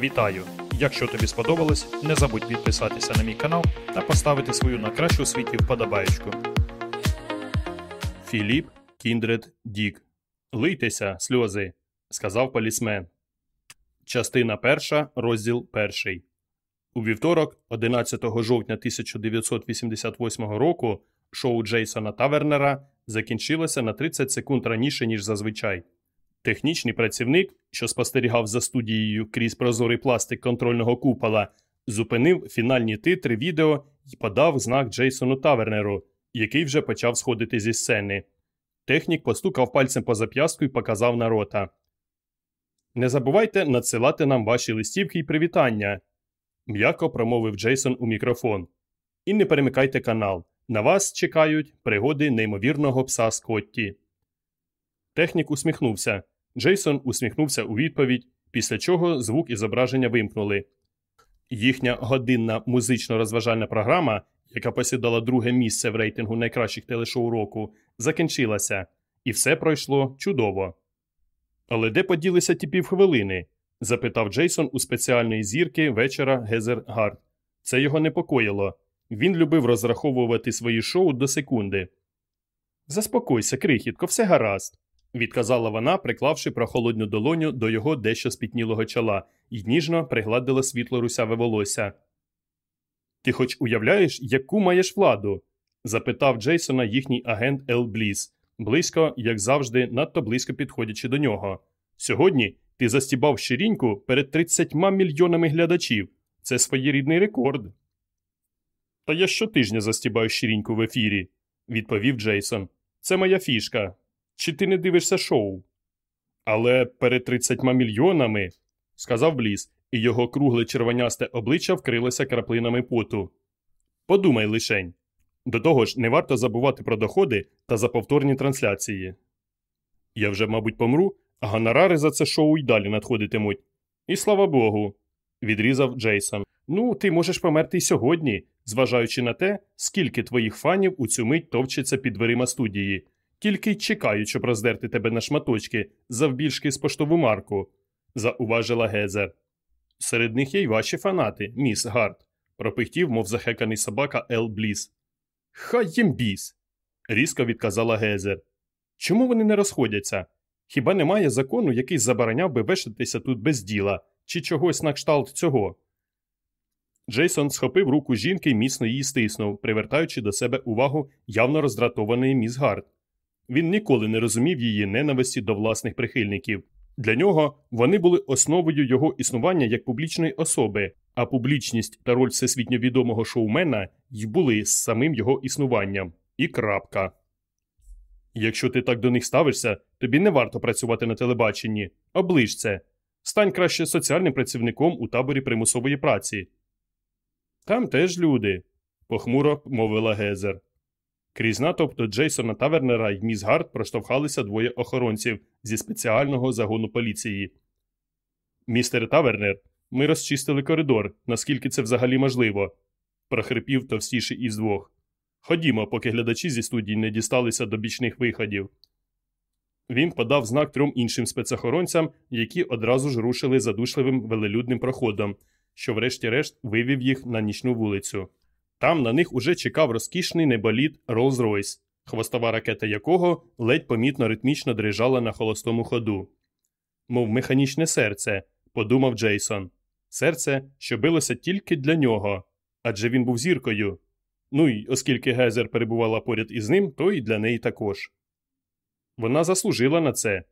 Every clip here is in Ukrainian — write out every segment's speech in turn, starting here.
Вітаю! Якщо тобі сподобалось, не забудь підписатися на мій канал та поставити свою на кращу у світі вподобаєчку. Філіп Кіндред Дік. Лийтеся, сльози, сказав полісмен. Частина перша, розділ перший. У вівторок, 11 жовтня 1988 року, шоу Джейсона Тавернера закінчилося на 30 секунд раніше, ніж зазвичай. Технічний працівник, що спостерігав за студією крізь прозорий пластик контрольного купола, зупинив фінальні титри відео і подав знак Джейсону Тавернеру, який вже почав сходити зі сцени. Технік постукав пальцем по зап'ястку і показав на рота. Не забувайте надсилати нам ваші листівки і привітання, м'яко промовив Джейсон у мікрофон. І не перемикайте канал. На вас чекають пригоди неймовірного пса Скотті. Технік усміхнувся. Джейсон усміхнувся у відповідь, після чого звук і зображення вимкнули. Їхня годинна музично-розважальна програма, яка посідала друге місце в рейтингу найкращих телешоу року, закінчилася, і все пройшло чудово. Але де поділися ті півхвилини? запитав Джейсон у спеціальної зірки вечора Гезер Гард. Це його непокоїло. Він любив розраховувати свої шоу до секунди. Заспокойся, крихітко, все гаразд, відказала вона, приклавши прохолодну долоню до його дещо спітнілого чола і ніжно пригладила світло русяве волосся. Ти хоч уявляєш, яку маєш владу? запитав Джейсона їхній агент Ел Бліс, близько, як завжди, надто близько підходячи до нього. Сьогодні ти застібав щиріньку перед 30 мільйонами глядачів. Це своєрідний рекорд. Та я щотижня застібаю щиріньку в ефірі, відповів Джейсон. Це моя фішка. Чи ти не дивишся шоу? Але перед 30 мільйонами, сказав Бліс, і його кругле червонясте обличчя вкрилося краплинами поту. Подумай лишень. До того ж, не варто забувати про доходи та за повторні трансляції. Я вже, мабуть, помру, а гонорари за це шоу й далі надходитимуть. І слава Богу, відрізав Джейсон. Ну, ти можеш померти й сьогодні, зважаючи на те, скільки твоїх фанів у цю мить товчеться під дверима студії, тільки й чекають, щоб роздерти тебе на шматочки завбільшки з поштову марку, зауважила Гезер. Серед них є й ваші фанати, міс Гарт, пропихтів, мов захеканий собака Ел Бліс. Хай їм біс, різко відказала Гезер. Чому вони не розходяться? Хіба немає закону, який забороняв би вешатися тут без діла, чи чогось на кшталт цього? Джейсон схопив руку жінки і міцно її стиснув, привертаючи до себе увагу явно роздратованої міс Гард. Він ніколи не розумів її ненависті до власних прихильників. Для нього вони були основою його існування як публічної особи, а публічність та роль всесвітньо відомого шоумена й були з самим його існуванням. І крапка. Якщо ти так до них ставишся, тобі не варто працювати на телебаченні. Оближ це. Стань краще соціальним працівником у таборі примусової праці. Там теж люди, похмуро мовила Гезер. Крізь натовп до Джейсона Тавернера й міс Гард проштовхалися двоє охоронців зі спеціального загону поліції. Містер Тавернер, ми розчистили коридор, наскільки це взагалі можливо, прохрипів товстіший із двох. Ходімо, поки глядачі зі студії не дісталися до бічних виходів. Він подав знак трьом іншим спецохоронцям, які одразу ж рушили задушливим велелюдним проходом, що, врешті-решт, вивів їх на нічну вулицю. Там на них уже чекав розкішний неболіт Rolls-Royce, хвостова ракета якого ледь помітно ритмічно дрижала на холостому ходу. Мов механічне серце, подумав Джейсон. Серце, що билося тільки для нього, адже він був зіркою. Ну й оскільки Гезер перебувала поряд із ним, то й для неї також. Вона заслужила на це.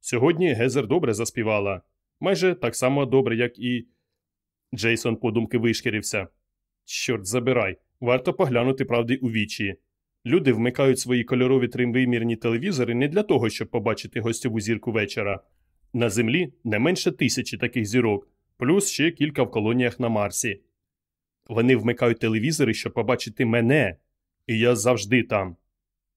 Сьогодні Гезер добре заспівала, майже так само добре, як і. Джейсон подумки вишкірився. Чорт забирай, варто поглянути правді у вічі. Люди вмикають свої кольорові тримвимірні телевізори не для того, щоб побачити гостьову зірку вечора. На землі не менше тисячі таких зірок, плюс ще кілька в колоніях на Марсі. Вони вмикають телевізори, щоб побачити мене, і я завжди там.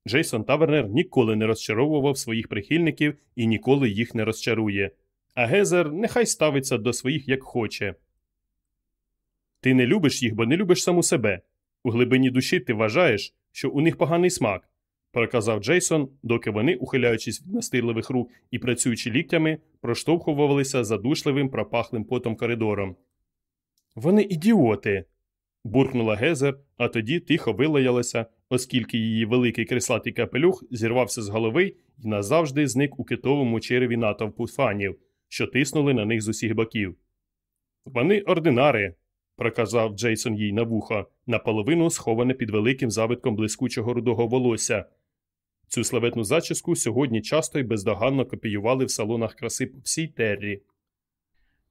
Джейсон Тавернер ніколи не розчаровував своїх прихильників і ніколи їх не розчарує. А Гезер нехай ставиться до своїх як хоче. Ти не любиш їх, бо не любиш саму себе. У глибині душі ти вважаєш, що у них поганий смак. проказав Джейсон, доки вони, ухиляючись від настирливих рук і працюючи ліктями, проштовхувалися задушливим пропахлим потом коридором. Вони ідіоти. буркнула Гезер, а тоді тихо вилаялася, оскільки її великий крислатий капелюх зірвався з голови і назавжди зник у китовому череві натовпу фанів, що тиснули на них з усіх боків. Вони ординари, проказав Джейсон їй на вухо, наполовину сховане під великим завитком блискучого рудого волосся. Цю славетну зачіску сьогодні часто і бездоганно копіювали в салонах краси по всій террі.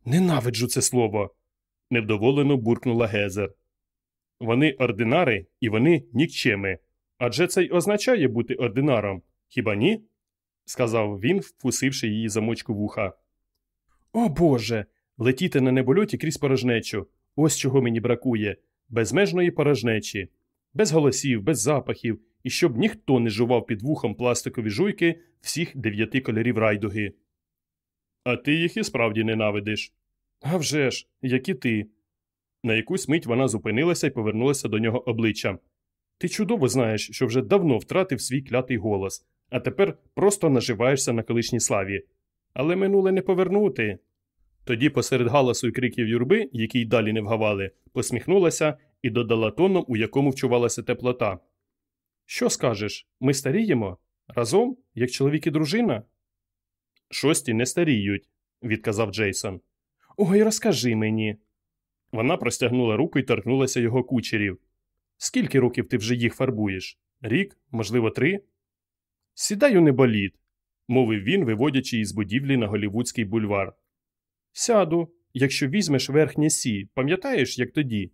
Ненавиджу це слово. невдоволено буркнула Гезер. Вони ординари і вони нікчеми. Адже це й означає бути ординаром, хіба ні? сказав він, впусивши її замочку вуха. О Боже. Летіти на небольоті крізь порожнечу. Ось чого мені бракує безмежної порожнечі, без голосів, без запахів, і щоб ніхто не жував під вухом пластикові жуйки всіх дев'яти кольорів райдуги. А ти їх і справді ненавидиш. «А вже ж, як і ти. На якусь мить вона зупинилася і повернулася до нього обличчям. Ти чудово знаєш, що вже давно втратив свій клятий голос, а тепер просто наживаєшся на колишній славі. Але минуле не повернути. Тоді посеред галасу і криків юрби, які й далі не вгавали, посміхнулася і додала тоном, у якому вчувалася теплота. Що скажеш, ми старіємо? Разом, як чоловік і дружина? Шості не старіють, відказав Джейсон. Ой, розкажи мені. Вона простягнула руку і торкнулася його кучерів. Скільки років ти вже їх фарбуєш? Рік, можливо, три? Сідай у неболіт, мовив він, виводячи із будівлі на голівудський бульвар. Сяду, якщо візьмеш верхнє сі, пам'ятаєш, як тоді?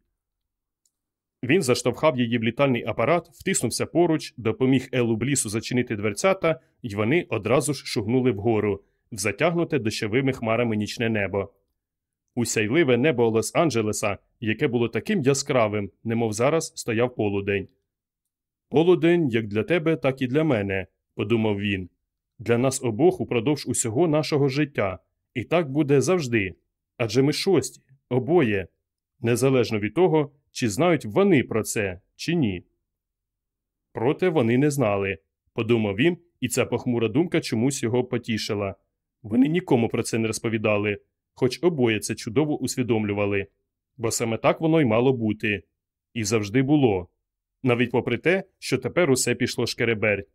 Він заштовхав її в літальний апарат, втиснувся поруч, допоміг Елу Блісу зачинити дверцята, і вони одразу ж шугнули вгору, в затягнуте дощовими хмарами нічне небо. У сяйливе небо Лос-Анджелеса, яке було таким яскравим, немов зараз стояв полудень. Полудень як для тебе, так і для мене, подумав він. Для нас обох упродовж усього нашого життя. І так буде завжди. Адже ми шості, обоє, незалежно від того, чи знають вони про це, чи ні. Проте вони не знали, подумав він, і ця похмура думка чомусь його потішила. Вони нікому про це не розповідали, хоч обоє це чудово усвідомлювали, бо саме так воно й мало бути, і завжди було, навіть попри те, що тепер усе пішло шкереберть,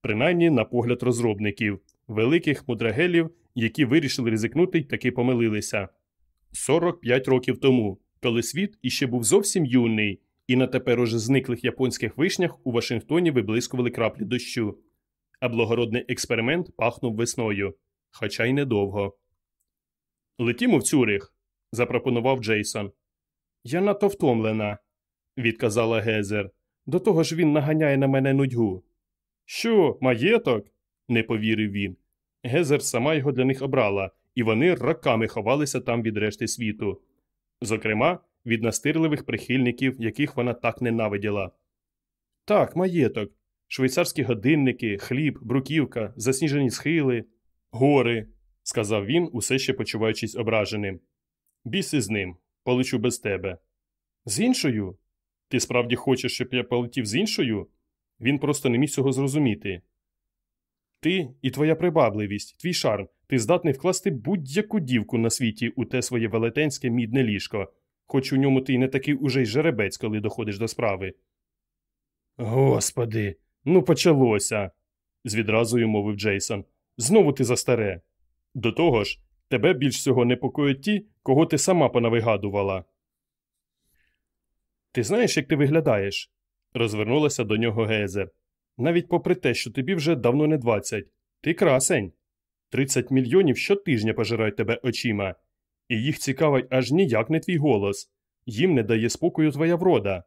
принаймні на погляд розробників, великих мудрагелів які вирішили ризикнути й таки помилилися. 45 років тому, коли світ іще був зовсім юний, і на тепер уже зниклих японських вишнях у Вашингтоні виблискували краплі дощу, а благородний експеримент пахнув весною, хоча й недовго. Летімо в Цюрих, запропонував Джейсон. Я надто втомлена, відказала Гезер. До того ж він наганяє на мене нудьгу. Що, маєток? Не повірив він. Гезер сама його для них обрала, і вони роками ховалися там від решти світу. Зокрема, від настирливих прихильників, яких вона так ненавиділа. Так, маєток, швейцарські годинники, хліб, бруківка, засніжені схили, гори, сказав він, усе ще почуваючись ображеним. Біси з ним, полечу без тебе. З іншою? Ти справді хочеш, щоб я полетів з іншою? Він просто не міг цього зрозуміти. Ти і твоя прибабливість, твій шарм, ти здатний вкласти будь-яку дівку на світі у те своє велетенське мідне ліжко, хоч у ньому ти й не такий уже й жеребець, коли доходиш до справи. Господи, ну почалося. з відразою мовив Джейсон. Знову ти за старе. До того ж, тебе більш всього непокоїть ті, кого ти сама понавигадувала. Ти знаєш, як ти виглядаєш? розвернулася до нього Гезер навіть попри те, що тобі вже давно не 20. Ти красень. 30 мільйонів щотижня пожирають тебе очима, і їх цікавить аж ніяк не твій голос. Їм не дає спокою твоя врода.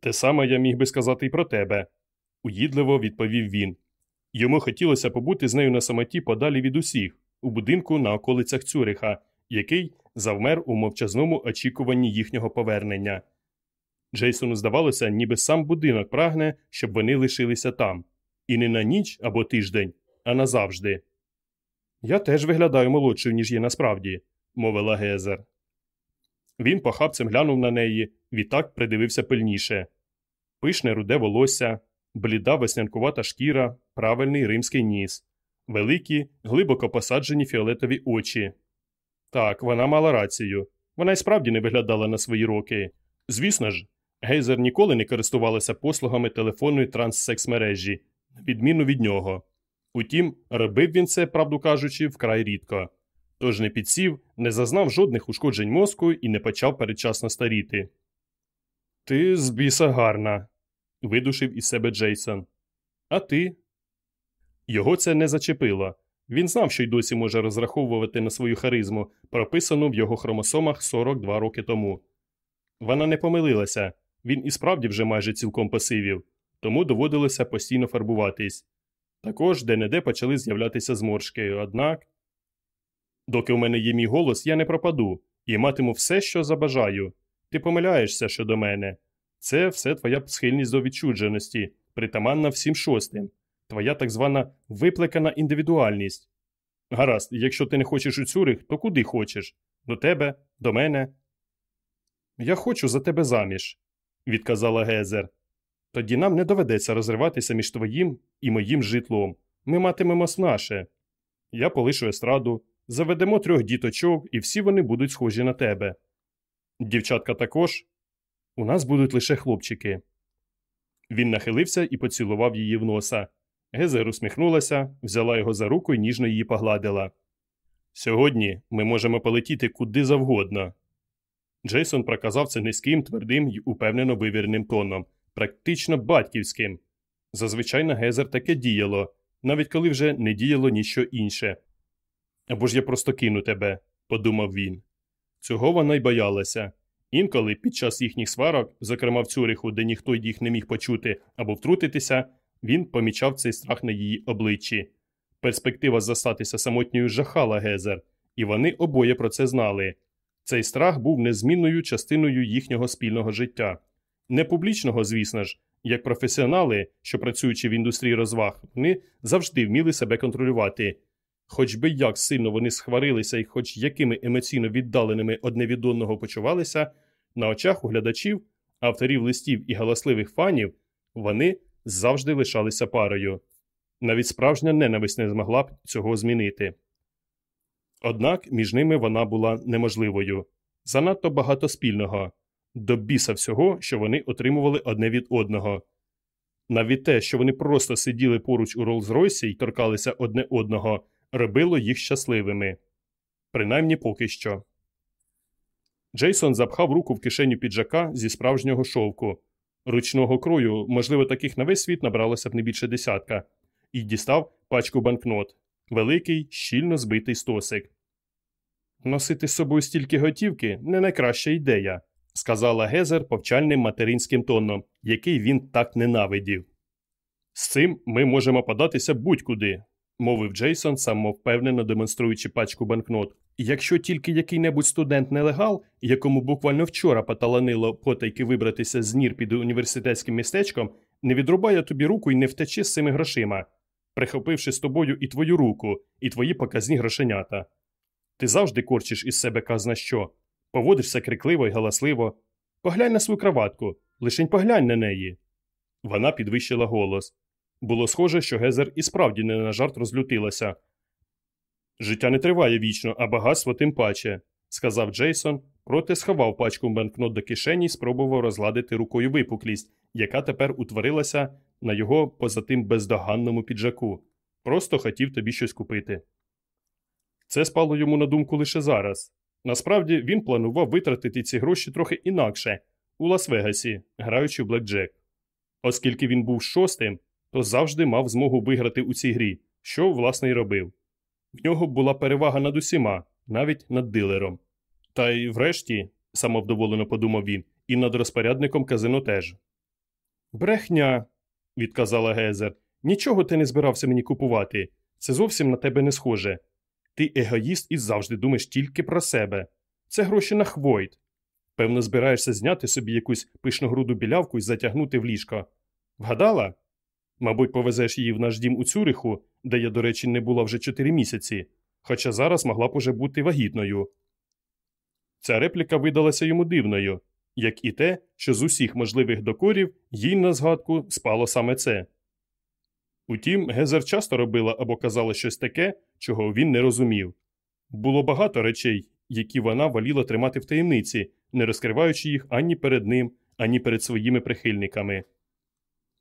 Те саме я міг би сказати й про тебе, уїдливо відповів він. Йому хотілося побути з нею на самоті подалі від усіх, у будинку на околицях Цюриха, який завмер у мовчазному очікуванні їхнього повернення. Джейсону здавалося, ніби сам будинок прагне, щоб вони лишилися там. І не на ніч або тиждень, а назавжди. Я теж виглядаю молодшою, ніж є насправді, мовила Гезер. Він похапцем глянув на неї, відтак придивився пильніше. Пишне руде волосся, бліда веснянкувата шкіра, правильний римський ніс, великі, глибоко посаджені фіолетові очі. Так, вона мала рацію. Вона й справді не виглядала на свої роки. Звісно ж, Гейзер ніколи не користувалася послугами телефонної транссекс-мережі, відміну від нього. Утім, робив він це, правду кажучи, вкрай рідко. Тож не підсів, не зазнав жодних ушкоджень мозку і не почав передчасно старіти. Ти з біса гарна, видушив із себе Джейсон. А ти? Його це не зачепило. Він знав, що й досі може розраховувати на свою харизму, прописану в його хромосомах 42 роки тому. Вона не помилилася, він і справді вже майже цілком посивів, тому доводилося постійно фарбуватись. Також де-не-де почали з'являтися зморшки, однак. Доки у мене є мій голос, я не пропаду і матиму все, що забажаю. Ти помиляєшся щодо мене. Це все твоя схильність до відчудженості, притаманна всім шостим, твоя так звана виплекана індивідуальність. Гаразд, якщо ти не хочеш у Цюрих, то куди хочеш? До тебе, до мене. Я хочу за тебе заміж, відказала Гезер. Тоді нам не доведеться розриватися між твоїм і моїм житлом. Ми матимемо наше. Я полишу естраду, заведемо трьох діточок, і всі вони будуть схожі на тебе. Дівчатка також. У нас будуть лише хлопчики. Він нахилився і поцілував її в носа. Гезер усміхнулася, взяла його за руку і ніжно її погладила. Сьогодні ми можемо полетіти куди завгодно. Джейсон проказав це низьким, твердим і упевнено вивіреним тоном, практично батьківським. Зазвичай на Гезер таке діяло, навіть коли вже не діяло ніщо інше. Або ж я просто кину тебе, подумав він. Цього вона й боялася. Інколи під час їхніх сварок, зокрема в Цюриху, де ніхто їх не міг почути або втрутитися, він помічав цей страх на її обличчі. Перспектива застатися самотньою жахала Гезер, і вони обоє про це знали. Цей страх був незмінною частиною їхнього спільного життя. Не публічного, звісно ж, як професіонали, що працюючи в індустрії розваг, вони завжди вміли себе контролювати. Хоч би як сильно вони схварилися і хоч якими емоційно віддаленими одне від одного почувалися, на очах у глядачів, авторів листів і галасливих фанів, вони завжди лишалися парою. Навіть справжня ненависть не змогла б цього змінити. Однак між ними вона була неможливою занадто багато спільного, до біса всього, що вони отримували одне від одного. Навіть те, що вони просто сиділи поруч у Роллз-Ройсі і торкалися одне одного, робило їх щасливими. Принаймні поки що. Джейсон запхав руку в кишеню піджака зі справжнього шовку. Ручного крою, можливо, таких на весь світ набралося б не більше десятка, і дістав пачку банкнот великий, щільно збитий стосик. Носити з собою стільки готівки не найкраща ідея, сказала Гезер повчальним материнським тоном, який він так ненавидів. З цим ми можемо податися будь-куди, мовив Джейсон, самовпевнено демонструючи пачку банкнот. Якщо тільки який-небудь студент-нелегал, якому буквально вчора поталанило потайки вибратися з нір під університетським містечком, не відрубає тобі руку і не втече з цими грошима, прихопивши з тобою і твою руку, і твої показні грошенята. Ти завжди корчиш із себе казна що, поводишся крикливо і галасливо. Поглянь на свою краватку, лишень поглянь на неї. Вона підвищила голос. Було схоже, що Гезер і справді не на жарт розлютилася. Життя не триває вічно, а багатство тим паче, сказав Джейсон, проте сховав пачку банкнот до кишені і спробував розгладити рукою випуклість, яка тепер утворилася на його позатим бездоганному піджаку. Просто хотів тобі щось купити. Це спало йому на думку лише зараз. Насправді він планував витратити ці гроші трохи інакше у Лас-Вегасі, граючи в Блекджек. Оскільки він був шостим, то завжди мав змогу виграти у цій грі, що, власне, й робив. В нього була перевага над усіма, навіть над дилером. Та й врешті, самовдоволено подумав він, і над розпорядником казино теж. Брехня, відказала Гезер, нічого ти не збирався мені купувати. Це зовсім на тебе не схоже. Ти егоїст і завжди думаєш тільки про себе. Це гроші на хвойт. Певно, збираєшся зняти собі якусь пишногруду білявку і затягнути в ліжко. Вгадала? Мабуть, повезеш її в наш дім у Цюриху, де я, до речі, не була вже чотири місяці, хоча зараз могла б уже бути вагітною. Ця репліка видалася йому дивною, як і те, що з усіх можливих докорів їй на згадку спало саме це. Утім, Гезер часто робила або казала щось таке, чого він не розумів. Було багато речей, які вона воліла тримати в таємниці, не розкриваючи їх ані перед ним, ані перед своїми прихильниками.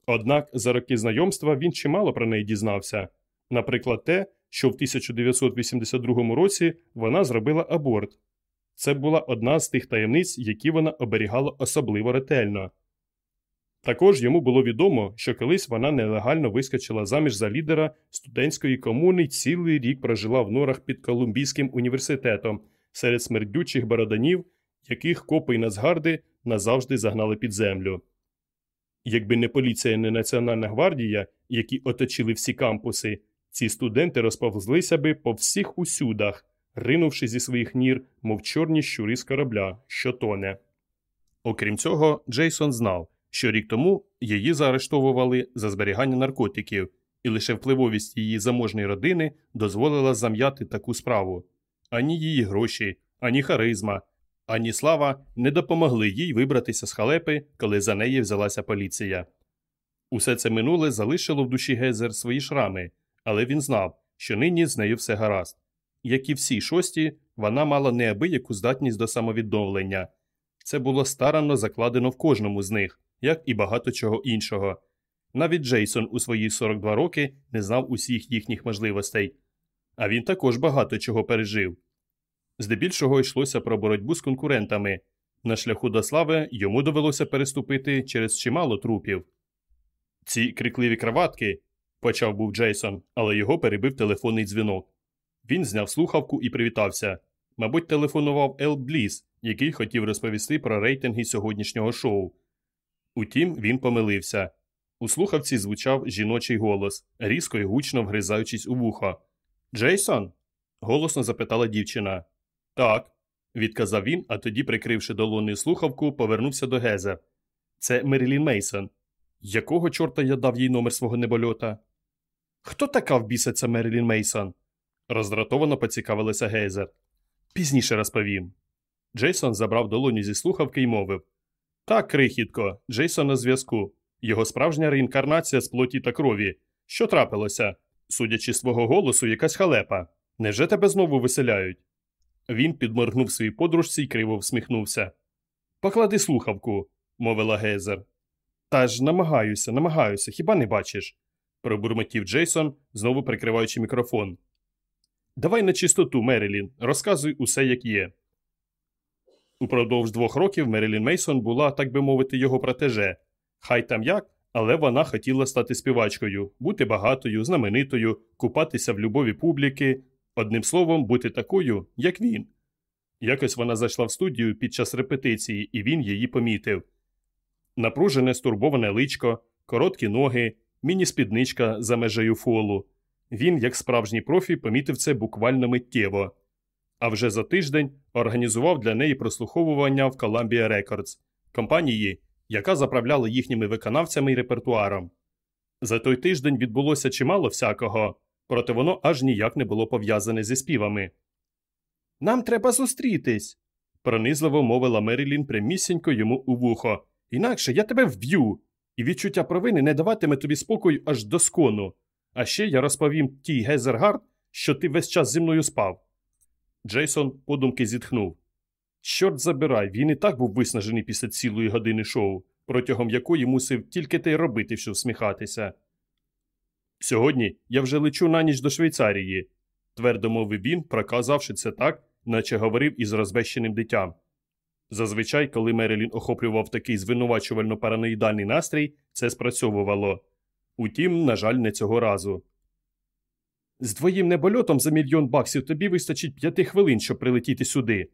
Однак за роки знайомства він чимало про неї дізнався наприклад, те, що в 1982 році вона зробила аборт. Це була одна з тих таємниць, які вона оберігала особливо ретельно. Також йому було відомо, що колись вона нелегально вискочила заміж за лідера студентської комуни і цілий рік прожила в норах під Колумбійським університетом серед смердючих бороданів, яких копи й нацгарди назавжди загнали під землю. Якби не поліція і не Національна гвардія, які оточили всі кампуси, ці студенти розповзлися би по всіх усюдах, ринувши зі своїх нір, мов чорні щури з корабля, що тоне. Окрім цього, Джейсон знав, що рік тому її заарештовували за зберігання наркотиків, і лише впливовість її заможної родини дозволила зам'яти таку справу. Ані її гроші, ані харизма, ані слава не допомогли їй вибратися з халепи, коли за неї взялася поліція. Усе це минуле залишило в душі Гезер свої шрами, але він знав, що нині з нею все гаразд. Як і всі шості, вона мала неабияку здатність до самовідновлення. Це було старанно закладено в кожному з них, як і багато чого іншого. Навіть Джейсон у свої 42 роки не знав усіх їхніх можливостей, а він також багато чого пережив. Здебільшого йшлося про боротьбу з конкурентами. На шляху до слави йому довелося переступити через чимало трупів. Ці крикливі краватки, почав був Джейсон, але його перебив телефонний дзвінок. Він зняв слухавку і привітався. Мабуть, телефонував Ел Бліс, який хотів розповісти про рейтинги сьогоднішнього шоу. Утім, він помилився. У слухавці звучав жіночий голос, різко й гучно вгризаючись у вухо. Джейсон? голосно запитала дівчина. Так, відказав він, а тоді, прикривши долоною слухавку, повернувся до Геза. Це Мерілін Мейсон. Якого чорта я дав їй номер свого небольота? Хто така в біса ця Мерілін Мейсон? Роздратовано поцікавилася Гейзер. Пізніше розповім. Джейсон забрав долоню зі слухавки і мовив Так, крихітко, Джейсон на зв'язку. Його справжня реінкарнація з плоті та крові. Що трапилося? Судячи свого голосу, якась халепа. Невже тебе знову виселяють? Він підморгнув своїй подружці і криво всміхнувся. Поклади слухавку, мовила Гейзер. Та ж намагаюся, намагаюся, хіба не бачиш? пробурмотів Джейсон, знову прикриваючи мікрофон. Давай на чистоту, Мерілін, розказуй усе, як є. Упродовж двох років Мерілін Мейсон була, так би мовити, його протеже. Хай там як, але вона хотіла стати співачкою, бути багатою, знаменитою, купатися в любові публіки, одним словом, бути такою, як він. Якось вона зайшла в студію під час репетиції, і він її помітив. Напружене стурбоване личко, короткі ноги, міні-спідничка за межею фолу. Він, як справжній профі, помітив це буквально миттєво. А вже за тиждень організував для неї прослуховування в Columbia Records, компанії, яка заправляла їхніми виконавцями і репертуаром. За той тиждень відбулося чимало всякого, проте воно аж ніяк не було пов'язане зі співами. Нам треба зустрітись, пронизливо мовила Мерілін прямісінько йому у вухо. Інакше я тебе вб'ю, і відчуття провини не даватиме тобі спокою аж до скону. А ще я розповім тій Гезергард, що ти весь час зі мною спав. Джейсон подумки зітхнув. Чорт забирай, він і так був виснажений після цілої години шоу, протягом якої мусив тільки те й робити, що всміхатися. Сьогодні я вже лечу на ніч до Швейцарії, твердо мовив він, проказавши це так, наче говорив із розбещеним дитям. Зазвичай, коли Мерелін охоплював такий звинувачувально параноїдальний настрій, це спрацьовувало. Утім, на жаль, не цього разу. З твоїм небольотом за мільйон баксів тобі вистачить п'яти хвилин, щоб прилетіти сюди,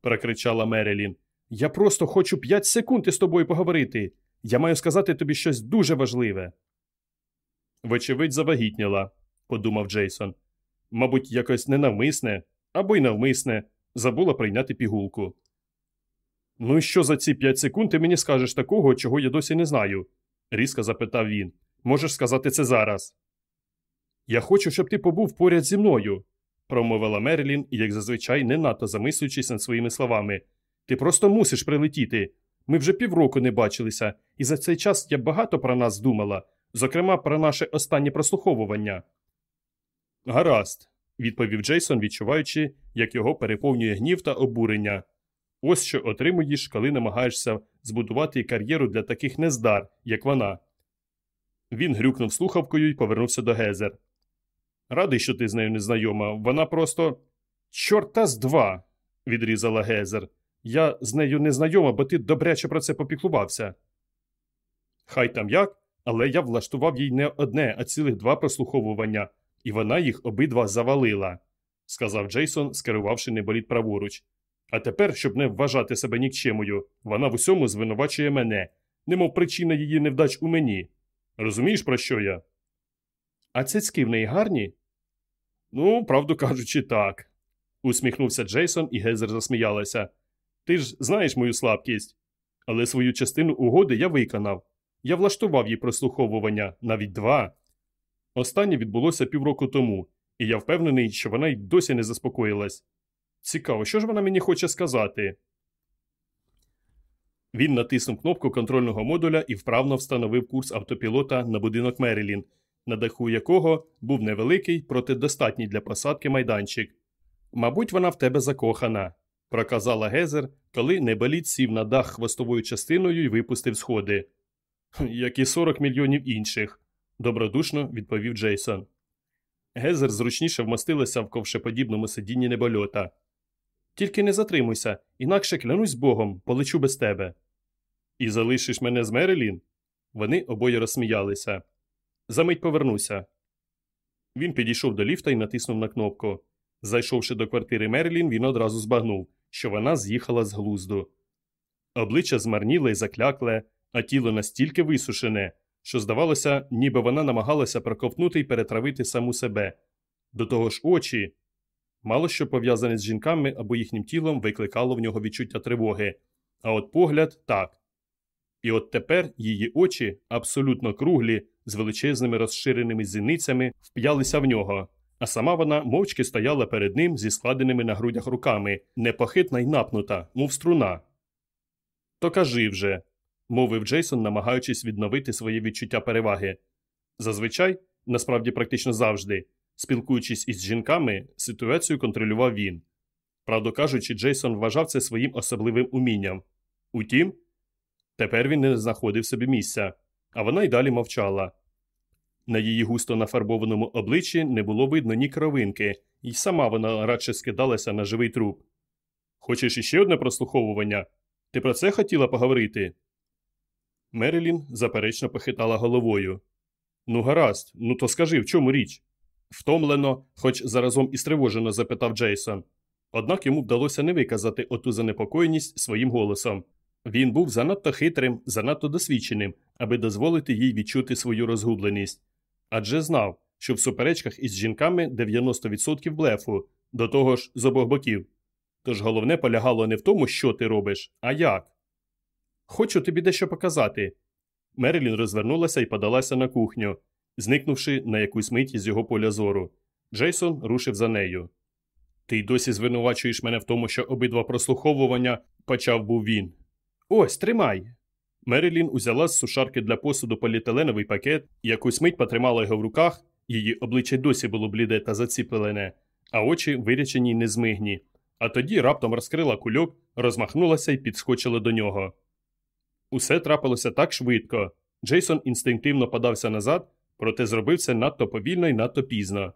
прокричала Мерелін. Я просто хочу п'ять секунд із тобою поговорити. Я маю сказати тобі щось дуже важливе. Вочевидь, завагітніла, подумав Джейсон. Мабуть, якось ненавмисне або й навмисне забула прийняти пігулку. Ну і що за ці п'ять секунд ти мені скажеш такого, чого я досі не знаю? різко запитав він. Можеш сказати це зараз. Я хочу, щоб ти побув поряд зі мною, промовила Мерлін, як зазвичай не надто замислюючись над своїми словами. Ти просто мусиш прилетіти. Ми вже півроку не бачилися, і за цей час я багато про нас думала, зокрема про наше останнє прослуховування. Гаразд, відповів Джейсон, відчуваючи, як його переповнює гнів та обурення. Ось що отримуєш, коли намагаєшся збудувати кар'єру для таких нездар, як вона. Він грюкнув слухавкою і повернувся до Гезер. Радий, що ти з нею не знайома. Вона просто. Чорта з два. відрізала Гезер. Я з нею не знайома, бо ти добряче про це попіклувався. Хай там як, але я влаштував їй не одне, а цілих два прослуховування, і вона їх обидва завалила, сказав Джейсон, скерувавши неболіт праворуч. А тепер, щоб не вважати себе нікчемою, вона в усьому звинувачує мене, немов причина її невдач у мені. Розумієш, про що я? А цицьки в неї гарні? Ну, правду кажучи, так. усміхнувся Джейсон, і Гезер засміялася. Ти ж знаєш мою слабкість. Але свою частину угоди я виконав. Я влаштував їй прослуховування навіть два. Останнє відбулося півроку тому, і я впевнений, що вона й досі не заспокоїлась. Цікаво, що ж вона мені хоче сказати? Він натиснув кнопку контрольного модуля і вправно встановив курс автопілота на будинок Мерилін, на даху якого був невеликий, проте достатній для посадки майданчик. Мабуть, вона в тебе закохана, проказала Гезер, коли неболіт сів на дах хвостовою частиною і випустив сходи. Як і 40 мільйонів інших, добродушно відповів Джейсон. Гезер зручніше вмостилася в ковшеподібному сидінні небольота. Тільки не затримуйся, інакше клянусь Богом, полечу без тебе. І залишиш мене з Мерелін? Вони обоє розсміялися. Замить повернуся. Він підійшов до ліфта і натиснув на кнопку. Зайшовши до квартири Мерлін, він одразу збагнув, що вона з'їхала з глузду. Обличчя змарніле і заклякле, а тіло настільки висушене, що, здавалося, ніби вона намагалася проковтнути і перетравити саму себе. До того ж, очі. Мало що пов'язане з жінками або їхнім тілом викликало в нього відчуття тривоги, а от погляд так. І от тепер її очі, абсолютно круглі, з величезними розширеними зіницями, вп'ялися в нього, а сама вона мовчки стояла перед ним зі складеними на грудях руками, непохитна й напнута, мов струна. То кажи вже, мовив Джейсон, намагаючись відновити своє відчуття переваги. Зазвичай, насправді практично завжди, спілкуючись із жінками, ситуацію контролював він. Правду кажучи, Джейсон вважав це своїм особливим умінням. Утім, тепер він не знаходив собі місця, а вона й далі мовчала. На її густо нафарбованому обличчі не було видно ні кровинки, і сама вона радше скидалася на живий труп. Хочеш іще одне прослуховування? Ти про це хотіла поговорити? Мерилін заперечно похитала головою. Ну, гаразд, ну то скажи, в чому річ? Втомлено, хоч заразом і стривожено запитав Джейсон. Однак йому вдалося не виказати оту занепокоєність своїм голосом. Він був занадто хитрим, занадто досвідченим, аби дозволити їй відчути свою розгубленість. Адже знав, що в суперечках із жінками 90% блефу, до того ж з обох боків. Тож головне полягало не в тому, що ти робиш, а як. Хочу тобі дещо показати. Мерилін розвернулася і подалася на кухню, зникнувши на якусь мить із його поля зору. Джейсон рушив за нею. Ти й досі звинувачуєш мене в тому, що обидва прослуховування почав був він. Ось, тримай. Мерилін узяла з сушарки для посуду поліетиленовий пакет, якусь мить потримала його в руках, її обличчя досі було бліде та заціплене, а очі вирячені й незмигні. А тоді раптом розкрила кульок, розмахнулася і підскочила до нього. Усе трапилося так швидко. Джейсон інстинктивно подався назад, проте зробив це надто повільно і надто пізно.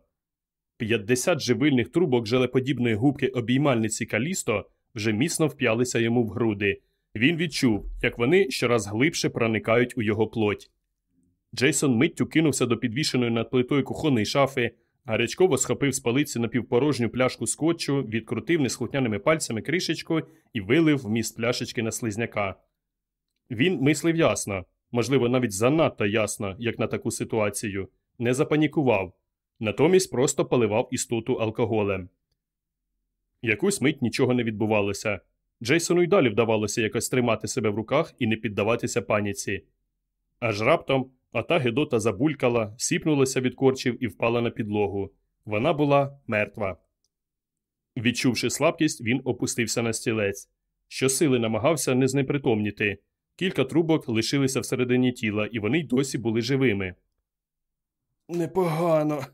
П'ятдесят живильних трубок желеподібної губки обіймальниці Калісто вже міцно вп'ялися йому в груди. Він відчув, як вони щораз глибше проникають у його плоть. Джейсон миттю кинувся до підвішеної над плитою кухонної шафи, гарячково схопив з полиці напівпорожню пляшку скотчу, відкрутив неслухняними пальцями кришечку і вилив вміст пляшечки на слизняка. Він мислив ясно, можливо, навіть занадто ясно, як на таку ситуацію, не запанікував, натомість просто поливав істоту алкоголем. Якусь мить нічого не відбувалося. Джейсону й далі вдавалося якось тримати себе в руках і не піддаватися паніці. Аж раптом ота Гедота забулькала, сіпнулася від корчів і впала на підлогу. Вона була мертва. Відчувши слабкість, він опустився на стілець. Щосили намагався не знепритомніти. Кілька трубок лишилися всередині тіла, і вони й досі були живими. Непогано,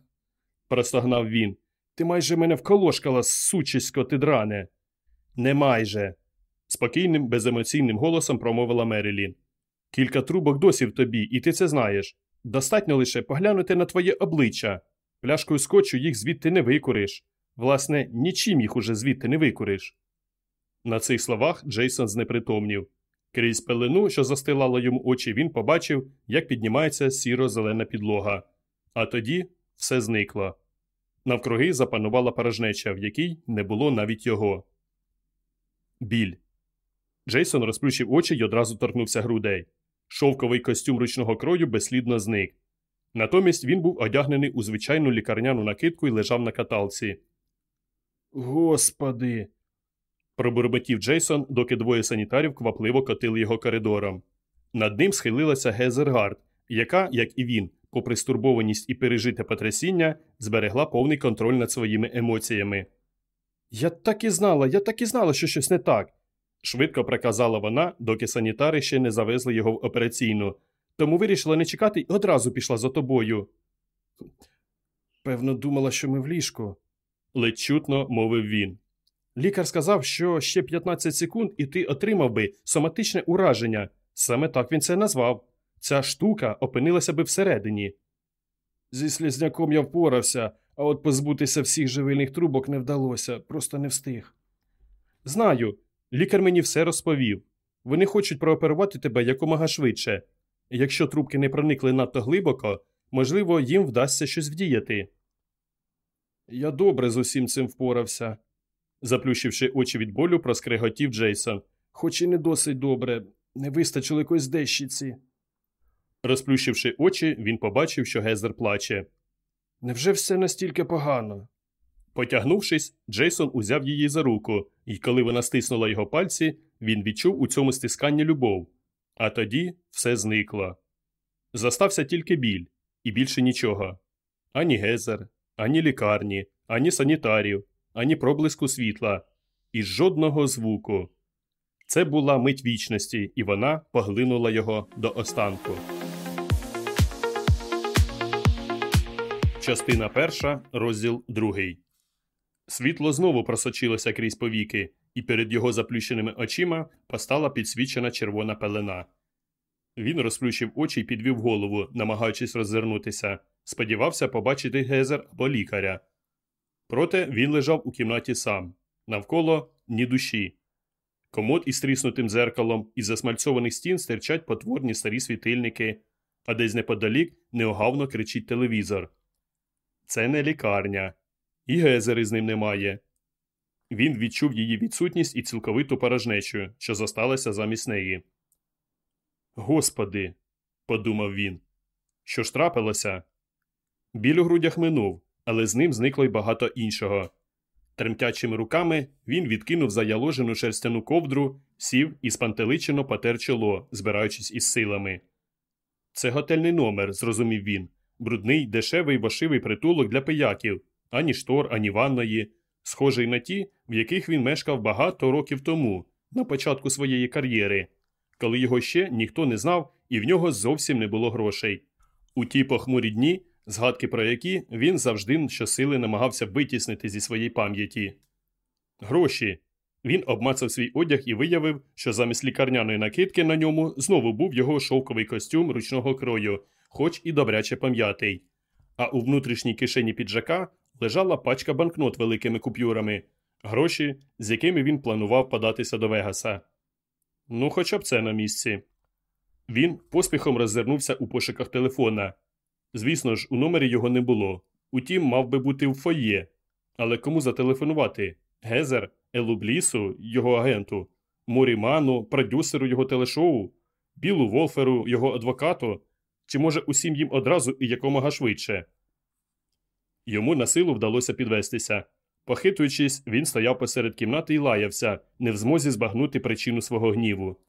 простогнав він. Ти майже мене вколошкала, сучисько ти дране. Не майже. спокійним, беземоційним голосом промовила Мерілін. Кілька трубок досі в тобі, і ти це знаєш. Достатньо лише поглянути на твоє обличчя. Пляшкою скотчу їх звідти не викуриш. Власне, нічим їх уже звідти не викуриш. На цих словах Джейсон знепритомнів. Крізь пелену, що застилала йому очі, він побачив, як піднімається сіро-зелена підлога. А тоді все зникло. Навкруги запанувала порожнеча, в якій не було навіть його. Біль. Джейсон розплющив очі й одразу торкнувся грудей. Шовковий костюм ручного крою безслідно зник. Натомість він був одягнений у звичайну лікарняну накидку і лежав на каталці. Господи. пробурмотів Джейсон, доки двоє санітарів квапливо котили його коридором. Над ним схилилася Гезергард, яка, як і він, попри стурбованість і пережите потрясіння, зберегла повний контроль над своїми емоціями. Я так і знала, я так і знала, що щось не так. швидко приказала вона, доки санітари ще не завезли його в операційну, тому вирішила не чекати і одразу пішла за тобою. Певно, думала, що ми в ліжку, ледь чутно мовив він. Лікар сказав, що ще 15 секунд, і ти отримав би соматичне ураження. Саме так він це назвав. Ця штука опинилася би всередині. Зі слізняком я впорався, а от позбутися всіх живильних трубок не вдалося, просто не встиг. Знаю, лікар мені все розповів. Вони хочуть прооперувати тебе якомога швидше. Якщо трубки не проникли надто глибоко, можливо, їм вдасться щось вдіяти. Я добре з усім цим впорався, заплющивши очі від болю, проскриготів Джейсон. Хоч і не досить добре, не вистачило якоїсь дещиці. Розплющивши очі, він побачив, що Гезер плаче. Невже все настільки погано? Потягнувшись, Джейсон узяв її за руку, і коли вона стиснула його пальці, він відчув у цьому стисканні любов. А тоді все зникло. Застався тільки біль, і більше нічого. Ані Гезер, ані лікарні, ані санітарів, ані проблиску світла, і жодного звуку. Це була мить вічності, і вона поглинула його до останку. Частина перша, розділ другий. Світло знову просочилося крізь повіки, і перед його заплющеними очима постала підсвічена червона пелена. Він розплющив очі і підвів голову, намагаючись роззирнутися, сподівався побачити гезер або лікаря. Проте він лежав у кімнаті сам, навколо ні душі. Комод із тріснутим зеркалом із засмальцьованих стін стирчать потворні старі світильники, а десь неподалік неогавно кричить телевізор. Це не лікарня, і гезери з ним немає. Він відчув її відсутність і цілковиту порожнечу, що зосталася замість неї. Господи, подумав він, що ж трапилося? Біль у грудях минув, але з ним зникло й багато іншого. Тремтячими руками він відкинув заяложену шерстяну ковдру, сів і спантеличено потер чоло, збираючись із силами. Це готельний номер, зрозумів він брудний, дешевий вошивий притулок для пияків, ані штор, ані ванної, схожий на ті, в яких він мешкав багато років тому, на початку своєї кар'єри, коли його ще ніхто не знав і в нього зовсім не було грошей. У ті похмурі дні, згадки про які він завжди щосили намагався витіснити зі своєї пам'яті. Гроші. Він обмацав свій одяг і виявив, що замість лікарняної накидки на ньому знову був його шовковий костюм ручного крою, хоч і добряче пам'ятий. А у внутрішній кишені піджака лежала пачка банкнот великими купюрами, гроші, з якими він планував податися до Вегаса. Ну, хоча б це на місці. Він поспіхом роззирнувся у пошуках телефона. Звісно ж, у номері його не було. Утім, мав би бути в фоє. Але кому зателефонувати? Гезер, Елублісу, його агенту, Моріману, продюсеру його телешоу, Білу Волферу, його адвокату, чи може усім їм одразу і якомога швидше. Йому на силу вдалося підвестися. Похитуючись, він стояв посеред кімнати і лаявся, не в змозі збагнути причину свого гніву.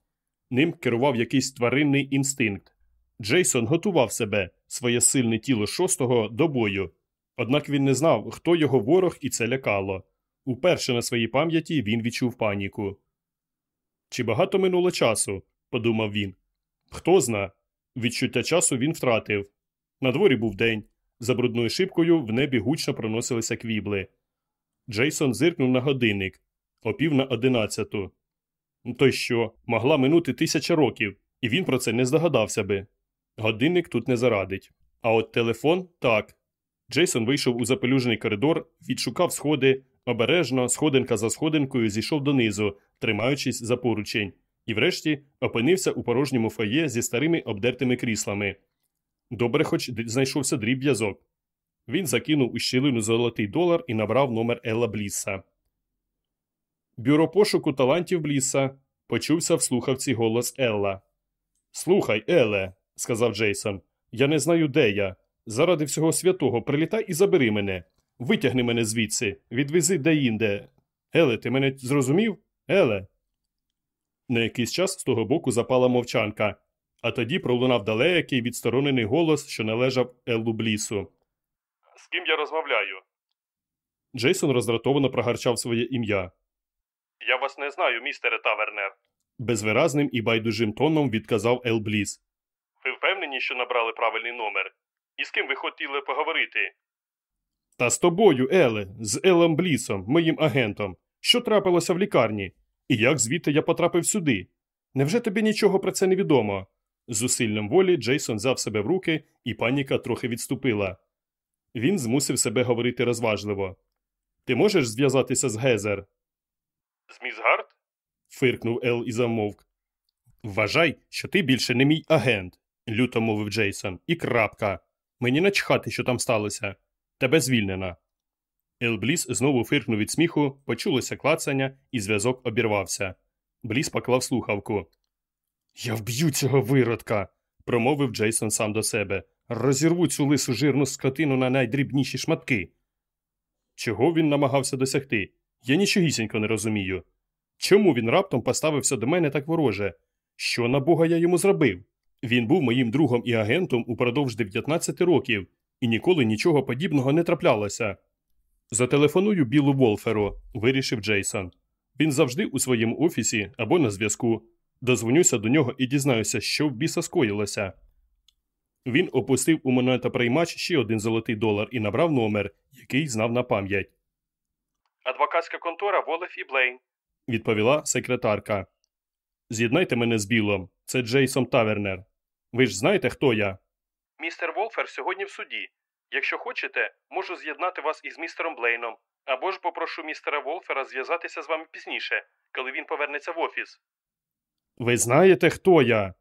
Ним керував якийсь тваринний інстинкт. Джейсон готував себе, своє сильне тіло шостого до бою. Однак він не знав, хто його ворог, і це лякало. Уперше на своїй пам'яті він відчув паніку. Чи багато минуло часу? подумав він. Хто зна. Відчуття часу він втратив. На дворі був день. За брудною шибкою в небі гучно проносилися квібли. Джейсон зиркнув на годинник о пів на одинадцяту. Ну, То що, могла минути тисяча років, і він про це не здогадався би. Годинник тут не зарадить. А от телефон так. Джейсон вийшов у запелюжений коридор, відшукав сходи, обережно, сходинка за сходинкою, зійшов донизу, тримаючись за поручень, і врешті опинився у порожньому фоє зі старими обдертими кріслами. Добре, хоч знайшовся дріб'язок. Він закинув у щілину золотий долар і набрав номер Елла Блісса. Бюро пошуку талантів Блісса. Почувся в слухавці голос Елла. Слухай, Еле, сказав Джейсон, я не знаю, де я. Заради всього святого прилітай і забери мене. Витягни мене звідси, відвези де-інде. Еле, ти мене зрозумів? Еле. На якийсь час з того боку запала мовчанка, а тоді пролунав далекий відсторонений голос, що належав Еллу Блісу. З ким я розмовляю? Джейсон роздратовано прогарчав своє ім'я. Я вас не знаю, містере Тавернер. Безвиразним і байдужим тоном відказав Ел Бліс. Ви впевнені, що набрали правильний номер? І з ким ви хотіли поговорити? Та з тобою, Еле, з Елем Блісом, моїм агентом. Що трапилося в лікарні? І як звідти я потрапив сюди? Невже тобі нічого про це не відомо? З зусиллям волі Джейсон взяв себе в руки, і паніка трохи відступила. Він змусив себе говорити розважливо. Ти можеш зв'язатися з Гезер? З міс фиркнув Ел і замовк. Вважай, що ти більше не мій агент, люто мовив Джейсон. І крапка. Мені начхати, що там сталося. Тебе звільнено. Ел Бліс знову фиркнув від сміху, почулося клацання, і зв'язок обірвався. Бліс поклав слухавку. Я вб'ю цього виродка, промовив Джейсон сам до себе. Розірву цю лису жирну скотину на найдрібніші шматки. Чого він намагався досягти? Я нічогісінько не розумію. Чому він раптом поставився до мене так вороже? Що на Бога я йому зробив? Він був моїм другом і агентом упродовж 19 років, і ніколи нічого подібного не траплялося. Зателефоную Білу Волферу, вирішив Джейсон. Він завжди у своєму офісі або на зв'язку. Дозвонюся до нього і дізнаюся, що в біса скоїлося. Він опустив у монетоприймач ще один золотий долар і набрав номер, який знав на пам'ять. Адвокатська контора Волеф і Блейн, відповіла секретарка. З'єднайте мене з Білом. Це Джейсон Тавернер. Ви ж знаєте, хто я? Містер Волфер сьогодні в суді. Якщо хочете, можу з'єднати вас із містером Блейном, або ж попрошу містера Волфера зв'язатися з вами пізніше, коли він повернеться в офіс. Ви знаєте, хто я?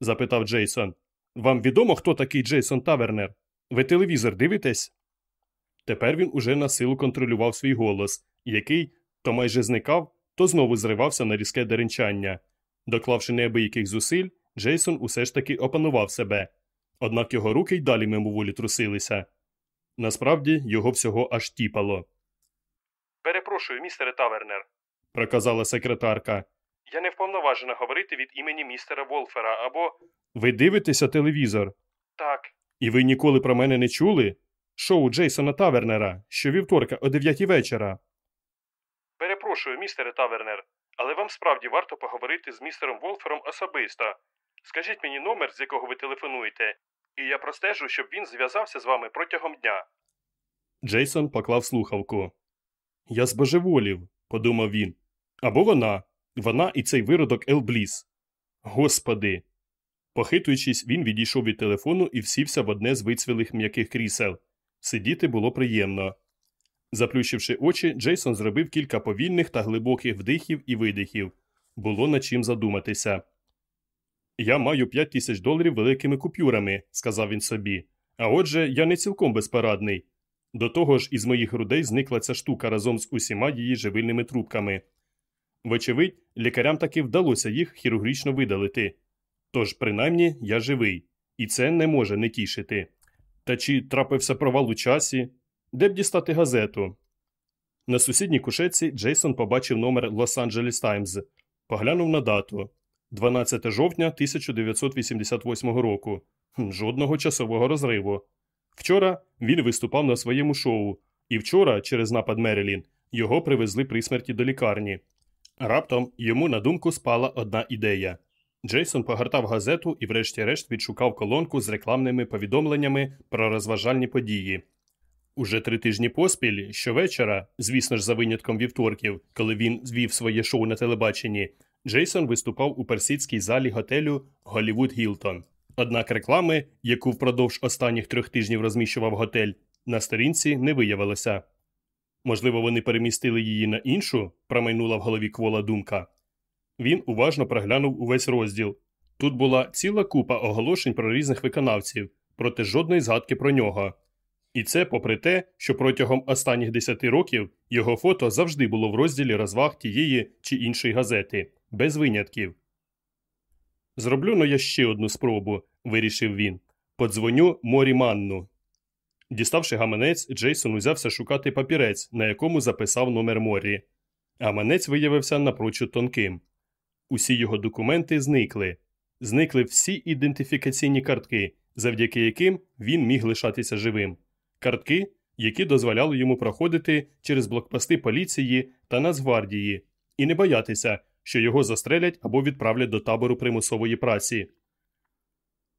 запитав Джейсон. Вам відомо, хто такий Джейсон Тавернер? Ви телевізор дивитесь? Тепер він уже на силу контролював свій голос, який то майже зникав, то знову зривався на різке деренчання. Доклавши неабияких зусиль, Джейсон усе ж таки опанував себе. Однак його руки й далі мимоволі трусилися. Насправді його всього аж тіпало. Перепрошую, містере Тавернер, проказала секретарка. Я не вповноважена говорити від імені містера Волфера або. Ви дивитеся телевізор? Так. І ви ніколи про мене не чули? Шоу Джейсона Тавернера, що вівторка о 9 вечора. Перепрошую, містере Тавернер, але вам справді варто поговорити з містером Волфером особисто. Скажіть мені номер, з якого ви телефонуєте, і я простежу, щоб він зв'язався з вами протягом дня. Джейсон поклав слухавку. Я збожеволів, подумав він. Або вона. Вона і цей виродок Елбліс. Господи. Похитуючись, він відійшов від телефону і всівся в одне з вицвілих м'яких крісел. Сидіти було приємно. Заплющивши очі, Джейсон зробив кілька повільних та глибоких вдихів і видихів. Було над чим задуматися. Я маю п'ять тисяч доларів великими купюрами, сказав він собі. А отже, я не цілком безпорадний. До того ж, із моїх грудей зникла ця штука разом з усіма її живильними трубками. Вочевидь, лікарям таки вдалося їх хірургічно видалити. Тож, принаймні, я живий, і це не може не тішити. Та чи трапився провал у часі? Де б дістати газету? На сусідній кушетці Джейсон побачив номер Лос-Анджелес Таймс, поглянув на дату 12 жовтня 1988 року. Жодного часового розриву. Вчора він виступав на своєму шоу, і вчора, через напад Мерілін, його привезли при смерті до лікарні. Раптом йому на думку спала одна ідея. Джейсон погортав газету і, врешті-решт, відшукав колонку з рекламними повідомленнями про розважальні події. Уже три тижні поспіль, щовечора, звісно ж, за винятком вівторків, коли він звів своє шоу на телебаченні, Джейсон виступав у персидській залі готелю Голівуд Гілтон. Однак реклами, яку впродовж останніх трьох тижнів розміщував готель, на сторінці не виявилося. Можливо, вони перемістили її на іншу, промайнула в голові квола думка. Він уважно проглянув увесь розділ. Тут була ціла купа оголошень про різних виконавців, проте жодної згадки про нього. І це попри те, що протягом останніх 10 років його фото завжди було в розділі розваг тієї чи іншої газети, без винятків. Зроблю но я ще одну спробу, вирішив він. Подзвоню Морі Манну. Діставши гаманець, Джейсон узявся шукати папірець, на якому записав номер Морі. Гаманець виявився напрочуд тонким. Усі його документи зникли. Зникли всі ідентифікаційні картки, завдяки яким він міг лишатися живим. Картки, які дозволяли йому проходити через блокпости поліції та Нацгвардії, і не боятися, що його застрелять або відправлять до табору примусової праці.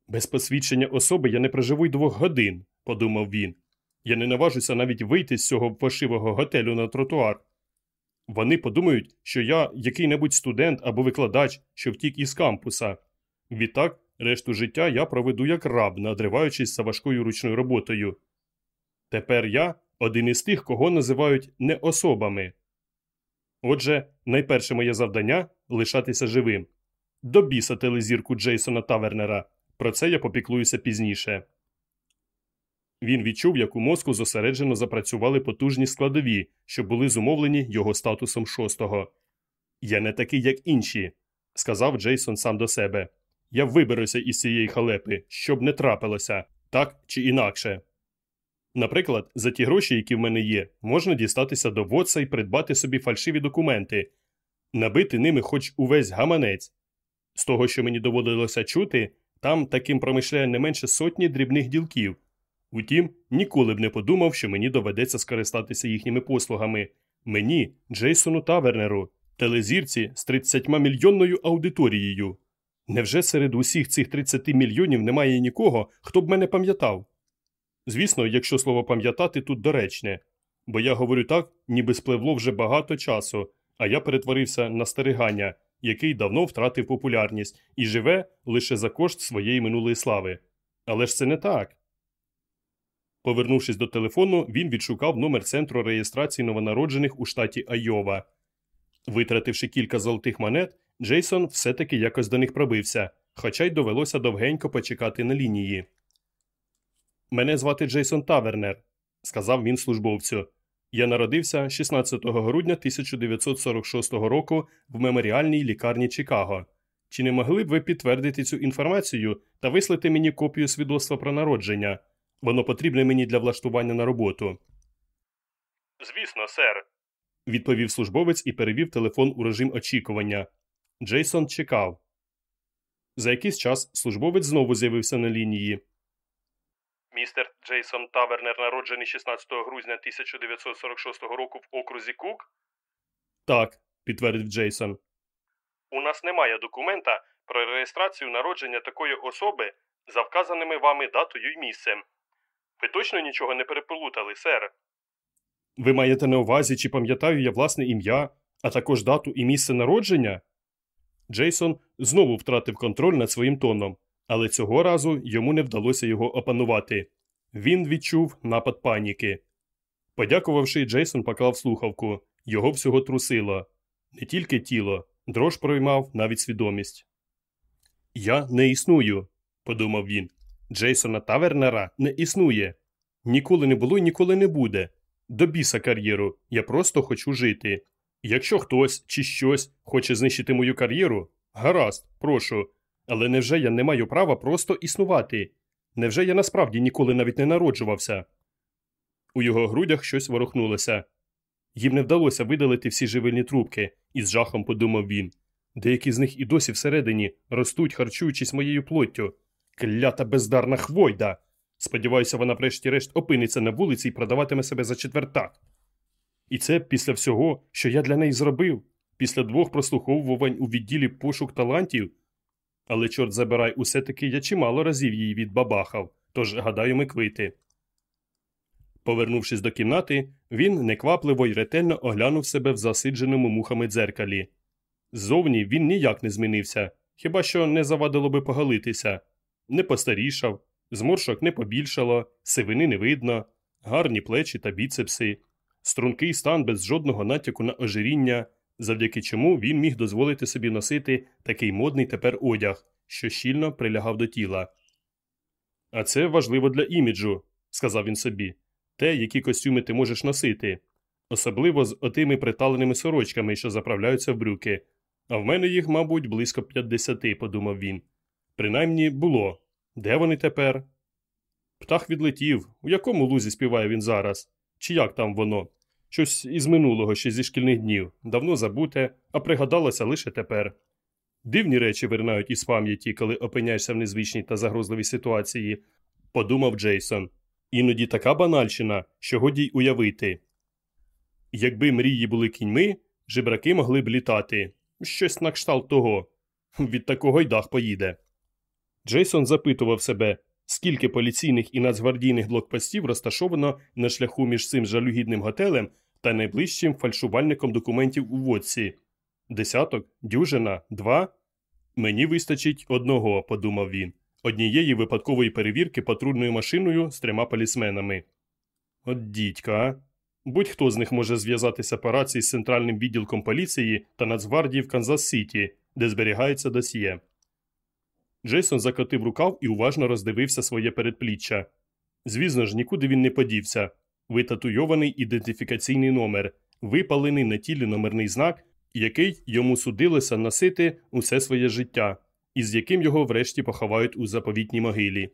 Без посвідчення особи я не проживу й двох годин, подумав він. Я не наважуся навіть вийти з цього фальшивого готелю на тротуар. Вони подумають, що я який-небудь студент або викладач, що втік із кампуса. Відтак, решту життя я проведу як раб, надриваючись за важкою ручною роботою. Тепер я один із тих, кого називають не особами. Отже, найперше моє завдання лишатися живим. До біса телезірку Джейсона Тавернера. Про це я попіклуюся пізніше. Він відчув, як у мозку зосереджено запрацювали потужні складові, що були зумовлені його статусом шостого. Я не такий, як інші, сказав Джейсон сам до себе. Я виберуся із цієї халепи, щоб не трапилося, так чи інакше. Наприклад, за ті гроші, які в мене є, можна дістатися до Вотса і придбати собі фальшиві документи, набити ними хоч увесь гаманець. З того, що мені доводилося чути, там таким промишляє не менше сотні дрібних ділків. Утім, ніколи б не подумав, що мені доведеться скористатися їхніми послугами. Мені, Джейсону Тавернеру, телезірці з 30 мільйонною аудиторією. Невже серед усіх цих 30 мільйонів немає нікого, хто б мене пам'ятав? Звісно, якщо слово пам'ятати тут доречне, бо я говорю так, ніби спливло вже багато часу, а я перетворився на стерегання, який давно втратив популярність і живе лише за кошт своєї минулої слави. Але ж це не так. Повернувшись до телефону, він відшукав номер центру реєстрації новонароджених у штаті Айова. Витративши кілька золотих монет, Джейсон все-таки якось до них пробився, хоча й довелося довгенько почекати на лінії. Мене звати Джейсон Тавернер, сказав він службовцю. Я народився 16 грудня 1946 року в меморіальній лікарні Чикаго. Чи не могли б ви підтвердити цю інформацію та вислати мені копію свідоцтва про народження? Воно потрібне мені для влаштування на роботу. Звісно, сер, відповів службовець і перевів телефон у режим очікування. Джейсон чекав. За якийсь час службовець знову з'явився на лінії. Містер Джейсон Тавернер народжений 16 грудня 1946 року в окрузі Кук? Так, підтвердив Джейсон. У нас немає документа про реєстрацію народження такої особи за вказаними вами датою й місцем. Ви точно нічого не переплутали, сер? Ви маєте на увазі, чи пам'ятаю я власне ім'я, а також дату і місце народження? Джейсон знову втратив контроль над своїм тоном, але цього разу йому не вдалося його опанувати. Він відчув напад паніки. Подякувавши, Джейсон поклав слухавку. Його всього трусило. Не тільки тіло, дрож проймав навіть свідомість. Я не існую, подумав він. Джейсона Тавернера не існує. Ніколи не було і ніколи не буде. До біса кар'єру, я просто хочу жити. Якщо хтось чи щось хоче знищити мою кар'єру, гаразд, прошу. Але невже я не маю права просто існувати? Невже я насправді ніколи навіть не народжувався? У його грудях щось ворухнулося. Їм не вдалося видалити всі живильні трубки, із жахом подумав він. Деякі з них і досі всередині ростуть, харчуючись моєю плоттю. Клята бездарна хвойда. Сподіваюся, вона врешті-решт опиниться на вулиці і продаватиме себе за четвертак. І це після всього, що я для неї зробив. Після двох прослуховувань у відділі пошук талантів. Але, чорт забирай, усе таки я чимало разів її відбабахав, тож гадаю, ми квити. Повернувшись до кімнати, він неквапливо й ретельно оглянув себе в засидженому мухами дзеркалі. Ззовні він ніяк не змінився, хіба що не завадило би погалитися. Не постарішав, зморшок не побільшало, сивини не видно, гарні плечі та біцепси, стрункий стан без жодного натяку на ожиріння, завдяки чому він міг дозволити собі носити такий модний тепер одяг, що щільно прилягав до тіла. А це важливо для іміджу, сказав він собі, те, які костюми ти можеш носити, особливо з отими приталеними сорочками, що заправляються в брюки. А в мене їх, мабуть, близько 50, подумав він. Принаймні було. Де вони тепер? Птах відлетів. У якому лузі співає він зараз? Чи як там воно? Щось із минулого, ще зі шкільних днів, давно забуте, а пригадалося лише тепер. Дивні речі виринають із пам'яті, коли опиняєшся в незвичній та загрозливій ситуації, подумав Джейсон. Іноді така банальщина, що годі й уявити. Якби мрії були кіньми, жебраки могли б літати. Щось на кшталт того. Від такого й дах поїде. Джейсон запитував себе, скільки поліційних і нацгвардійних блокпостів розташовано на шляху між цим жалюгідним готелем та найближчим фальшувальником документів у водці. Десяток, дюжина, два. Мені вистачить одного, подумав він, однієї випадкової перевірки патрульною машиною з трьома полісменами. От дідька? Будь-хто з них може зв'язатися по рації з центральним відділком поліції та Нацгвардії в Канзас Сіті, де зберігається досьє. Джейсон закотив рукав і уважно роздивився своє передпліччя. Звісно ж, нікуди він не подівся. Витатуйований ідентифікаційний номер, випалений на тілі номерний знак, який йому судилося носити усе своє життя, і з яким його врешті поховають у заповітній могилі.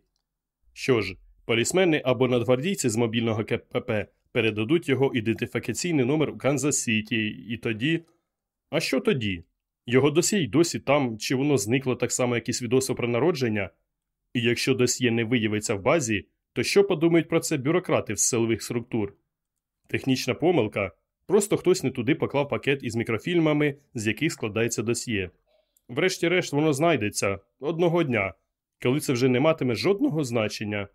Що ж, полісмени або надгвардійці з мобільного КПП передадуть його ідентифікаційний номер у Канзас Сіті, і тоді. А що тоді? Його досі й досі там, чи воно зникло так само, як і свідоцтво про народження? І якщо досьє не виявиться в базі, то що подумають про це бюрократи з силових структур? Технічна помилка просто хтось не туди поклав пакет із мікрофільмами, з яких складається досьє. Врешті-решт, воно знайдеться одного дня, коли це вже не матиме жодного значення.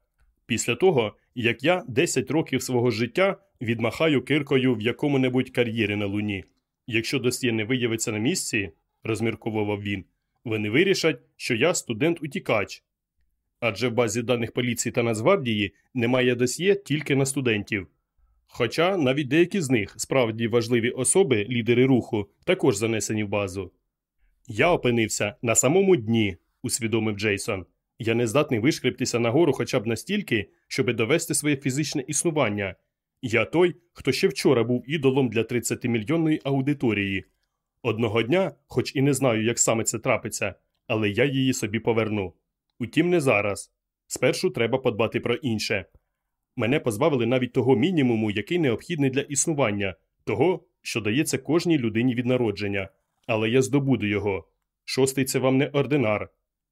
Після того, як я 10 років свого життя відмахаю киркою в якому-небудь кар'єрі на луні. Якщо досьє не виявиться на місці, розмірковував він, вони вирішать, що я студент-утікач. Адже в базі даних поліції та Нацгвардії немає досьє тільки на студентів. Хоча навіть деякі з них, справді важливі особи, лідери руху, також занесені в базу. Я опинився на самому дні, усвідомив Джейсон. Я не здатний вишкрептися нагору хоча б настільки, щоби довести своє фізичне існування. Я той, хто ще вчора був ідолом для 30-мільйонної аудиторії. Одного дня, хоч і не знаю, як саме це трапиться, але я її собі поверну. Утім, не зараз. Спершу треба подбати про інше. Мене позбавили навіть того мінімуму, який необхідний для існування, того, що дається кожній людині від народження. Але я здобуду його. Шостий це вам не ординар.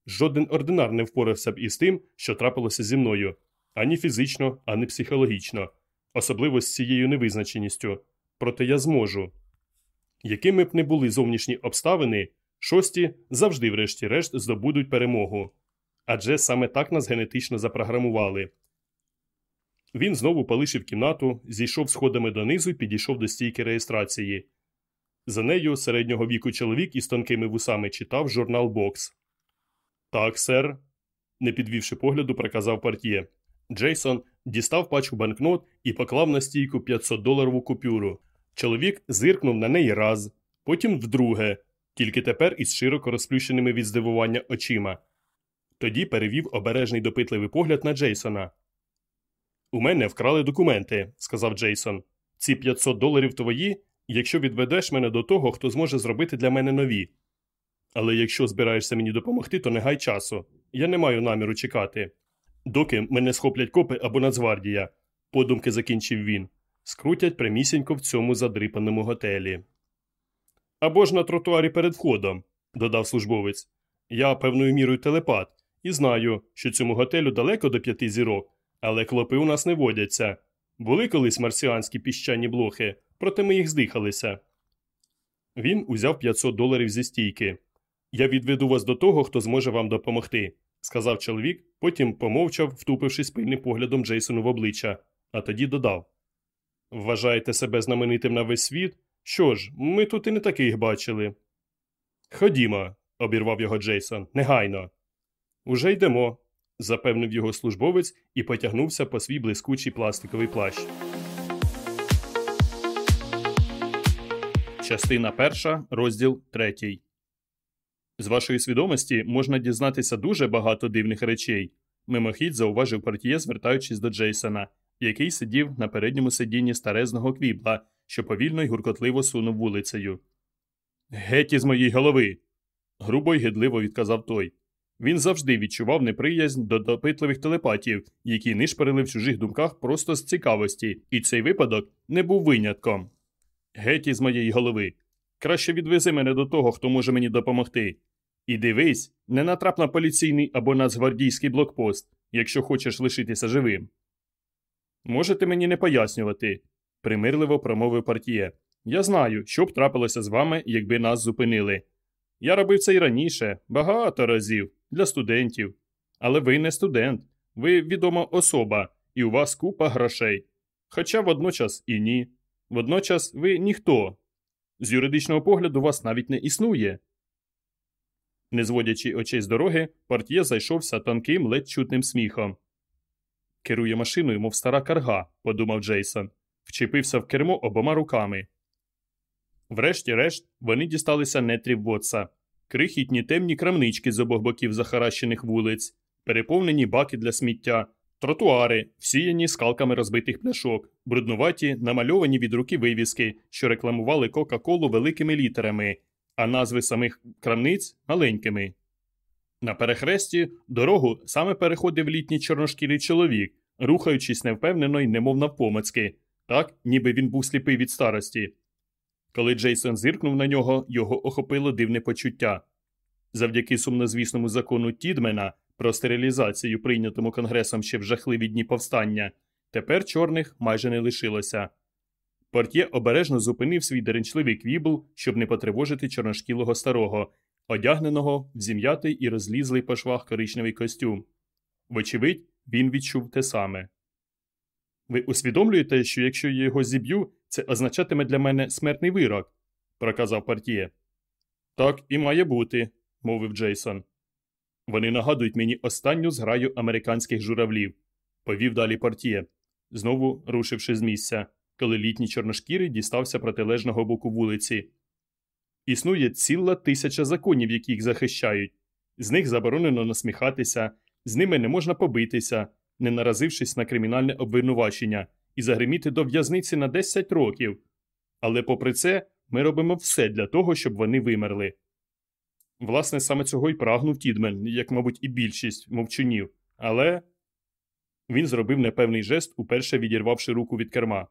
Жоден ординар не впорався б із тим, що трапилося зі мною ані фізично, ані психологічно, особливо з цією невизначеністю. Проте я зможу. Якими б не були зовнішні обставини, шості завжди, врешті-решт, здобудуть перемогу. Адже саме так нас генетично запрограмували. Він знову полишив кімнату, зійшов сходами донизу і підійшов до стійки реєстрації. За нею середнього віку чоловік із тонкими вусами читав журнал Бокс. Так, сер, не підвівши погляду, приказав портьє. Джейсон дістав пачку банкнот і поклав на стійку 500 доларову купюру. Чоловік зиркнув на неї раз, потім вдруге, тільки тепер із широко розплющеними від здивування очима. Тоді перевів обережний допитливий погляд на Джейсона. У мене вкрали документи, сказав Джейсон. Ці 500 доларів твої, якщо відведеш мене до того, хто зможе зробити для мене нові. Але якщо збираєшся мені допомогти, то не гай часу. Я не маю наміру чекати. Доки мене схоплять копи або Нацгвардія, подумки закінчив він, скрутять прямісінько в цьому задрипаному готелі. Або ж на тротуарі перед входом, додав службовець. Я певною мірою телепат і знаю, що цьому готелю далеко до п'яти зірок, але клопи у нас не водяться. Були колись марсіанські піщані блохи, проте ми їх здихалися. Він узяв 500 доларів зі стійки. Я відведу вас до того, хто зможе вам допомогти, сказав чоловік, потім помовчав, втупившись пильним поглядом Джейсону в обличчя, а тоді додав: Вважаєте себе знаменитим на весь світ? Що ж, ми тут і не таких бачили. Ходімо, обірвав його Джейсон, негайно. Уже йдемо, запевнив його службовець і потягнувся по свій блискучий пластиковий плащ. Частина перша, розділ третій. З вашої свідомості можна дізнатися дуже багато дивних речей. Мимохідь зауважив портіє, звертаючись до Джейсона, який сидів на передньому сидінні старезного квібла, що повільно й гуркотливо сунув вулицею. Геть із моєї голови. грубо й гидливо відказав той. Він завжди відчував неприязнь до допитливих телепатів, які нишпорили в чужих думках просто з цікавості, і цей випадок не був винятком. Геть із моєї голови. Краще відвези мене до того, хто може мені допомогти. І дивись, не натрап на поліційний або нацгвардійський блокпост, якщо хочеш лишитися живим. Можете мені не пояснювати, примирливо промовив партіє. Я знаю, що б трапилося з вами, якби нас зупинили. Я робив це й раніше, багато разів, для студентів. Але ви не студент, ви відома особа, і у вас купа грошей. Хоча водночас і ні. Водночас ви ніхто. З юридичного погляду вас навіть не існує. Не зводячи очей з дороги, портє зайшовся тонким, ледь чутним сміхом. Керує машиною, мов стара карга, подумав Джейсон, вчепився в кермо обома руками. Врешті-решт, вони дісталися нетрів Вотса, крихітні темні крамнички з обох боків захаращених вулиць, переповнені баки для сміття, тротуари, всіяні скалками розбитих пляшок, бруднуваті, намальовані від руки вивіски, що рекламували Кока-Колу великими літерами, а назви самих крамниць маленькими. На перехресті дорогу саме переходив літній чорношкірий чоловік, рухаючись невпевнено й немов навпомацьки, так, ніби він був сліпий від старості. Коли Джейсон зиркнув на нього, його охопило дивне почуття. Завдяки сумнозвісному закону Тідмена про стерилізацію, прийнятому конгресом ще в жахливі дні повстання, тепер чорних майже не лишилося. Портє обережно зупинив свій деренчливий квібл, щоб не потривожити чорношкілого старого, одягненого в зім'ятий і розлізлий по швах коричневий костюм. Вочевидь, він відчув те саме. Ви усвідомлюєте, що якщо я його зіб'ю, це означатиме для мене смертний вирок, проказав партіє. Так і має бути, мовив Джейсон. Вони нагадують мені останню зграю американських журавлів, повів далі партіє, знову рушивши з місця, коли літній чорношкірий дістався протилежного боку вулиці. Існує ціла тисяча законів, які їх захищають. З них заборонено насміхатися, з ними не можна побитися, не наразившись на кримінальне обвинувачення, і загриміти до в'язниці на 10 років. Але попри це, ми робимо все для того, щоб вони вимерли. Власне, саме цього й прагнув Тідмен, як, мабуть, і більшість мовчунів. Але він зробив непевний жест, уперше відірвавши руку від керма.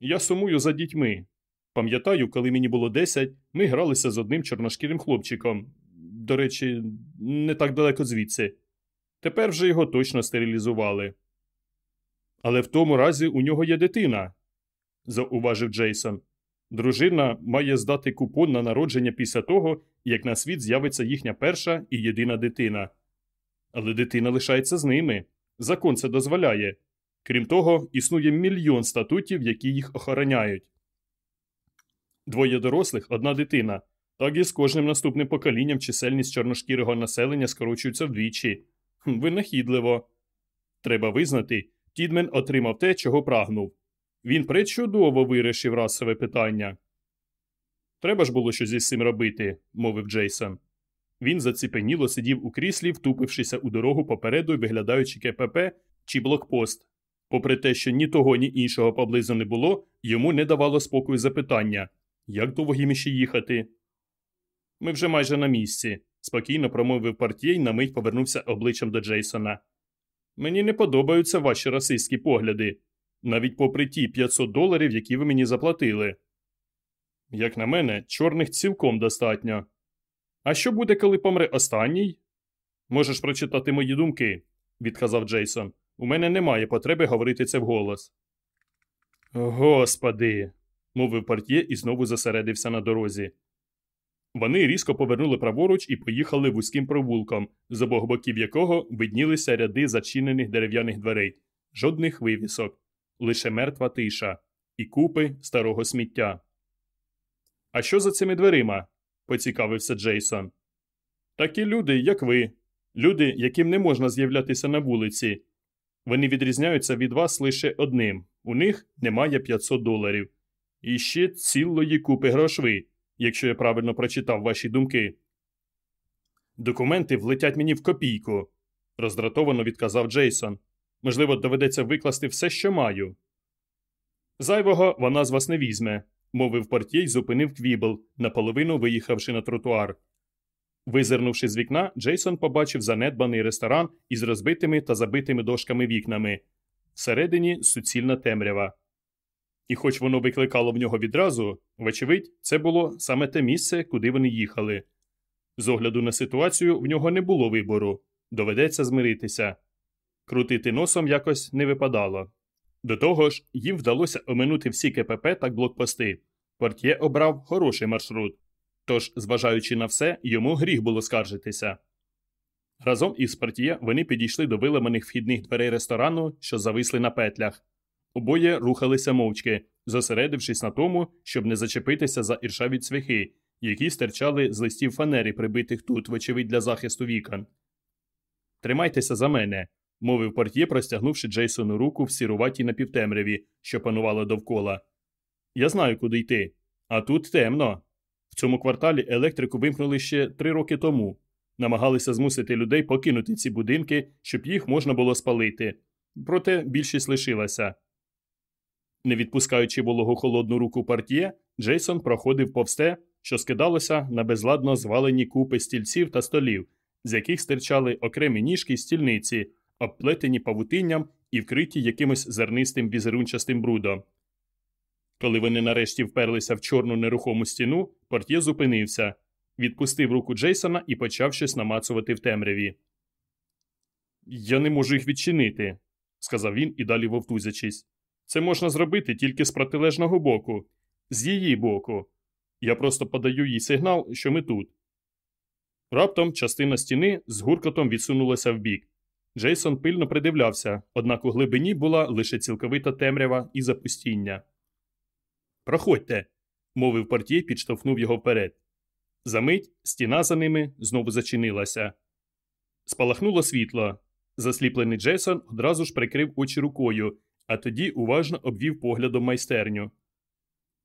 Я сумую за дітьми. Пам'ятаю, коли мені було 10, ми гралися з одним чорношкірим хлопчиком. До речі, не так далеко звідси. Тепер вже його точно стерилізували. Але в тому разі у нього є дитина, зауважив Джейсон. Дружина має здати купон на народження після того, як на світ з'явиться їхня перша і єдина дитина. Але дитина лишається з ними. Закон це дозволяє. Крім того, існує мільйон статутів, які їх охороняють. Двоє дорослих, одна дитина. Так і з кожним наступним поколінням чисельність чорношкірого населення скорочується вдвічі. Винахідливо. Треба визнати, Тідмен отримав те, чого прагнув. Він пречудово вирішив расове питання. Треба ж було щось із цим робити, мовив Джейсон. Він заціпеніло сидів у кріслі, втупившися у дорогу попереду і виглядаючи КПП чи блокпост. Попри те, що ні того, ні іншого поблизу не було, йому не давало спокою запитання як довго їм іще їхати. Ми вже майже на місці, спокійно промовив партій, на мить повернувся обличчям до Джейсона. Мені не подобаються ваші расистські погляди, навіть попри ті 500 доларів, які ви мені заплатили. Як на мене, чорних цілком достатньо. А що буде, коли помре останній? Можеш прочитати мої думки, відказав Джейсон. У мене немає потреби говорити це вголос. Господи, мовив портє і знову зосередився на дорозі. Вони різко повернули праворуч і поїхали вузьким провулком, з обох боків якого виднілися ряди зачинених дерев'яних дверей, жодних вивісок, лише мертва тиша і купи старого сміття. А що за цими дверима? Поцікавився Джейсон. Такі люди, як ви, люди, яким не можна з'являтися на вулиці. Вони відрізняються від вас лише одним у них немає 500 доларів. І ще цілої купи грошви, якщо я правильно прочитав ваші думки. Документи влетять мені в копійку, роздратовано відказав Джейсон. Можливо, доведеться викласти все, що маю. Зайвого вона з вас не візьме, мовив портє й зупинив квібл, наполовину виїхавши на тротуар. Визирнувши з вікна, Джейсон побачив занедбаний ресторан із розбитими та забитими дошками вікнами. Всередині суцільна темрява. І хоч воно викликало в нього відразу, вочевидь, це було саме те місце, куди вони їхали. З огляду на ситуацію в нього не було вибору доведеться змиритися. Крутити носом якось не випадало. До того ж, їм вдалося оминути всі КПП та блокпости. Портє обрав хороший маршрут. Тож, зважаючи на все, йому гріх було скаржитися. Разом із партія вони підійшли до виламаних вхідних дверей ресторану, що зависли на петлях. Обоє рухалися мовчки, зосередившись на тому, щоб не зачепитися за іршаві цвяхи, які стирчали з листів фанери, прибитих тут, вочевидь, для захисту вікон. Тримайтеся за мене, мовив портє, простягнувши Джейсону руку в сіруватій напівтемряві, що панувала довкола. Я знаю, куди йти. А тут темно. В цьому кварталі електрику вимкнули ще три роки тому. Намагалися змусити людей покинути ці будинки, щоб їх можна було спалити. Проте більшість лишилася. Не відпускаючи вологу холодну руку партіє, Джейсон проходив повз те, що скидалося на безладно звалені купи стільців та столів, з яких стирчали окремі ніжки стільниці, обплетені павутинням і вкриті якимось зернистим візерунчастим брудом. Коли вони нарешті вперлися в чорну нерухому стіну, портє зупинився, відпустив руку Джейсона і почав щось намацувати в темряві. Я не можу їх відчинити, сказав він і далі вовтузячись. Це можна зробити тільки з протилежного боку, з її боку. Я просто подаю їй сигнал, що ми тут. Раптом частина стіни з гуркотом відсунулася вбік. Джейсон пильно придивлявся, однак у глибині була лише цілковита темрява і запустіння. Проходьте, мовив портій, підштовхнув його вперед. Замить стіна за ними знову зачинилася. Спалахнуло світло. Засліплений Джейсон одразу ж прикрив очі рукою, а тоді уважно обвів поглядом майстерню.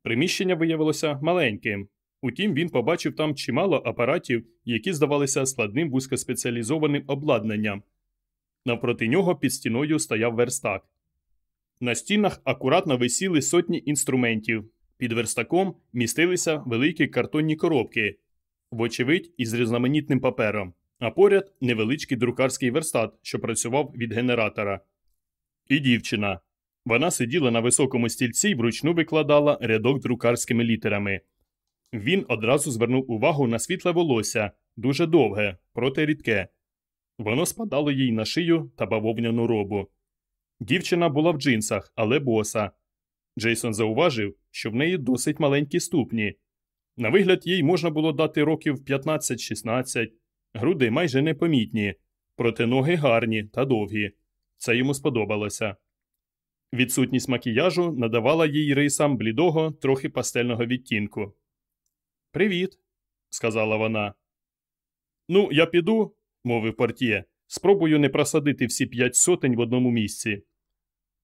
Приміщення виявилося маленьким. Утім, він побачив там чимало апаратів, які здавалися складним вузькоспеціалізованим обладнанням. Навпроти нього під стіною стояв верстак. На стінах акуратно висіли сотні інструментів. Під верстаком містилися великі картонні коробки, вочевидь, із різноманітним папером, а поряд невеличкий друкарський верстат, що працював від генератора. І дівчина. Вона сиділа на високому стільці і вручну викладала рядок друкарськими літерами. Він одразу звернув увагу на світле волосся, дуже довге, проте рідке. Воно спадало їй на шию та бавовняну робу. Дівчина була в джинсах, але боса. Джейсон зауважив, що в неї досить маленькі ступні. На вигляд, їй можна було дати років 15-16, груди майже непомітні, проте ноги гарні та довгі. Це йому сподобалося. Відсутність макіяжу надавала їй рисам блідого, трохи пастельного відтінку. Привіт, сказала вона. Ну, я піду, мовив портє. Спробую не просадити всі п'ять сотень в одному місці.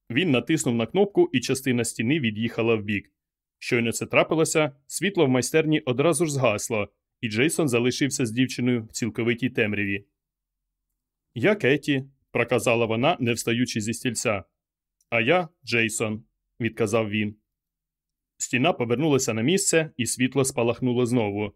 Він натиснув на кнопку, і частина стіни від'їхала вбік. Щойно це трапилося, світло в майстерні одразу ж згасло, і Джейсон залишився з дівчиною в цілковитій темряві. Я Кеті, проказала вона, не встаючи зі стільця. А я Джейсон, відказав він. Стіна повернулася на місце, і світло спалахнуло знову.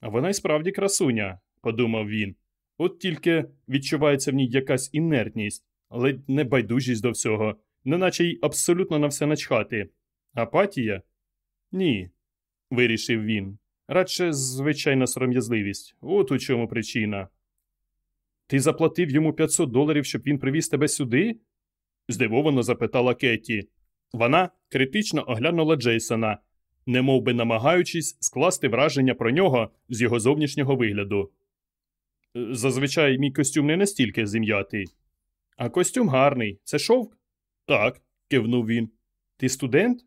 А вона й справді красуня, подумав він. От тільки відчувається в ній якась інертність, ледь не байдужість до всього, неначе й абсолютно на все начхати. Апатія? Ні, вирішив він. Радше звичайна сором'язливість. От у чому причина. Ти заплатив йому 500 доларів, щоб він привіз тебе сюди? здивовано запитала Кетті. Вона критично оглянула Джейсона, немов би намагаючись скласти враження про нього з його зовнішнього вигляду. Зазвичай мій костюм не настільки зім'ятий. А костюм гарний. Це шовк? Так, кивнув він. Ти студент?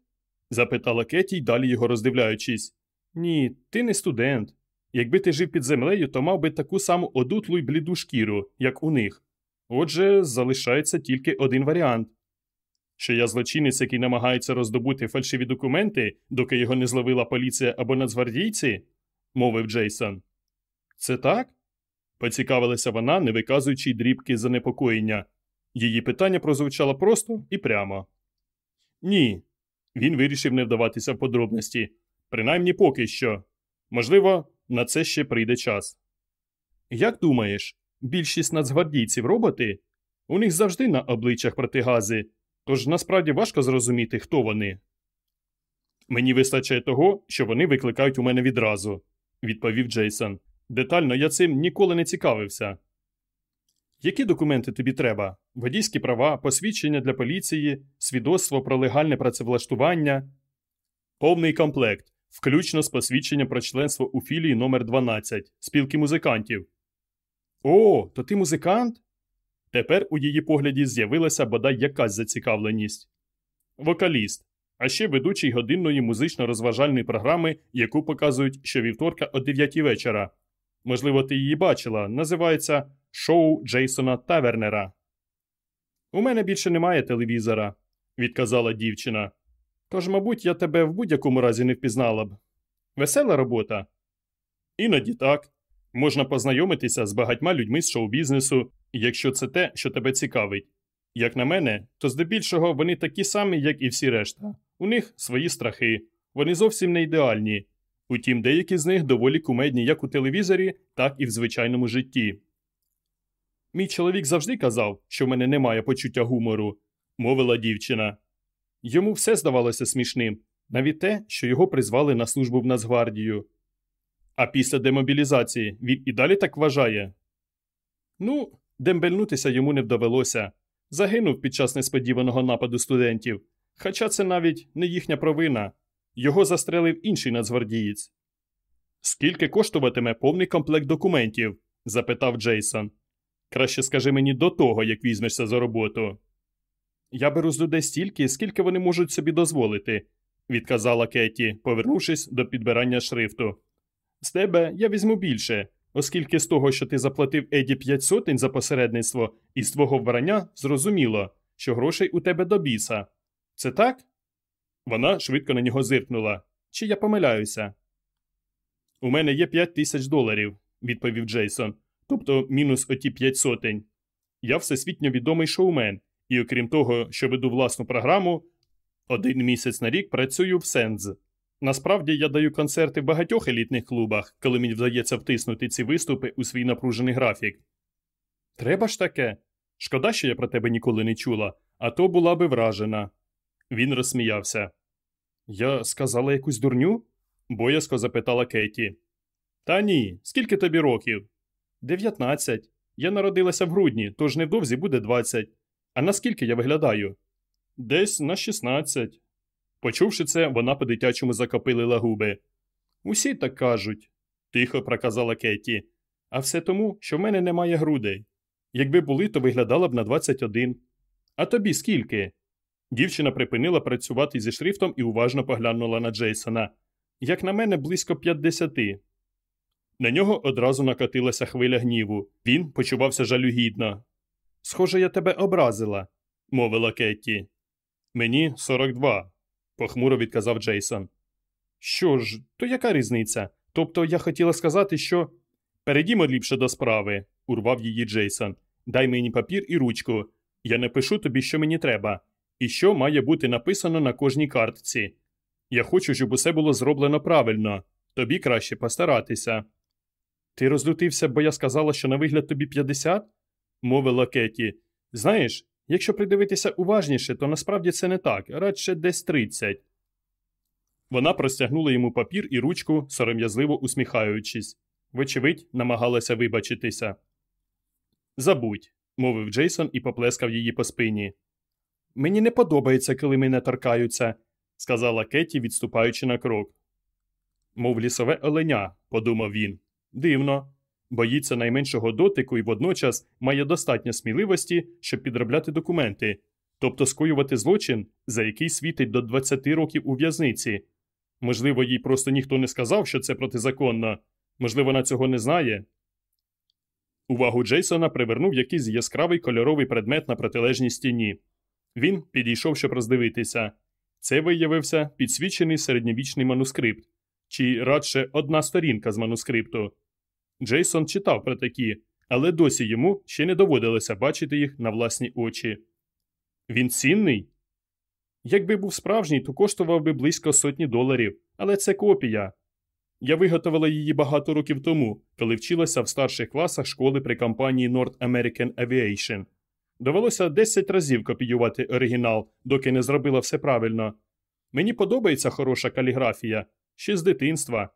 запитала Кеті далі його роздивляючись. Ні, ти не студент. Якби ти жив під землею, то мав би таку саму одутлу й бліду шкіру, як у них. Отже, залишається тільки один варіант. Що я злочинець, який намагається роздобути фальшиві документи, доки його не зловила поліція або нацгвардійці? мовив Джейсон. Це так? Поцікавилася вона, не виказуючи дрібки занепокоєння. Її питання прозвучало просто і прямо. Ні. Він вирішив не вдаватися в подробності. Принаймні поки що. Можливо, на це ще прийде час. Як думаєш, більшість нацгвардійців роботи? У них завжди на обличчях протигази, тож насправді важко зрозуміти, хто вони. Мені вистачає того, що вони викликають у мене відразу, відповів Джейсон. Детально я цим ніколи не цікавився. Які документи тобі треба? Водійські права, посвідчення для поліції, свідоцтво про легальне працевлаштування? Повний комплект, включно з посвідченням про членство у філії номер 12 спілки музикантів. О, то ти музикант? Тепер у її погляді з'явилася бодай якась зацікавленість. Вокаліст, а ще ведучий годинної музично-розважальної програми, яку показують щовівторка о 9 вечора. Можливо, ти її бачила. Називається Шоу Джейсона Тавернера. У мене більше немає телевізора, відказала дівчина. Тож, мабуть, я тебе в будь-якому разі не впізнала б. Весела робота. Іноді так. Можна познайомитися з багатьма людьми з шоу-бізнесу, якщо це те, що тебе цікавить. Як на мене, то здебільшого вони такі самі, як і всі решта. У них свої страхи, вони зовсім не ідеальні. Утім, деякі з них доволі кумедні як у телевізорі, так і в звичайному житті. Мій чоловік завжди казав, що в мене немає почуття гумору, мовила дівчина. Йому все здавалося смішним, навіть те, що його призвали на службу в Нацгвардію. А після демобілізації він і далі так вважає. Ну, дембельнутися йому не вдовелося. Загинув під час несподіваного нападу студентів. Хоча це навіть не їхня провина. Його застрелив інший нацгвардієць. Скільки коштуватиме повний комплект документів? запитав Джейсон. Краще скажи мені до того, як візьмешся за роботу. Я беру з людей стільки, скільки вони можуть собі дозволити, відказала Кеті, повернувшись до підбирання шрифту. З тебе я візьму більше, оскільки з того, що ти заплатив Еді п'ять сотень за посередництво, і з твого вбрання зрозуміло, що грошей у тебе до біса. Це так? Вона швидко на нього зиркнула. Чи я помиляюся? У мене є п'ять тисяч доларів, відповів Джейсон, тобто мінус оті п'ять сотень. Я всесвітньо відомий шоумен, і окрім того, що веду власну програму, один місяць на рік працюю в Сенз. Насправді я даю концерти в багатьох елітних клубах, коли мені вдається втиснути ці виступи у свій напружений графік. Треба ж таке. Шкода, що я про тебе ніколи не чула, а то була би вражена. Він розсміявся. Я сказала якусь дурню? боязко запитала Кеті. Та ні, скільки тобі років? Дев'ятнадцять. Я народилася в грудні, тож невдовзі буде двадцять. А наскільки я виглядаю? Десь на шістнадцять. Почувши це, вона по дитячому закопилила губи. Усі так кажуть, тихо проказала Кетті. А все тому, що в мене немає грудей. Якби були, то виглядала б на 21. А тобі скільки? Дівчина припинила працювати зі шрифтом і уважно поглянула на Джейсона. Як на мене, близько 50. На нього одразу накотилася хвиля гніву. Він почувався жалюгідно. Схоже, я тебе образила, мовила Кетті. Мені 42, похмуро відказав Джейсон. Що ж, то яка різниця? Тобто я хотіла сказати, що. Перейдімо ліпше до справи, урвав її Джейсон. Дай мені папір і ручку. Я напишу тобі, що мені треба, і що має бути написано на кожній картці. Я хочу, щоб усе було зроблено правильно. Тобі краще постаратися. Ти розлютився, бо я сказала, що на вигляд тобі 50? мовила Кеті. Знаєш, якщо придивитися уважніше, то насправді це не так, радше десь 30. Вона простягнула йому папір і ручку, сором'язливо усміхаючись. Вочевидь, намагалася вибачитися. Забудь, мовив Джейсон і поплескав її по спині. Мені не подобається, коли мене торкаються, сказала Кеті, відступаючи на крок. Мов лісове оленя, подумав він. Дивно. Боїться найменшого дотику і водночас має достатньо сміливості, щоб підробляти документи, тобто скоювати злочин, за який світить до 20 років у в'язниці. Можливо, їй просто ніхто не сказав, що це протизаконно, можливо, вона цього не знає. Увагу Джейсона привернув якийсь яскравий кольоровий предмет на протилежній стіні. Він підійшов, щоб роздивитися. Це виявився підсвічений середньовічний манускрипт, чи радше одна сторінка з манускрипту. Джейсон читав про такі, але досі йому ще не доводилося бачити їх на власні очі. Він цінний? Якби був справжній, то коштував би близько сотні доларів, але це копія. Я виготовила її багато років тому, коли вчилася в старших класах школи при компанії North American Aviation. Довелося 10 разів копіювати оригінал, доки не зробила все правильно. Мені подобається хороша каліграфія ще з дитинства.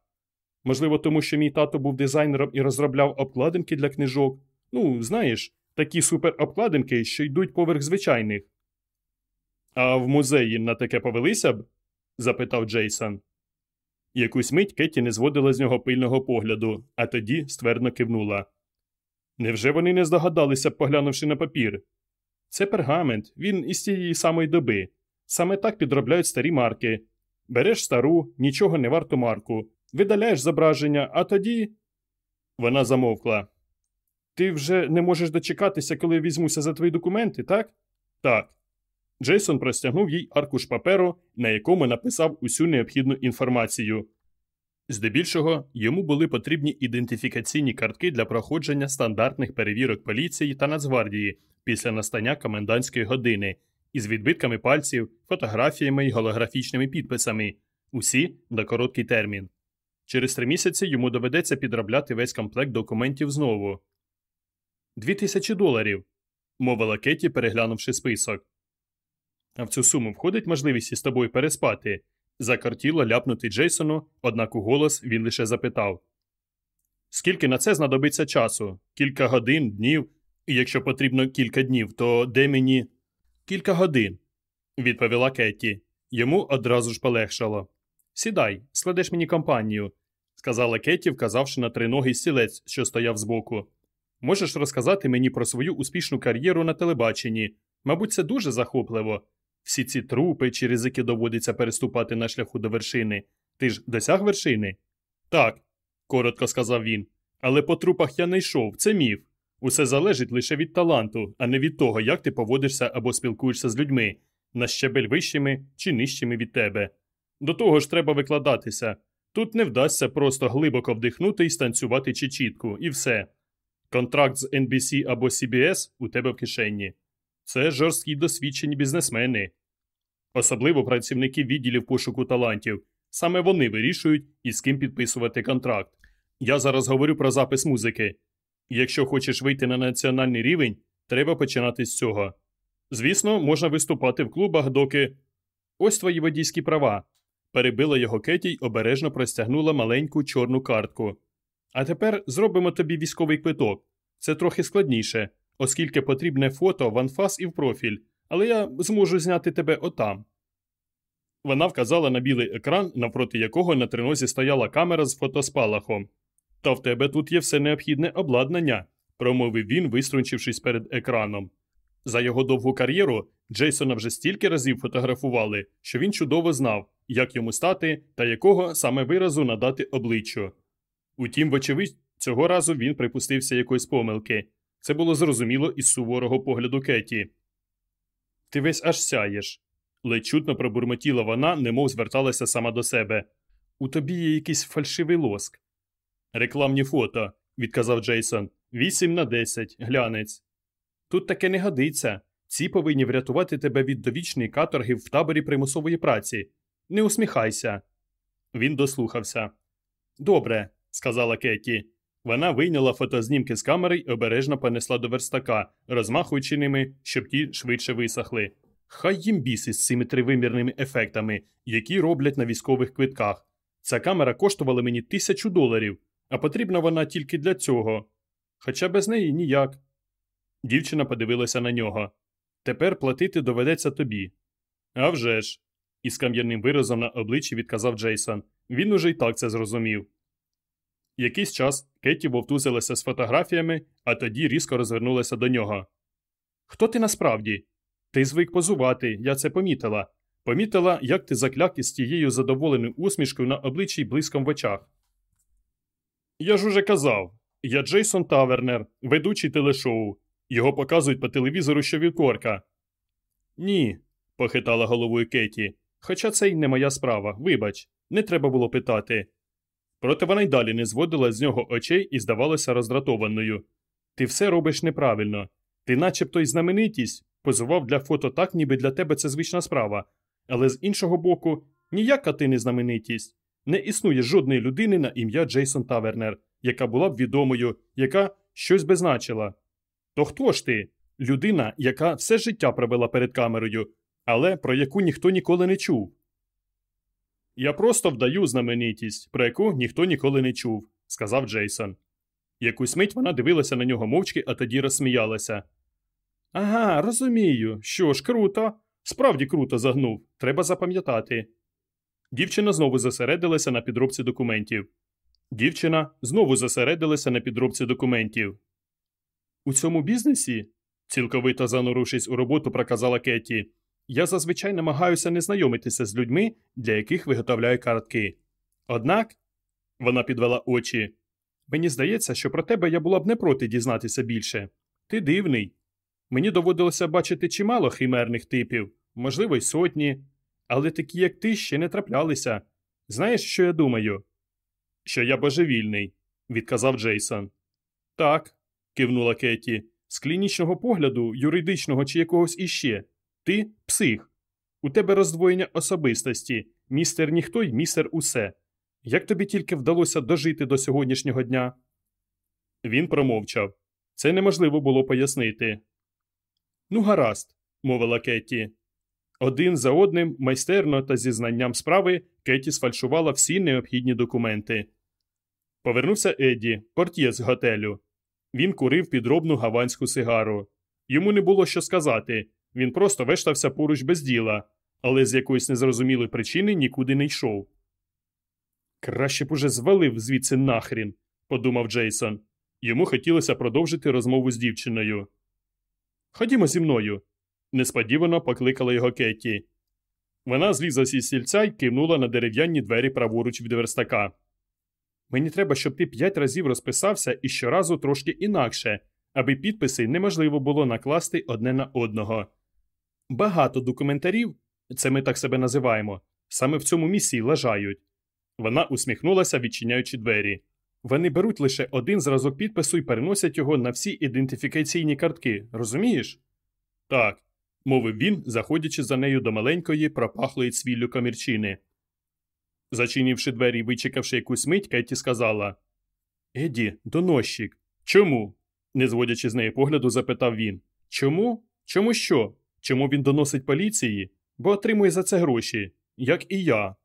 Можливо, тому що мій тато був дизайнером і розробляв обкладинки для книжок. Ну, знаєш, такі суперобкладинки, що йдуть поверх звичайних. А в музеї на таке повелися б? запитав Джейсон. Якусь мить Кеті не зводила з нього пильного погляду, а тоді ствердно кивнула. Невже вони не здогадалися поглянувши на папір? Це пергамент, він із тієї самої доби. Саме так підробляють старі марки. Береш стару, нічого не варту марку, видаляєш зображення, а тоді. Вона замовкла. Ти вже не можеш дочекатися, коли я візьмуся за твої документи, так? Так. Джейсон простягнув їй аркуш паперу, на якому написав усю необхідну інформацію. Здебільшого йому були потрібні ідентифікаційні картки для проходження стандартних перевірок поліції та Нацгвардії після настання комендантської години із відбитками пальців, фотографіями і голографічними підписами, усі на короткий термін. Через три місяці йому доведеться підробляти весь комплект документів знову. Дві тисячі доларів, мовила Кеті, переглянувши список. А в цю суму входить можливість із тобою переспати. Закартіло ляпнути Джейсону, однак у голос він лише запитав Скільки на це знадобиться часу? Кілька годин, днів, і якщо потрібно кілька днів, то де мені. Кілька годин, відповіла Кетті. Йому одразу ж полегшало. Сідай, складеш мені компанію, сказала Кетті, вказавши на триногий стілець, що стояв збоку. Можеш розказати мені про свою успішну кар'єру на телебаченні. Мабуть, це дуже захопливо. Всі ці трупи, через які доводиться переступати на шляху до вершини. Ти ж досяг вершини? Так, коротко сказав він. Але по трупах я не йшов, це міф. Усе залежить лише від таланту, а не від того, як ти поводишся або спілкуєшся з людьми, на щебель вищими чи нижчими від тебе. До того ж, треба викладатися. Тут не вдасться просто глибоко вдихнути і станцювати чи чітку, і все. Контракт з NBC або CBS у тебе в кишені. Це жорсткі досвідчені бізнесмени. Особливо працівники відділів пошуку талантів. Саме вони вирішують, із ким підписувати контракт. Я зараз говорю про запис музики. Якщо хочеш вийти на національний рівень, треба починати з цього. Звісно, можна виступати в клубах, доки. Ось твої водійські права. Перебила його Кеті й обережно простягнула маленьку чорну картку. А тепер зробимо тобі військовий квиток. Це трохи складніше, оскільки потрібне фото в анфас і в профіль, але я зможу зняти тебе отам. Вона вказала на білий екран, навпроти якого на тринозі стояла камера з фотоспалахом. Та в тебе тут є все необхідне обладнання, промовив він, виструнчившись перед екраном. За його довгу кар'єру Джейсона вже стільки разів фотографували, що він чудово знав, як йому стати та якого саме виразу надати обличчю. Утім, вочевидь, цього разу він припустився якоїсь помилки. Це було зрозуміло із суворого погляду Кеті. Ти весь аж сяєш. ледь чутно пробурмотіла вона, немов зверталася сама до себе. У тобі є якийсь фальшивий лоск. Рекламні фото, відказав Джейсон. Вісім на десять, глянець. Тут таке не годиться. Ці повинні врятувати тебе від довічної каторги в таборі примусової праці. Не усміхайся. Він дослухався. Добре, сказала Кетті. Вона вийняла фотознімки з камери й обережно понесла до верстака, розмахуючи ними, щоб ті швидше висохли. Хай їм біси з цими тривимірними ефектами, які роблять на військових квитках. Ця камера коштувала мені тисячу доларів, а потрібна вона тільки для цього. Хоча без неї ніяк. Дівчина подивилася на нього. Тепер платити доведеться тобі. «А вже ж!» – із кам'яним виразом на обличчі відказав Джейсон. Він уже й так це зрозумів. Якийсь час Кетті вовтузилася з фотографіями, а тоді різко розвернулася до нього. Хто ти насправді? Ти звик позувати, я це помітила. Помітила, як ти закляк із тією задоволеною усмішкою на обличчі й в очах. Я ж уже казав. Я Джейсон Тавернер, ведучий телешоу. Його показують по телевізору щовівторка. Ні, похитала головою Кеті. Хоча це й не моя справа. Вибач, не треба було питати. Проте вона й далі не зводила з нього очей і здавалася роздратованою. Ти все робиш неправильно. Ти, начебто, й знаменитість, позував для фото так, ніби для тебе це звична справа. Але з іншого боку, ніяка ти не знаменитість. Не існує жодної людини на ім'я Джейсон Тавернер, яка була б відомою, яка щось би значила. То хто ж ти? Людина, яка все життя провела перед камерою, але про яку ніхто ніколи не чув. Я просто вдаю знаменитість, про яку ніхто ніколи не чув, сказав Джейсон. Якусь мить вона дивилася на нього мовчки, а тоді розсміялася. Ага, розумію. Що ж, круто. Справді круто загнув. Треба запам'ятати. Дівчина знову зосередилася на підробці документів. Дівчина знову зосередилася на підробці документів. У цьому бізнесі, цілковито занурившись у роботу, проказала Кетті, я зазвичай намагаюся не знайомитися з людьми, для яких виготовляю картки. Однак, вона підвела очі. Мені здається, що про тебе я була б не проти дізнатися більше. Ти дивний. Мені доводилося бачити чимало химерних типів, можливо, й сотні, але такі, як ти, ще не траплялися. Знаєш, що я думаю? Що я божевільний, відказав Джейсон. Так, кивнула Кетті. З клінічного погляду, юридичного чи якогось іще. Ти псих. У тебе роздвоєння особистості, містер ніхто й містер усе. Як тобі тільки вдалося дожити до сьогоднішнього дня? Він промовчав. Це неможливо було пояснити. Ну, гаразд, мовила Кетті. Один за одним, майстерно та зі знанням справи, Кетті сфальшувала всі необхідні документи. Повернувся Едді, портьє з готелю. Він курив підробну гаванську сигару. Йому не було що сказати, він просто вештався поруч без діла, але з якоїсь незрозумілої причини нікуди не йшов. Краще б уже звалив звідси нахрін, подумав Джейсон. Йому хотілося продовжити розмову з дівчиною. Ходімо зі мною, несподівано покликала його Кетті. Вона злізла зі стільця й кивнула на дерев'яні двері праворуч від верстака. Мені треба, щоб ти п'ять разів розписався і щоразу трошки інакше, аби підписи неможливо було накласти одне на одного. Багато документарів, це ми так себе називаємо, саме в цьому місці лажають. Вона усміхнулася, відчиняючи двері. Вони беруть лише один зразок підпису і переносять його на всі ідентифікаційні картки, розумієш? Так, мовив він, заходячи за нею до маленької, пропахлої цвіллю комірчини. Зачинивши двері і вичекавши якусь мить, Кетті сказала Еді, доносчик. Чому? не зводячи з неї погляду, запитав він. Чому? Чому що? Чому він доносить поліції? Бо отримує за це гроші, як і я.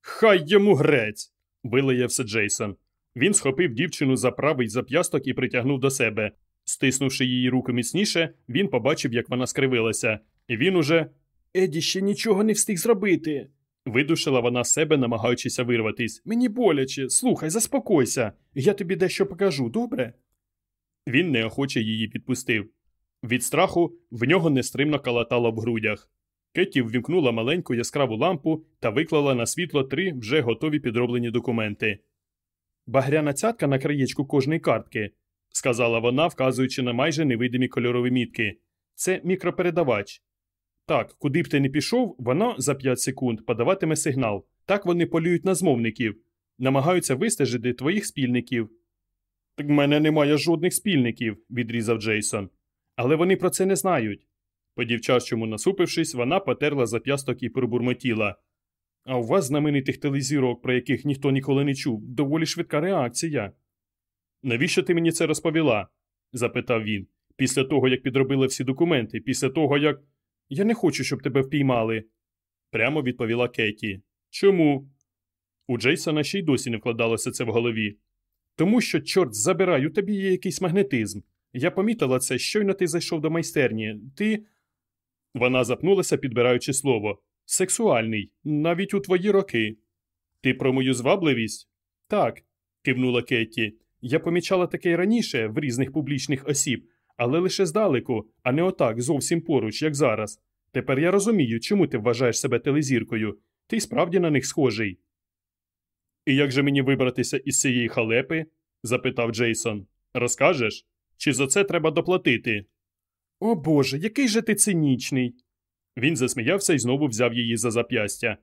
Хай йому грець. вилаявся Джейсон. Він схопив дівчину за правий зап'ясток і притягнув до себе. Стиснувши її руку міцніше, він побачив, як вона скривилася, і він уже. Еді ще нічого не встиг зробити. Видушила вона себе, намагаючися вирватись. Мені боляче, слухай, заспокойся, я тобі дещо покажу, добре? Він неохоче її підпустив. Від страху в нього нестримно калатало в грудях. Кетті ввімкнула маленьку яскраву лампу та виклала на світло три вже готові підроблені документи. Багряна цятка на краєчку кожної картки, сказала вона, вказуючи на майже невидимі кольорові мітки. Це мікропередавач. Так, куди б ти не пішов, воно за 5 секунд подаватиме сигнал. Так вони полюють на змовників, намагаються вистежити твоїх спільників. Так в мене немає жодних спільників, відрізав Джейсон. Але вони про це не знають. По дівчачому насупившись, вона потерла зап'ясток і пробурмотіла. А у вас знаменитих телезірок, про яких ніхто ніколи не чув, доволі швидка реакція. Навіщо ти мені це розповіла? запитав він. Після того, як підробили всі документи, після того, як. Я не хочу, щоб тебе впіймали. Прямо відповіла Кеті. Чому? У Джейсона ще й досі не вкладалося це в голові. Тому що, чорт, забирай, у тобі є якийсь магнетизм. Я помітила це, щойно ти зайшов до майстерні. Ти. Вона запнулася, підбираючи слово. Сексуальний, навіть у твої роки. Ти про мою звабливість? Так, кивнула Кетті. Я помічала таке й раніше в різних публічних осіб, але лише здалеку, а не отак, зовсім поруч, як зараз. Тепер я розумію, чому ти вважаєш себе телезіркою. Ти справді на них схожий. І як же мені вибратися із цієї халепи? запитав Джейсон. Розкажеш? Чи за це треба доплатити? О Боже, який же ти цинічний. Він засміявся і знову взяв її за зап'ястя.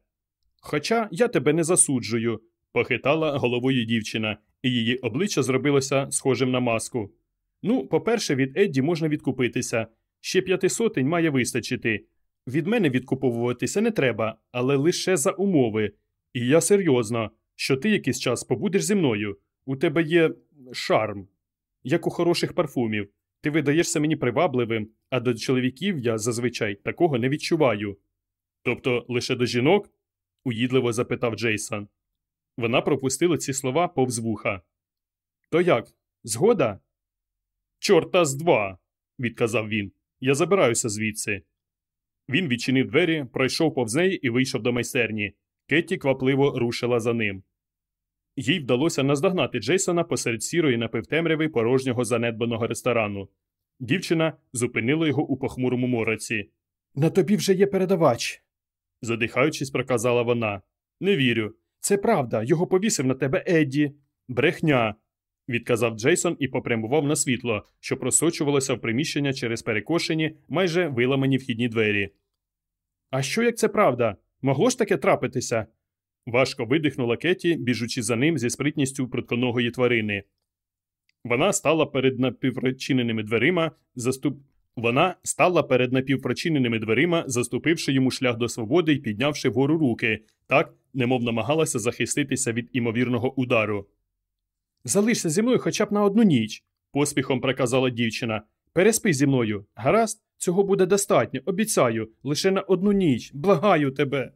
Хоча я тебе не засуджую, похитала головою дівчина, і її обличчя зробилося схожим на маску. Ну, по-перше, від Едді можна відкупитися. Ще п'яти сотень має вистачити. Від мене відкуповуватися не треба, але лише за умови. І я серйозно, що ти якийсь час побудеш зі мною. У тебе є шарм, як у хороших парфумів. Ти видаєшся мені привабливим, а до чоловіків я зазвичай такого не відчуваю. Тобто лише до жінок? уїдливо запитав Джейсон. Вона пропустила ці слова повз вуха. То як? Згода? Чорта з два, відказав він. Я забираюся звідси. Він відчинив двері, пройшов повз неї і вийшов до майстерні. Кетті квапливо рушила за ним. Їй вдалося наздогнати Джейсона посеред сірої напівтемряви порожнього занедбаного ресторану. Дівчина зупинила його у похмурому мороці. На тобі вже є передавач, задихаючись, проказала вона. Не вірю. Це правда, його повісив на тебе Едді. Брехня, відказав Джейсон і попрямував на світло, що просочувалося в приміщення через перекошені, майже виламані вхідні двері. А що як це правда? Могло ж таке трапитися? Важко видихнула Кеті, біжучи за ним зі спритністю прутконогої тварини. Вона стала перед напівпрочиненими дверима, заступ... Вона стала перед напівпрочиненими дверима, заступивши йому шлях до свободи і піднявши вгору руки, так, немов намагалася захиститися від імовірного удару. Залишся зі мною хоча б на одну ніч, поспіхом проказала дівчина. Переспи зі мною. Гаразд, цього буде достатньо, обіцяю, лише на одну ніч, благаю тебе.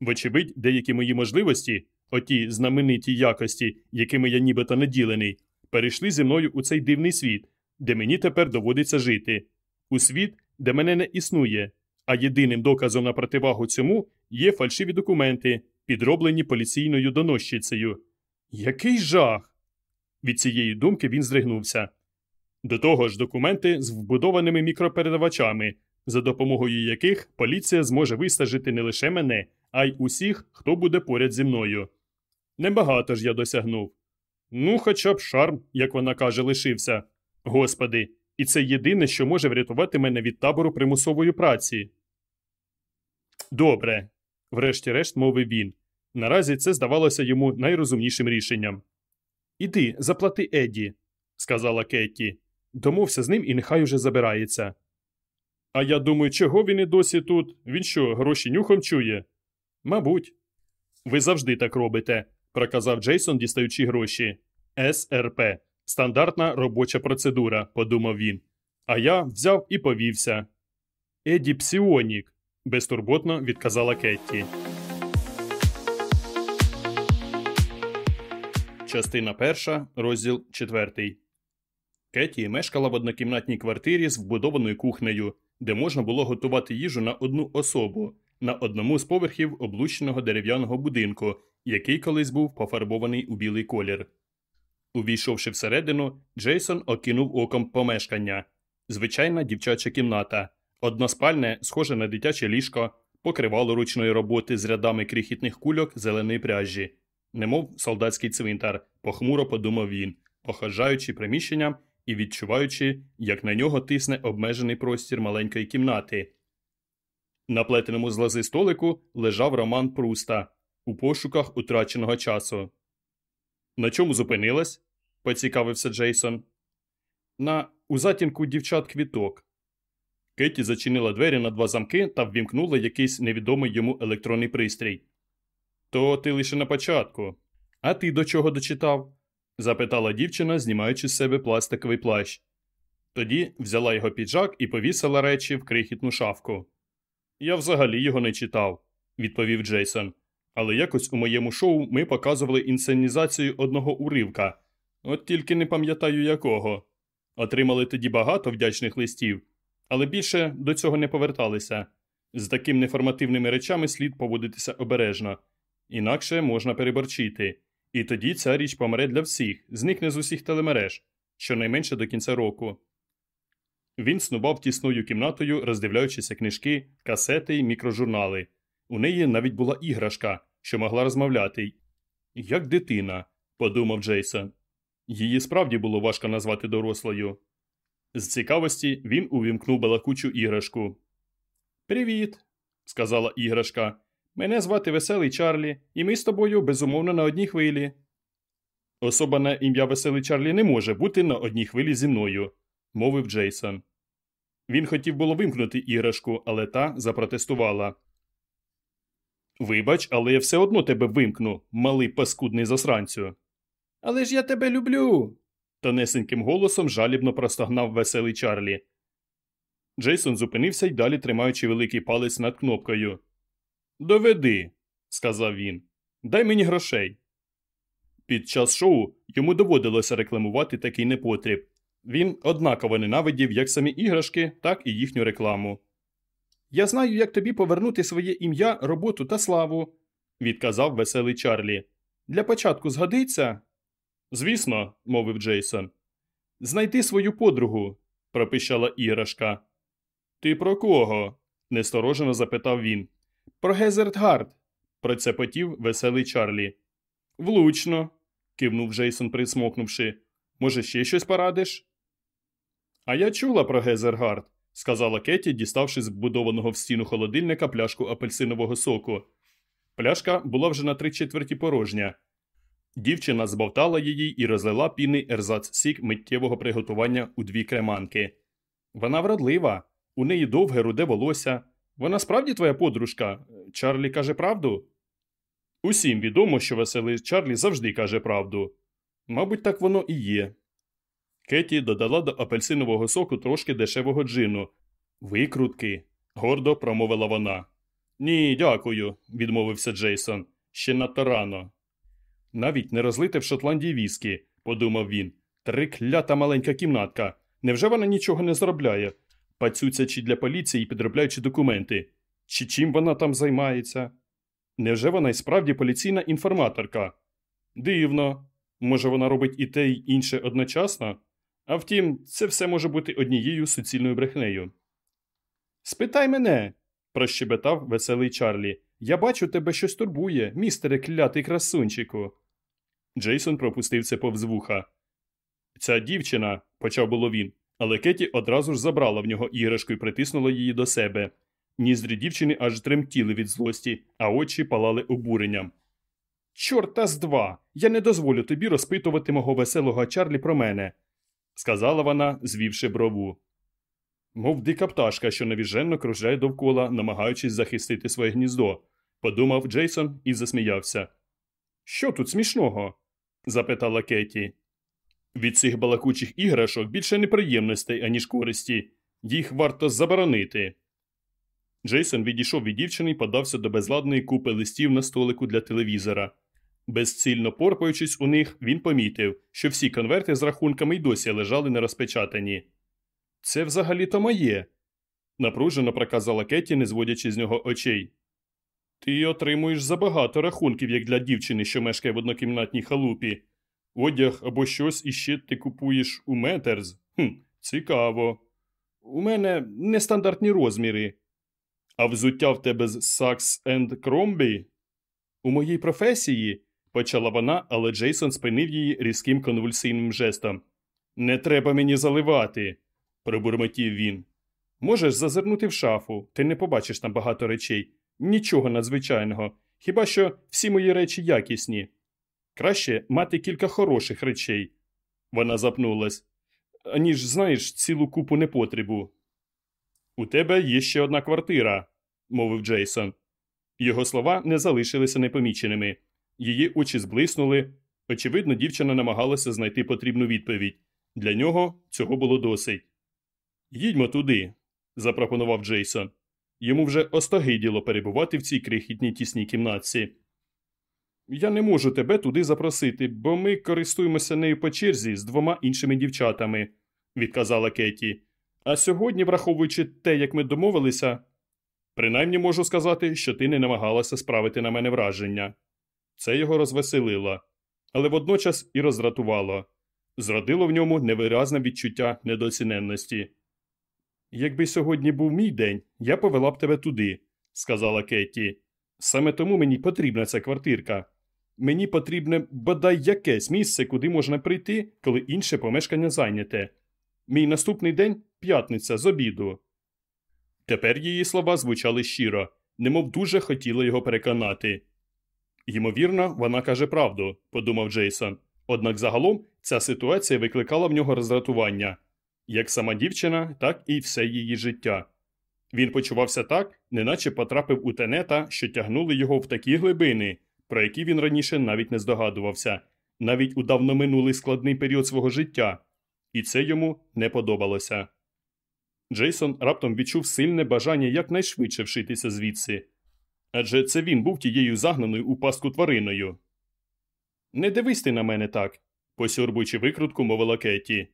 Вочевидь, деякі мої можливості, оті знамениті якості, якими я нібито наділений, перейшли зі мною у цей дивний світ, де мені тепер доводиться жити, у світ, де мене не існує, а єдиним доказом на противагу цьому є фальшиві документи, підроблені поліційною доносчицею. Який жах! Від цієї думки він здригнувся. До того ж, документи з вбудованими мікропередавачами, за допомогою яких поліція зможе вистажити не лише мене, а й усіх, хто буде поряд зі мною. Небагато ж я досягнув. Ну, хоча б шарм, як вона каже, лишився. Господи, і це єдине, що може врятувати мене від табору примусової праці. Добре, врешті-решт мовив він. Наразі це здавалося йому найрозумнішим рішенням. Іди, заплати Едді, сказала Кетті. Домовся з ним і нехай уже забирається. А я думаю, чого він і досі тут? Він що, гроші нюхом чує? Мабуть. Ви завжди так робите, проказав Джейсон, дістаючи гроші. СРП. Стандартна робоча процедура, подумав він. А я взяв і повівся. Еді Псіонік, безтурботно відказала Кетті. Частина перша, розділ четвертий. Кетті мешкала в однокімнатній квартирі з вбудованою кухнею, де можна було готувати їжу на одну особу на одному з поверхів облученого дерев'яного будинку, який колись був пофарбований у білий колір. Увійшовши всередину, Джейсон окинув оком помешкання звичайна дівчача кімната, односпальне, схоже на дитяче ліжко, покривало ручної роботи з рядами крихітних кульок зеленої пряжі, немов солдатський цвинтар, похмуро подумав він, походжаючи приміщенням і відчуваючи, як на нього тисне обмежений простір маленької кімнати. На плетеному з лози столику лежав роман Пруста у пошуках утраченого часу. На чому зупинилась? поцікавився Джейсон. На у затінку дівчат квіток. Кетті зачинила двері на два замки та ввімкнула якийсь невідомий йому електронний пристрій. То ти лише на початку. А ти до чого дочитав? запитала дівчина, знімаючи з себе пластиковий плащ. Тоді взяла його піджак і повісила речі в крихітну шафку. Я взагалі його не читав, відповів Джейсон. Але якось у моєму шоу ми показували інсценізацію одного уривка, от тільки не пам'ятаю якого. Отримали тоді багато вдячних листів. Але більше до цього не поверталися. З такими неформативними речами слід поводитися обережно, інакше можна переборчити. І тоді ця річ помре для всіх, зникне з усіх телемереж, щонайменше до кінця року. Він снував тісною кімнатою, роздивляючися книжки, касети й мікрожурнали. У неї навіть була іграшка, що могла розмовляти. Як дитина, подумав Джейсон. Її справді було важко назвати дорослою. З цікавості він увімкнув балакучу іграшку. Привіт, сказала іграшка. Мене звати Веселий Чарлі, і ми з тобою безумовно на одній хвилі. Особа на ім'я Веселий Чарлі не може бути на одній хвилі зі мною, мовив Джейсон. Він хотів було вимкнути іграшку, але та запротестувала. Вибач, але я все одно тебе вимкну, малий паскудний засранцю. Але ж я тебе люблю. тонесеньким голосом жалібно простогнав веселий Чарлі. Джейсон зупинився й далі тримаючи великий палець над кнопкою. Доведи, сказав він. Дай мені грошей. Під час шоу йому доводилося рекламувати такий непотріб. Він однаково ненавидів як самі іграшки, так і їхню рекламу. Я знаю, як тобі повернути своє ім'я, роботу та славу, відказав веселий Чарлі. Для початку згодиться? Звісно, мовив Джейсон. Знайти свою подругу, пропищала іграшка. Ти про кого? насторожено запитав він. Про Гезертгард, процепотів веселий Чарлі. Влучно, кивнув Джейсон, присмокнувши. Може, ще щось порадиш? А я чула про Гезергард, сказала Кеті, діставши з вбудованого в стіну холодильника пляшку апельсинового соку. Пляшка була вже на три четверті порожня. Дівчина збовтала її і розлила пінний ерзац сік миттєвого приготування у дві креманки. Вона вродлива, у неї довге руде волосся. Вона справді твоя подружка? Чарлі каже правду? Усім відомо, що веселий Чарлі завжди каже правду. Мабуть, так воно і є. Кеті додала до апельсинового соку трошки дешевого джину. Викрутки, гордо промовила вона. Ні, дякую, відмовився Джейсон. Ще надто рано. Навіть не розлите в Шотландії віскі, подумав він. Триклята маленька кімнатка. Невже вона нічого не заробляє? Пацюцячи для поліції і підробляючи документи. Чи чим вона там займається? Невже вона й справді поліційна інформаторка? Дивно. Може, вона робить і те, й інше одночасно? А втім, це все може бути однією суцільною брехнею. Спитай мене, прощебетав веселий Чарлі. Я бачу, тебе щось турбує, містере клятий красунчику. Джейсон пропустив це повз вуха. Ця дівчина, почав було він, але Кеті одразу ж забрала в нього іграшку і притиснула її до себе. Ніздрі дівчини аж тремтіли від злості, а очі палали обуренням. Чорта з два! Я не дозволю тобі розпитувати мого веселого Чарлі про мене, сказала вона, звівши брову. Мов дика пташка, що навіженно кружляє довкола, намагаючись захистити своє гніздо, подумав Джейсон і засміявся. Що тут смішного? запитала Кеті. Від цих балакучих іграшок більше неприємностей, аніж користі. Їх варто заборонити. Джейсон відійшов від дівчини і подався до безладної купи листів на столику для телевізора. Безцільно порпаючись у них, він помітив, що всі конверти з рахунками й досі лежали нерозпечатані. Це взагалі-то моє, напружено проказала Кеті, не зводячи з нього очей. Ти отримуєш забагато рахунків, як для дівчини, що мешкає в однокімнатній халупі. Одяг або щось іще ти купуєш у Метерз? Хм, Цікаво. У мене нестандартні розміри. А взуття в тебе з Сакс енд Кромбі? У моїй професії, почала вона, але Джейсон спинив її різким конвульсійним жестом. Не треба мені заливати, пробурмотів він. Можеш зазирнути в шафу, ти не побачиш там багато речей. Нічого надзвичайного. Хіба що всі мої речі якісні. Краще мати кілька хороших речей. Вона запнулась. Аніж, знаєш, цілу купу непотребу. У тебе є ще одна квартира, мовив Джейсон. Його слова не залишилися непоміченими. Її очі зблиснули. Очевидно, дівчина намагалася знайти потрібну відповідь. Для нього цього було досить. Їдьмо туди, запропонував Джейсон. Йому вже остогиділо перебувати в цій крихітній тісній кімнатці. Я не можу тебе туди запросити, бо ми користуємося нею по черзі з двома іншими дівчатами, відказала Кеті. А сьогодні, враховуючи те, як ми домовилися, принаймні можу сказати, що ти не намагалася справити на мене враження. Це його розвеселило, але водночас і роздратувало. Зродило в ньому невиразне відчуття недооціненності. Якби сьогодні був мій день, я повела б тебе туди, сказала Кетті. Саме тому мені потрібна ця квартирка. Мені потрібне бодай якесь місце, куди можна прийти, коли інше помешкання зайняте. Мій наступний день п'ятниця з обіду. Тепер її слова звучали щиро, немов дуже хотіла його переконати. Ймовірно, вона каже правду, подумав Джейсон. Однак загалом ця ситуація викликала в нього роздратування як сама дівчина, так і все її життя. Він почувався так, неначе потрапив у тенета, що тягнули його в такі глибини, про які він раніше навіть не здогадувався, навіть у давно минулий складний період свого життя, і це йому не подобалося. Джейсон раптом відчув сильне бажання якнайшвидше вшитися звідси адже це він був тією загнаною у пастку твариною. Не дивись ти на мене так, посьорбуючи викрутку, мовила Кетті.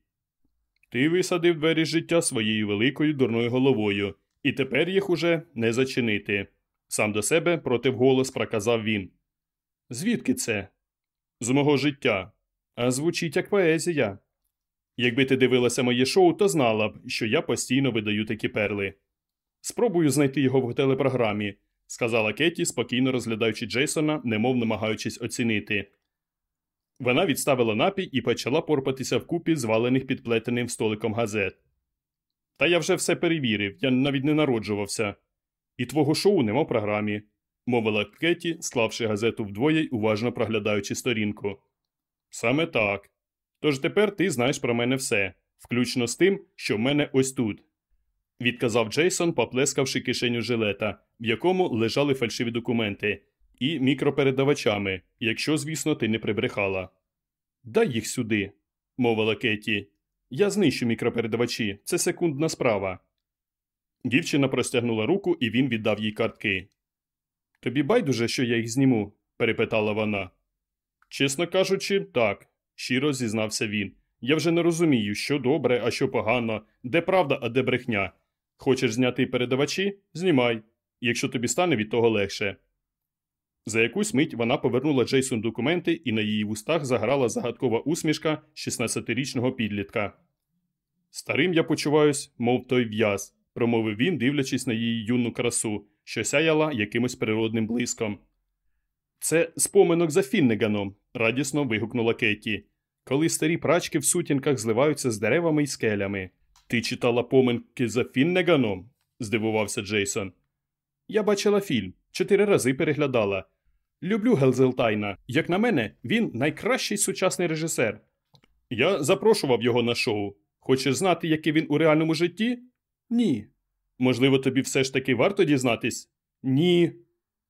Ти висадив двері життя своєю великою дурною головою, і тепер їх уже не зачинити. Сам до себе проти вголос проказав він. Звідки це? З мого життя. А звучить як поезія. Якби ти дивилася моє шоу, то знала б, що я постійно видаю такі перли. Спробую знайти його в телепрограмі, сказала Кетті, спокійно розглядаючи Джейсона, немов намагаючись оцінити. Вона відставила напій і почала порпатися вкупі звалених підплетеним столиком газет. Та я вже все перевірив, я навіть не народжувався. І твого шоу нема в програмі, мовила Кетті, склавши газету вдвоє й уважно проглядаючи сторінку. Саме так. Тож тепер ти знаєш про мене все, включно з тим, що в мене ось тут. Відказав Джейсон, поплескавши кишеню жилета, в якому лежали фальшиві документи, і мікропередавачами, якщо, звісно, ти не прибрехала. Дай їх сюди, мовила Кетті. Я знищу мікропередавачі, це секундна справа. Дівчина простягнула руку, і він віддав їй картки. Тобі байдуже, що я їх зніму? перепитала вона. Чесно кажучи, так, щиро зізнався він. Я вже не розумію, що добре, а що погано, де правда, а де брехня. Хочеш зняти передавачі? Знімай, якщо тобі стане від того легше. За якусь мить вона повернула Джейсон документи, і на її вустах заграла загадкова усмішка 16-річного підлітка. Старим я почуваюсь, мов той в'яз, промовив він, дивлячись на її юну красу, що сяяла якимось природним блиском. Це споминок за Фіннеганом, радісно вигукнула Кетті. Коли старі прачки в сутінках зливаються з деревами й скелями. Ти читала поминки за Фіннеганом? здивувався Джейсон. Я бачила фільм, чотири рази переглядала. Люблю Гелзелтайна. Як на мене, він найкращий сучасний режисер. Я запрошував його на шоу. Хочеш знати, який він у реальному житті? Ні. Можливо, тобі все ж таки варто дізнатись? Ні.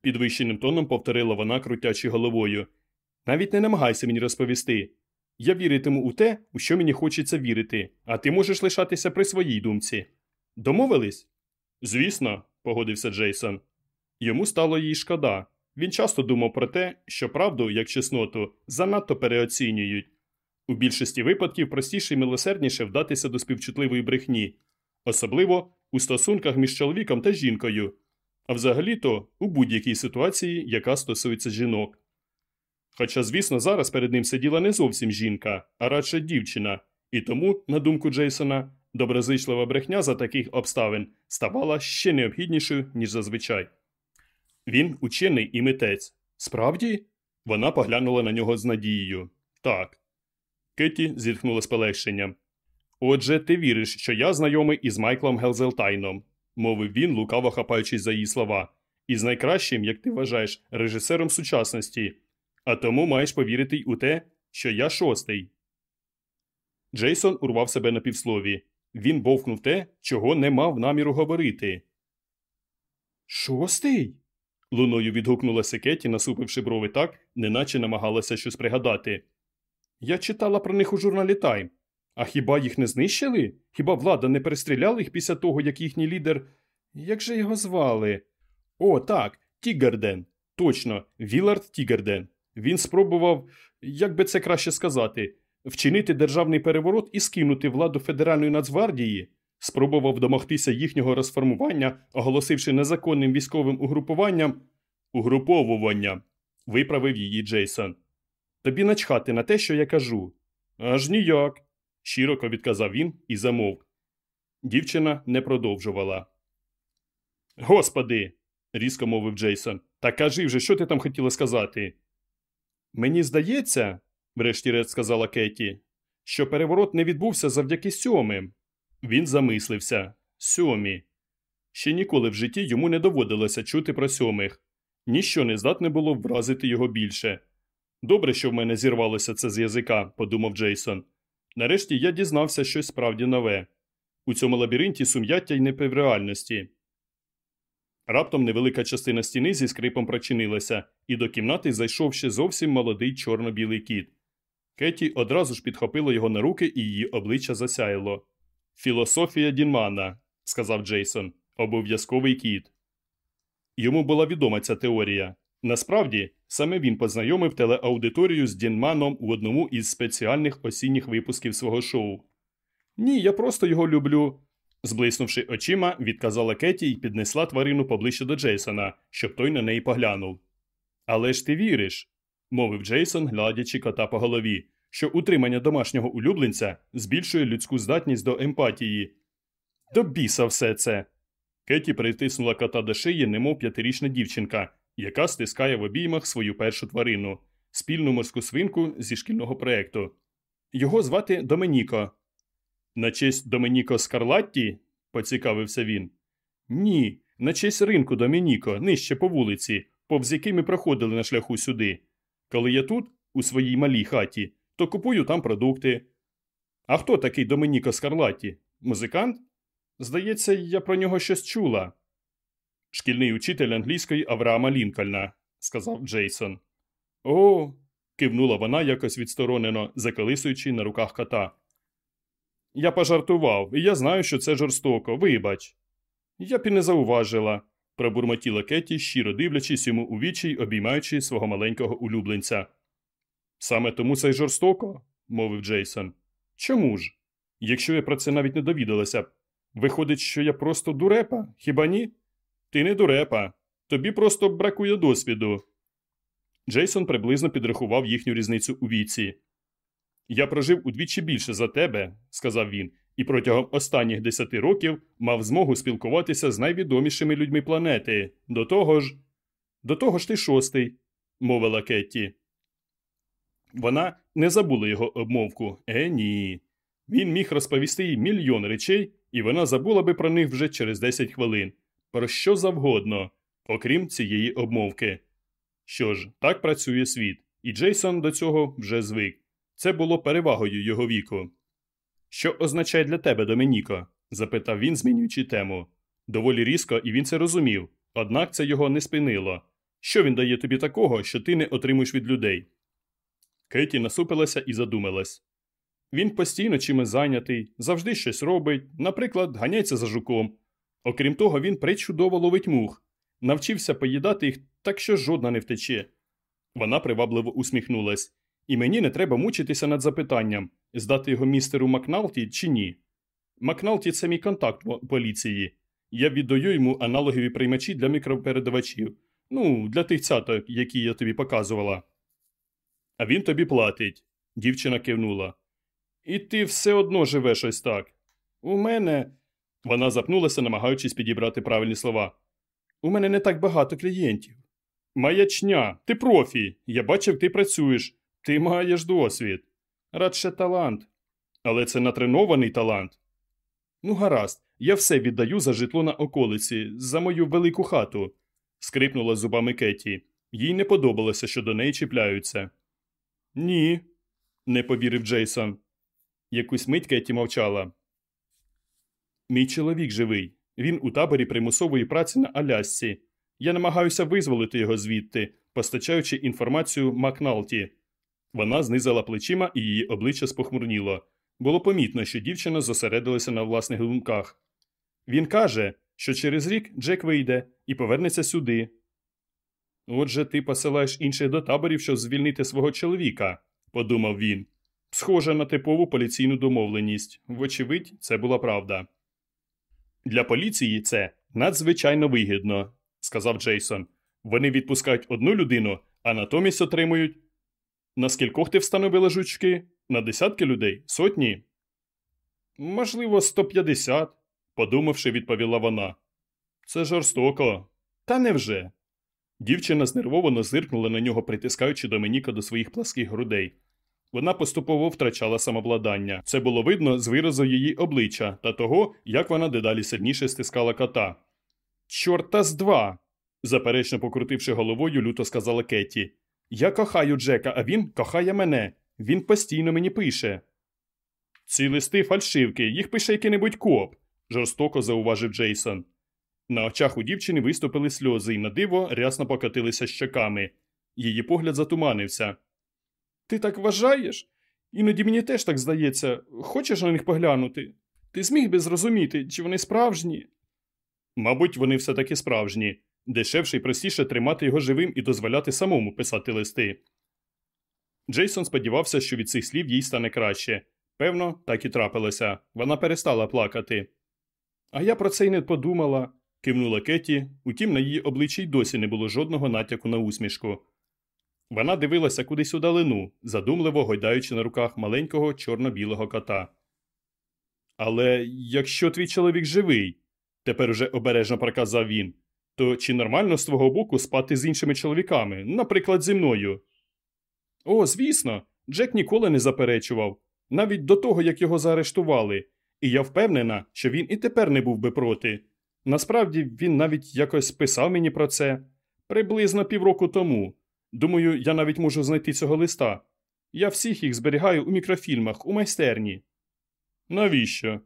підвищеним тоном повторила вона, крутячи головою. Навіть не намагайся мені розповісти. Я віритиму у те, у що мені хочеться вірити, а ти можеш лишатися при своїй думці. Домовились? Звісно, погодився Джейсон. Йому стало їй шкода. Він часто думав про те, що правду, як чесноту, занадто переоцінюють. У більшості випадків простіше і милосердніше вдатися до співчутливої брехні, особливо у стосунках між чоловіком та жінкою, а взагалі-то у будь-якій ситуації, яка стосується жінок. Хоча, звісно, зараз перед ним сиділа не зовсім жінка, а радше дівчина, і тому, на думку Джейсона, доброзичлива брехня за таких обставин ставала ще необхіднішою, ніж зазвичай. Він учений і митець. Справді? Вона поглянула на нього з надією. Так. Кетті зітхнула з полегшенням. Отже, ти віриш, що я знайомий із Майклом Гелзелтайном, мовив він, лукаво хапаючись за її слова, із найкращим, як ти вважаєш, режисером сучасності, а тому маєш повірити й у те, що я шостий. Джейсон урвав себе на півслові. Він бовкнув те, чого не мав наміру говорити. Шостий? луною відгукнулася Кеті, насупивши брови так, неначе намагалася щось пригадати. Я читала про них у журналі Тайм. А хіба їх не знищили? Хіба влада не перестріляла їх після того, як їхній лідер. Як же його звали? О, так, Тігерден. Точно, Вілард Тігерден. Він спробував, як би це краще сказати, вчинити державний переворот і скинути владу Федеральної Нацгвардії. спробував домогтися їхнього розформування, оголосивши незаконним військовим угрупуванням угруповування, виправив її Джейсон. Тобі начхати на те, що я кажу. Аж ніяк, щироко відказав він і замовк. Дівчина не продовжувала. Господи, різко мовив Джейсон. Та кажи вже, що ти там хотіла сказати? Мені здається, врешті-решт сказала Кеті, що переворот не відбувся завдяки сьомим. Він замислився сьомі. Ще ніколи в житті йому не доводилося чути про сьомих. Ніщо не здатне було вразити його більше. Добре, що в мене зірвалося це з язика, подумав Джейсон. Нарешті я дізнався щось справді нове. У цьому лабіринті сум'яття й непевреальності. Раптом невелика частина стіни зі скрипом прочинилася, і до кімнати зайшов ще зовсім молодий чорно-білий кіт. Кеті одразу ж підхопила його на руки, і її обличчя засяяло. Філософія Дінмана, сказав Джейсон, обов'язковий кіт. Йому була відома ця теорія. Насправді, саме він познайомив телеаудиторію з Дінманом у одному із спеціальних осінніх випусків свого шоу. Ні, я просто його люблю. Зблиснувши очима, відказала Кеті і піднесла тварину поближче до Джейсона, щоб той на неї поглянув. Але ж ти віриш, мовив Джейсон, гладячи кота по голові, що утримання домашнього улюбленця збільшує людську здатність до емпатії. До біса все це. Кеті притиснула кота до шиї, немов п'ятирічна дівчинка, яка стискає в обіймах свою першу тварину, спільну морську свинку зі шкільного проєкту. Його звати Доменіко. На честь Доменіко Скарлатті? поцікавився він. Ні, на честь ринку Домініко, нижче по вулиці, повз який ми проходили на шляху сюди. Коли я тут, у своїй малій хаті, то купую там продукти. А хто такий Доменіко Скарлатті? Музикант? Здається, я про нього щось чула. Шкільний учитель англійської Авраама Лінкольна, сказав Джейсон. О. кивнула вона якось відсторонено, заколисуючи на руках кота. Я пожартував, і я знаю, що це жорстоко, вибач. Я б і не зауважила, пробурмотіла Кеті, щиро дивлячись йому у вічі й обіймаючи свого маленького улюбленця. Саме тому це й жорстоко, мовив Джейсон. Чому ж? Якщо я про це навіть не довідалася виходить, що я просто дурепа, хіба ні? Ти не дурепа, тобі просто бракує досвіду. Джейсон приблизно підрахував їхню різницю у віці. Я прожив удвічі більше за тебе, сказав він, і протягом останніх десяти років мав змогу спілкуватися з найвідомішими людьми планети. До того ж, до того ж ти шостий, мовила Кетті. Вона не забула його обмовку. Е, ні. Він міг розповісти їй мільйон речей, і вона забула би про них вже через 10 хвилин. Про що завгодно, окрім цієї обмовки. Що ж, так працює світ, і Джейсон до цього вже звик. Це було перевагою його віку. Що означає для тебе, Доменіко? запитав він, змінюючи тему. Доволі різко, і він це розумів, однак це його не спинило. Що він дає тобі такого, що ти не отримуєш від людей? Кеті насупилася і задумалась. Він постійно чимось зайнятий, завжди щось робить, наприклад, ганяється за жуком. Окрім того, він причудово ловить мух, навчився поїдати їх так, що жодна не втече. Вона привабливо усміхнулась. І мені не треба мучитися над запитанням, здати його містеру Макналті чи ні. Макналті це мій контакт поліції. Я віддаю йому аналогові приймачі для мікропередавачів. Ну, для тих цяток, які я тобі показувала. А він тобі платить, дівчина кивнула. І ти все одно живеш ось так. У мене. Вона запнулася, намагаючись підібрати правильні слова. У мене не так багато клієнтів. Маячня, ти профі. Я бачив, ти працюєш. Ти маєш досвід. Радше талант. Але це натренований талант. Ну, гаразд, я все віддаю за житло на околиці, за мою велику хату, скрипнула зубами Кеті. Їй не подобалося, що до неї чіпляються. Ні, не повірив Джейсон. Якусь мить Кеті мовчала. Мій чоловік живий. Він у таборі примусової праці на Алясці. Я намагаюся визволити його звідти, постачаючи інформацію Макналті. Вона знизила плечима і її обличчя спохмурніло. Було помітно, що дівчина зосередилася на власних думках. Він каже, що через рік Джек вийде і повернеться сюди. Отже, ти посилаєш інших до таборів, щоб звільнити свого чоловіка, подумав він. Схоже на типову поліційну домовленість. Вочевидь, це була правда. Для поліції це надзвичайно вигідно, сказав Джейсон. Вони відпускають одну людину, а натомість отримують. На скількох ти встановила жучки? На десятки людей? Сотні? Можливо, 150, подумавши, відповіла вона. Це жорстоко. Та невже? Дівчина знервовано зиркнула на нього, притискаючи Домініка до своїх пласких грудей. Вона поступово втрачала самовладання. Це було видно з виразу її обличчя та того, як вона дедалі сильніше стискала кота. Чорта з два. заперечно покрутивши головою, люто сказала Кетті. Я кохаю Джека, а він кохає мене. Він постійно мені пише. Ці листи фальшивки, їх пише який-небудь коп, жорстоко зауважив Джейсон. На очах у дівчини виступили сльози і на диво рясно покотилися щоками. Її погляд затуманився. Ти так вважаєш? Іноді мені теж так здається. Хочеш на них поглянути? Ти зміг би зрозуміти, чи вони справжні? Мабуть, вони все таки справжні. Дешевше і простіше тримати його живим і дозволяти самому писати листи. Джейсон сподівався, що від цих слів їй стане краще. Певно, так і трапилося. Вона перестала плакати. А я про це й не подумала, кивнула Кеті, утім, на її обличчі й досі не було жодного натяку на усмішку. Вона дивилася кудись у далину, задумливо гойдаючи на руках маленького чорно-білого кота. Але якщо твій чоловік живий, тепер уже обережно проказав він, то чи нормально з твого боку спати з іншими чоловіками, наприклад, зі мною? О, звісно, Джек ніколи не заперечував, навіть до того, як його заарештували, і я впевнена, що він і тепер не був би проти. Насправді він навіть якось писав мені про це приблизно півроку тому. Думаю, я навіть можу знайти цього листа. Я всіх їх зберігаю у мікрофільмах, у майстерні. Навіщо?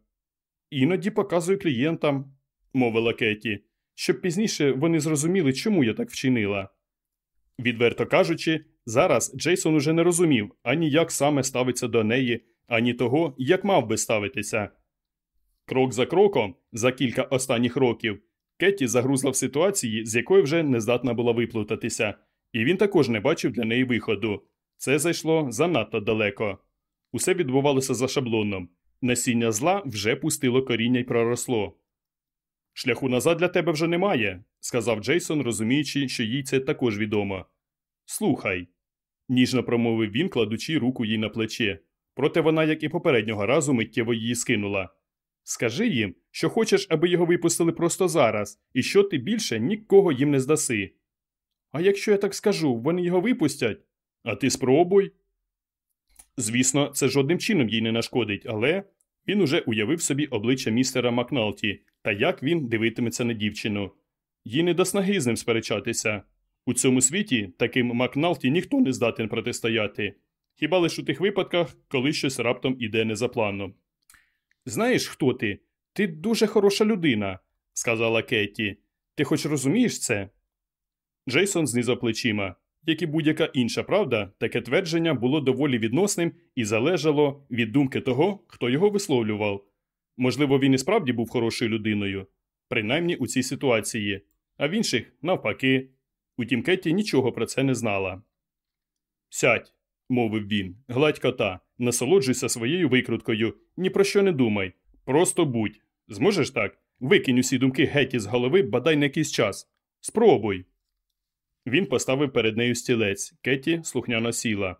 Іноді показую клієнтам, мовила Кеті, щоб пізніше вони зрозуміли, чому я так вчинила. Відверто кажучи, зараз Джейсон уже не розумів ані як саме ставиться до неї, ані того, як мав би ставитися. Крок за кроком, за кілька останніх років, Кетті загрузла в ситуації, з якої вже не здатна була виплутатися, і він також не бачив для неї виходу. Це зайшло занадто далеко. Усе відбувалося за шаблоном. Насіння зла вже пустило коріння й проросло. Шляху назад для тебе вже немає, сказав Джейсон, розуміючи, що їй це також відомо. Слухай, ніжно промовив він, кладучи руку їй на плече. Проте вона, як і попереднього разу, миттєво її скинула. Скажи їм, що хочеш, аби його випустили просто зараз, і що ти більше нікого їм не здаси. А якщо я так скажу, вони його випустять? А ти спробуй. Звісно, це жодним чином їй не нашкодить, але він уже уявив собі обличчя містера Макналті та як він дивитиметься на дівчину. Їй не до снаги з ним сперечатися. У цьому світі таким Макналті ніхто не здатен протистояти, хіба лише у тих випадках, коли щось раптом іде не за планом. Знаєш, хто ти? Ти дуже хороша людина, сказала Кетті. Ти хоч розумієш це? Джейсон знизав плечима. Як і будь-яка інша правда, таке твердження було доволі відносним і залежало від думки того, хто його висловлював. Можливо, він і справді був хорошою людиною, принаймні у цій ситуації, а в інших навпаки. Утім, Кетті нічого про це не знала. Сядь, мовив він, гладь кота, насолоджуйся своєю викруткою, ні про що не думай. Просто будь. Зможеш так? Викинь усі думки геть із голови, бадай на якийсь час. Спробуй. Він поставив перед нею стілець. Кетті слухняно сіла.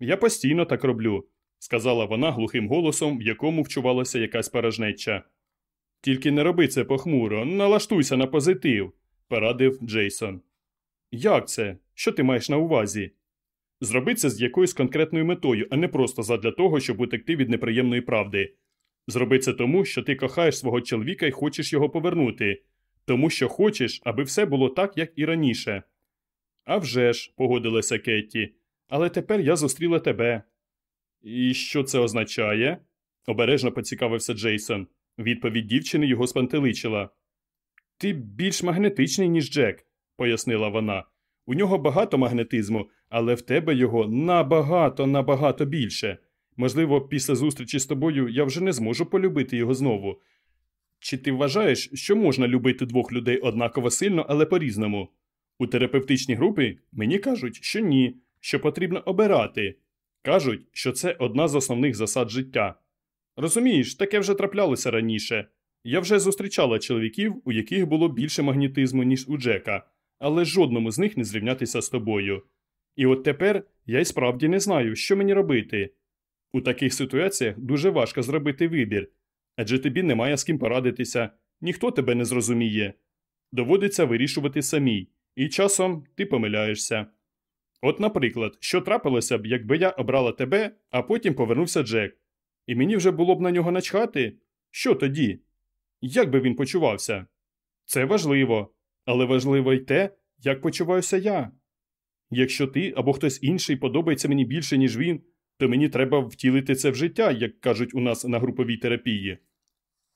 Я постійно так роблю, сказала вона глухим голосом, в якому вчувалася якась порожнеча. Тільки не роби це похмуро, налаштуйся на позитив, порадив Джейсон. Як це? Що ти маєш на увазі? Зроби це з якоюсь конкретною метою, а не просто задля того, щоб утекти від неприємної правди. Зроби це тому, що ти кохаєш свого чоловіка і хочеш його повернути, тому що хочеш, аби все було так, як і раніше. «А вже ж», – погодилася Кетті, але тепер я зустріла тебе. І що це означає? обережно поцікавився Джейсон. Відповідь дівчини його спантеличила. Ти більш магнетичний, ніж Джек, пояснила вона. У нього багато магнетизму, але в тебе його набагато, набагато більше. Можливо, після зустрічі з тобою я вже не зможу полюбити його знову. Чи ти вважаєш, що можна любити двох людей однаково сильно, але по-різному? У терапевтичній групі мені кажуть, що ні, що потрібно обирати. Кажуть, що це одна з основних засад життя. Розумієш, таке вже траплялося раніше. Я вже зустрічала чоловіків, у яких було більше магнітизму, ніж у Джека, але жодному з них не зрівнятися з тобою. І от тепер я й справді не знаю, що мені робити. У таких ситуаціях дуже важко зробити вибір, адже тобі немає з ким порадитися, ніхто тебе не зрозуміє. Доводиться вирішувати самій, і часом ти помиляєшся. От, наприклад, що трапилося б, якби я обрала тебе, а потім повернувся Джек, і мені вже було б на нього начхати? Що тоді? Як би він почувався? Це важливо, але важливо й те, як почуваюся я. Якщо ти або хтось інший подобається мені більше, ніж він, то мені треба втілити це в життя, як кажуть у нас на груповій терапії.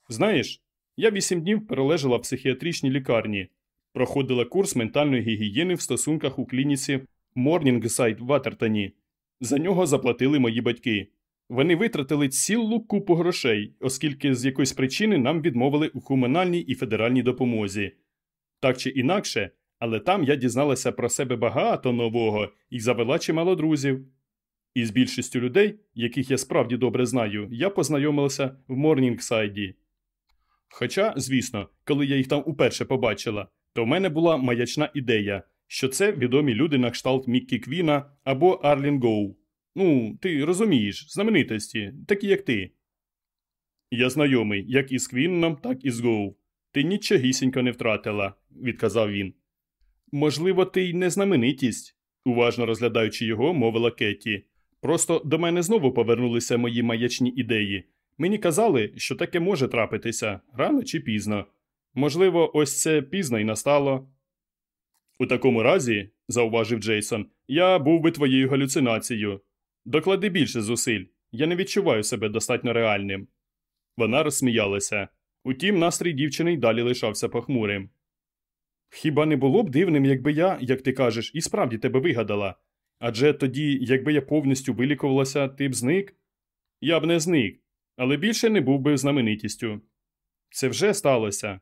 Знаєш, я вісім днів перележала в психіатричній лікарні, проходила курс ментальної гігієни в стосунках у клініці Морнінгсайд в Ватертоні. За нього заплатили мої батьки. Вони витратили цілу купу грошей, оскільки з якоїсь причини нам відмовили у комунальній і федеральній допомозі. Так чи інакше, але там я дізналася про себе багато нового і завела чимало друзів. І з більшістю людей, яких я справді добре знаю, я познайомилася в Морнінгсайді. Хоча, звісно, коли я їх там уперше побачила, то в мене була маячна ідея, що це відомі люди на кшталт Міккі Квіна або Арлін Гоу. Ну, ти розумієш, знаменитості, такі як ти. Я знайомий як із Квінном, так і з Гоу. Ти нічогісінько не втратила, відказав він. Можливо, ти й не знаменитість, уважно розглядаючи його, мовила Кетті. Просто до мене знову повернулися мої маячні ідеї. Мені казали, що таке може трапитися рано чи пізно. Можливо, ось це пізно й настало. У такому разі, зауважив Джейсон, я був би твоєю галюцинацією. Доклади більше зусиль, я не відчуваю себе достатньо реальним. Вона розсміялася. Утім, настрій дівчини й далі лишався похмурим. Хіба не було б дивним, якби я, як ти кажеш, і справді тебе вигадала? Адже тоді, якби я повністю вилікувалася, ти б зник? Я б не зник, але більше не був би знаменитістю. Це вже сталося.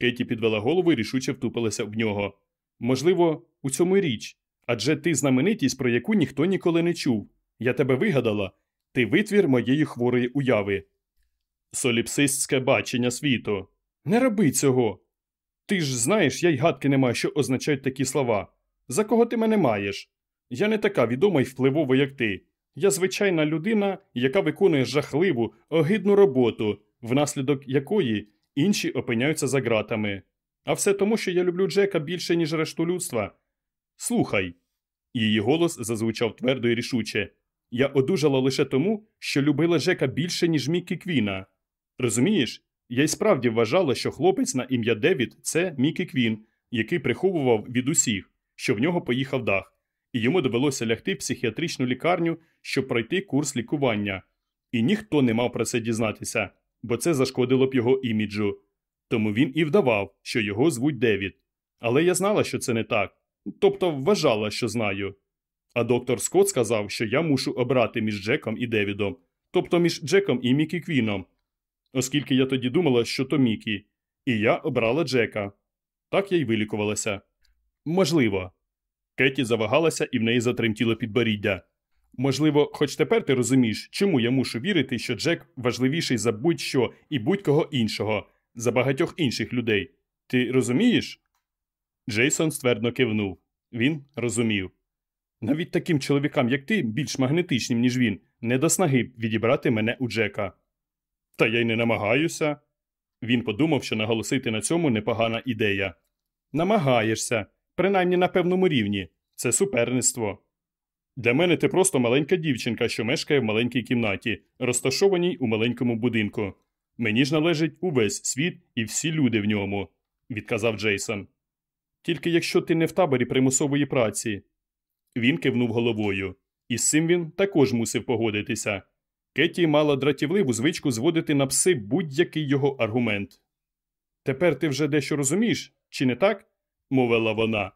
Кеті підвела голову і рішуче втупилася в нього. Можливо, у цьому річ. Адже ти знаменитість, про яку ніхто ніколи не чув. Я тебе вигадала, ти витвір моєї хворої уяви. Соліпсистське бачення світу. Не роби цього. Ти ж знаєш, я й гадки не маю, що означають такі слова. За кого ти мене маєш? Я не така відома й впливова, як ти. Я звичайна людина, яка виконує жахливу, огидну роботу, внаслідок якої інші опиняються за ґратами. А все тому, що я люблю Джека більше, ніж решту людства. Слухай. Її голос зазвучав твердо і рішуче. Я одужала лише тому, що любила Джека більше, ніж Міккі Квіна. Розумієш, я й справді вважала, що хлопець на ім'я Девід це Мікі Квін, який приховував від усіх, що в нього поїхав дах, і йому довелося лягти в психіатричну лікарню, щоб пройти курс лікування. І ніхто не мав про це дізнатися, бо це зашкодило б його іміджу. Тому він і вдавав, що його звуть Девід. Але я знала, що це не так, тобто вважала, що знаю. А доктор Скотт сказав, що я мушу обрати між Джеком і Девідом, тобто між Джеком і Мікі Квіном. Оскільки я тоді думала, що то Мікі, і я обрала Джека. Так я й вилікувалася. Можливо. Кеті завагалася і в неї затремтіло підборіддя. Можливо, хоч тепер ти розумієш, чому я мушу вірити, що Джек важливіший за будь-що і будь-кого іншого, за багатьох інших людей. Ти розумієш? Джейсон ствердно кивнув. Він розумів. Навіть таким чоловікам, як ти, більш магнетичним, ніж він, не до снаги відібрати мене у Джека. Та я й не намагаюся. Він подумав, що наголосити на цьому непогана ідея. Намагаєшся, принаймні на певному рівні. Це суперництво. Для мене ти просто маленька дівчинка, що мешкає в маленькій кімнаті, розташованій у маленькому будинку. Мені ж належить увесь світ і всі люди в ньому, відказав Джейсон. Тільки якщо ти не в таборі примусової праці. Він кивнув головою, і з цим він також мусив погодитися. Кетті мала дратівливу звичку зводити на пси будь-який його аргумент. Тепер ти вже дещо розумієш, чи не так? мовила вона.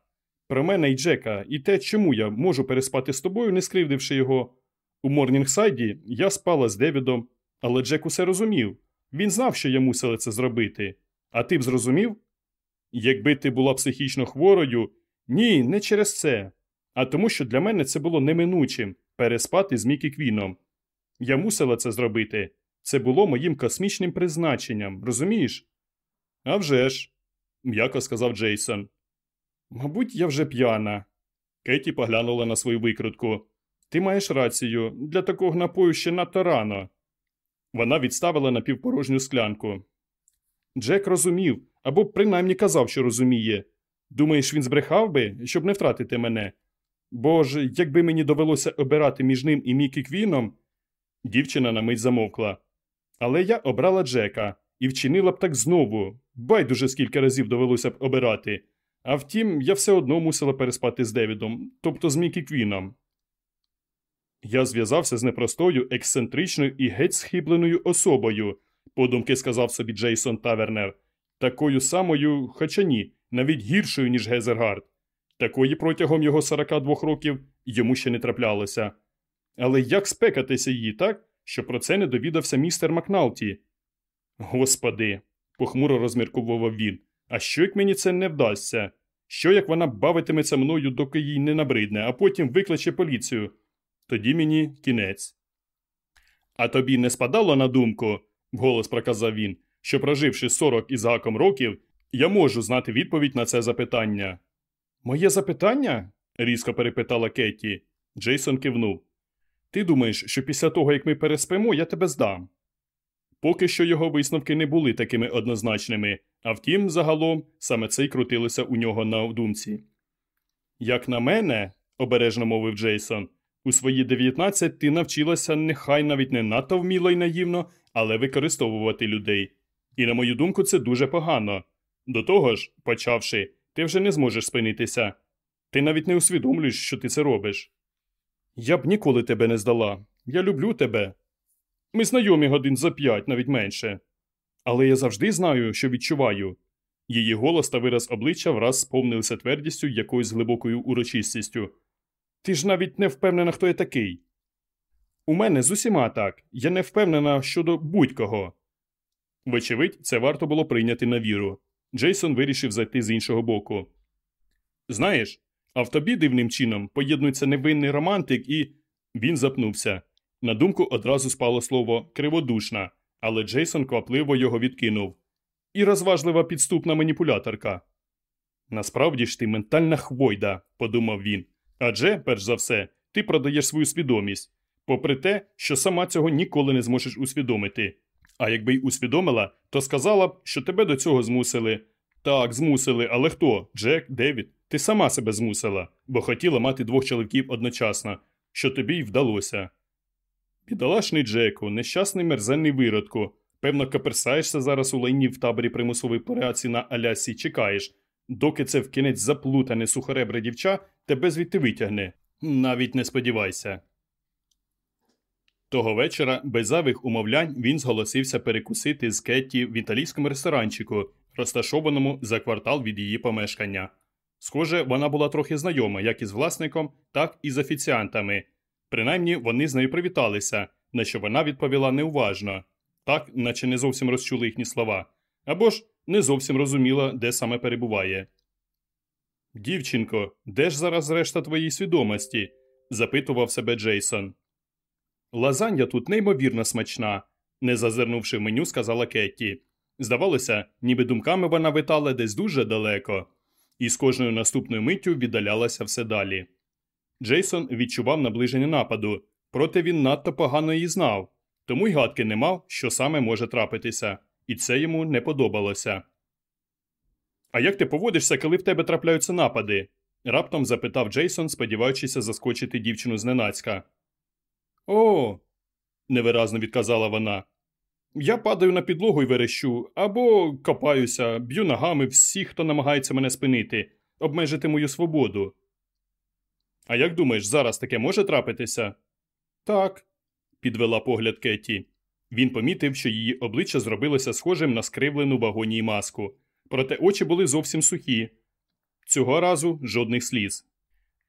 Про мене і Джека, і те, чому я можу переспати з тобою, не скривдивши його. У Морнінгсайді я спала з Девідом, але Джек усе розумів. Він знав, що я мусила це зробити. А ти б зрозумів? Якби ти була психічно хворою, ні, не через це. А тому, що для мене це було неминучим переспати з Мікі Квіном. Я мусила це зробити. Це було моїм космічним призначенням, розумієш? «А вже ж», – м'яко сказав Джейсон. Мабуть, я вже п'яна. Кеті поглянула на свою викрутку. Ти маєш рацію, для такого напою ще надто рано. Вона відставила напівпорожню склянку. Джек розумів, або принаймні казав, що розуміє. Думаєш, він збрехав би, щоб не втратити мене? Бо ж, якби мені довелося обирати між ним і Мікі Квіном. Дівчина на мить замовкла. Але я обрала Джека і вчинила б так знову. Байдуже скільки разів довелося б обирати. А втім, я все одно мусила переспати з Девідом, тобто з Мікі Квіном. Я зв'язався з непростою, ексцентричною і геть схибленою особою, подумки сказав собі Джейсон Тавернер, такою самою, хоча ні, навіть гіршою, ніж Гезергард. Такої протягом його 42 років йому ще не траплялося. Але як спекатися її так, що про це не довідався містер Макналті? Господи, похмуро розмірковував він. А що як мені це не вдасться? Що як вона бавитиметься мною, доки їй не набридне, а потім викличе поліцію? Тоді мені кінець. А тобі не спадало на думку, вголос проказав він, що, проживши 40 із гаком років, я можу знати відповідь на це запитання. Моє запитання? різко перепитала Кетті. Джейсон кивнув. Ти думаєш, що після того, як ми переспимо, я тебе здам? Поки що його висновки не були такими однозначними, а втім, загалом, саме це й крутилося у нього на думці. Як на мене, обережно мовив Джейсон, у свої 19 ти навчилася нехай навіть не надто вміло й наївно, але використовувати людей. І, на мою думку, це дуже погано. До того ж, почавши, ти вже не зможеш спинитися. Ти навіть не усвідомлюєш, що ти це робиш. Я б ніколи тебе не здала. Я люблю тебе. Ми знайомі годин за п'ять, навіть менше. Але я завжди знаю, що відчуваю. Її голос та вираз обличчя враз сповнилися твердістю якоюсь глибокою урочистістю. Ти ж навіть не впевнена, хто я такий. У мене з усіма так. Я не впевнена щодо будь-кого. Вочевидь, це варто було прийняти на віру. Джейсон вирішив зайти з іншого боку. Знаєш, а в тобі дивним чином поєднується невинний романтик і. Він запнувся. На думку одразу спало слово криводушна, але Джейсон квапливо його відкинув. І розважлива підступна маніпуляторка. Насправді ж ти ментальна хвойда, подумав він. Адже, перш за все, ти продаєш свою свідомість, попри те, що сама цього ніколи не зможеш усвідомити. А якби й усвідомила, то сказала б, що тебе до цього змусили. Так, змусили, але хто? Джек, Девід? Ти сама себе змусила, бо хотіла мати двох чоловіків одночасно, що тобі й вдалося. Бідолашний Джеку, нещасний мерзенний виродку. Певно, каперсаєшся зараз у лайні в таборі примусової операції на Алясі чекаєш, доки це вкінець заплутане сухоребре дівча тебе звідти витягне. Навіть не сподівайся. Того вечора, без зайвих умовлянь, він зголосився перекусити з Кетті в італійському ресторанчику, розташованому за квартал від її помешкання. Схоже, вона була трохи знайома як із власником, так і з офіціантами. Принаймні вони з нею привіталися, на що вона відповіла неуважно, так, наче не зовсім розчули їхні слова, або ж не зовсім розуміла, де саме перебуває. Дівчинко, де ж зараз решта твоєї свідомості? запитував себе Джейсон. Лазанья тут неймовірно смачна, не зазирнувши в меню, сказала Кетті. Здавалося, ніби думками вона витала десь дуже далеко, і з кожною наступною миттю віддалялася все далі. Джейсон відчував наближення нападу, проте він надто погано її знав, тому й гадки не мав, що саме може трапитися, і це йому не подобалося. А як ти поводишся, коли в тебе трапляються напади? раптом запитав Джейсон, сподіваючися заскочити дівчину зненацька. О, невиразно відказала вона. Я падаю на підлогу і верещу, або копаюся, б'ю ногами всіх, хто намагається мене спинити, обмежити мою свободу. А як думаєш, зараз таке може трапитися? Так, підвела погляд Кетті. Він помітив, що її обличчя зробилося схожим на скривлену вагоній маску, проте очі були зовсім сухі. Цього разу жодних сліз.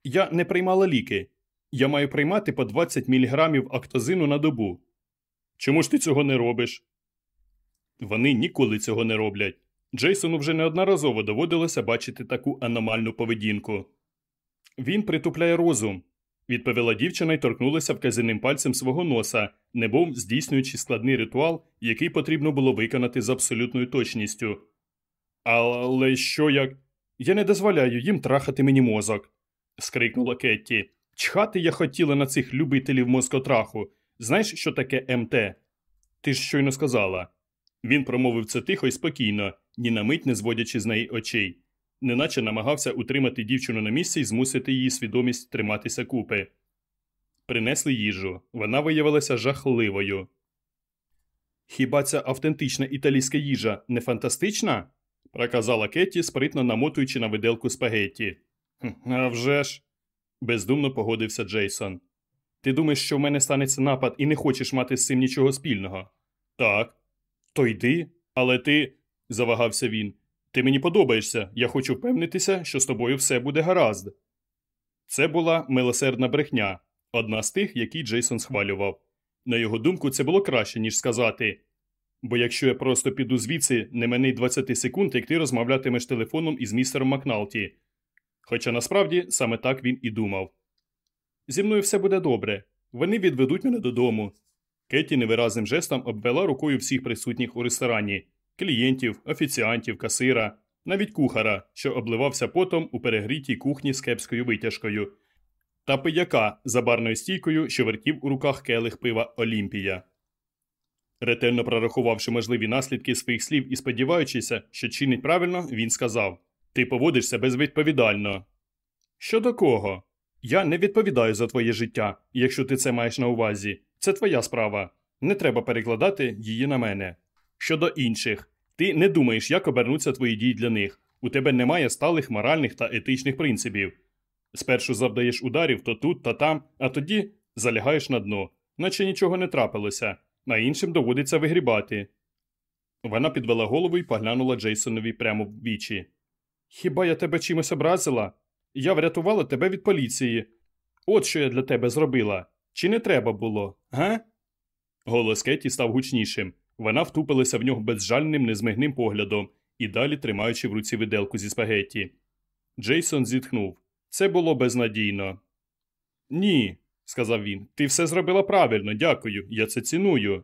Я не приймала ліки. Я маю приймати по 20 мг актозину на добу. Чому ж ти цього не робиш? Вони ніколи цього не роблять. Джейсону вже неодноразово доводилося бачити таку аномальну поведінку. Він притупляє розум, відповіла дівчина і торкнулася вказівним пальцем свого носа, немов здійснюючи складний ритуал, який потрібно було виконати з абсолютною точністю. Але що як? Я не дозволяю їм трахати мені мозок, скрикнула Кетті. Чхати я хотіла на цих любителів мозкотраху. Знаєш, що таке МТ? Ти ж щойно сказала. Він промовив це тихо і спокійно, ні на мить не зводячи з неї очей, неначе намагався утримати дівчину на місці і змусити її свідомість триматися купи. Принесли їжу. Вона виявилася жахливою. Хіба ця автентична італійська їжа не фантастична? проказала Кетті, спритно намотуючи на виделку спагетті. «А вже ж!» – бездумно погодився Джейсон. Ти думаєш, що в мене станеться напад і не хочеш мати з цим нічого спільного? Так. То йди, але ти. завагався він. Ти мені подобаєшся. Я хочу впевнитися, що з тобою все буде гаразд. Це була милосердна брехня, одна з тих, які Джейсон схвалював. На його думку, це було краще, ніж сказати. Бо якщо я просто піду звідси, не мене й 20 секунд, як ти розмовлятимеш телефоном із містером Макналті. Хоча насправді саме так він і думав. Зі мною все буде добре. Вони відведуть мене додому. Кетті невиразним жестом обвела рукою всіх присутніх у ресторані клієнтів, офіціантів, касира, навіть кухара, що обливався потом у перегрітій кухні з кепською витяжкою, та пияка за барною стійкою, що вертів у руках келих пива Олімпія. Ретельно прорахувавши можливі наслідки своїх слів і сподіваючися, що чинить правильно, він сказав Ти поводишся безвідповідально. Щодо кого? Я не відповідаю за твоє життя, якщо ти це маєш на увазі. Це твоя справа. Не треба перекладати її на мене. Щодо інших, ти не думаєш, як обернуться твої дії для них. У тебе немає сталих моральних та етичних принципів. Спершу завдаєш ударів то тут, то там, а тоді залягаєш на дно, наче нічого не трапилося, а іншим доводиться вигрібати. Вона підвела голову і поглянула Джейсонові прямо в вічі. Хіба я тебе чимось образила? Я врятувала тебе від поліції. От що я для тебе зробила. Чи не треба було, га? Голос Кетті став гучнішим. Вона втупилася в нього безжальним, незмигним поглядом і далі тримаючи в руці виделку зі спагетті. Джейсон зітхнув. Це було безнадійно. Ні, сказав він, ти все зробила правильно, дякую, я це ціную.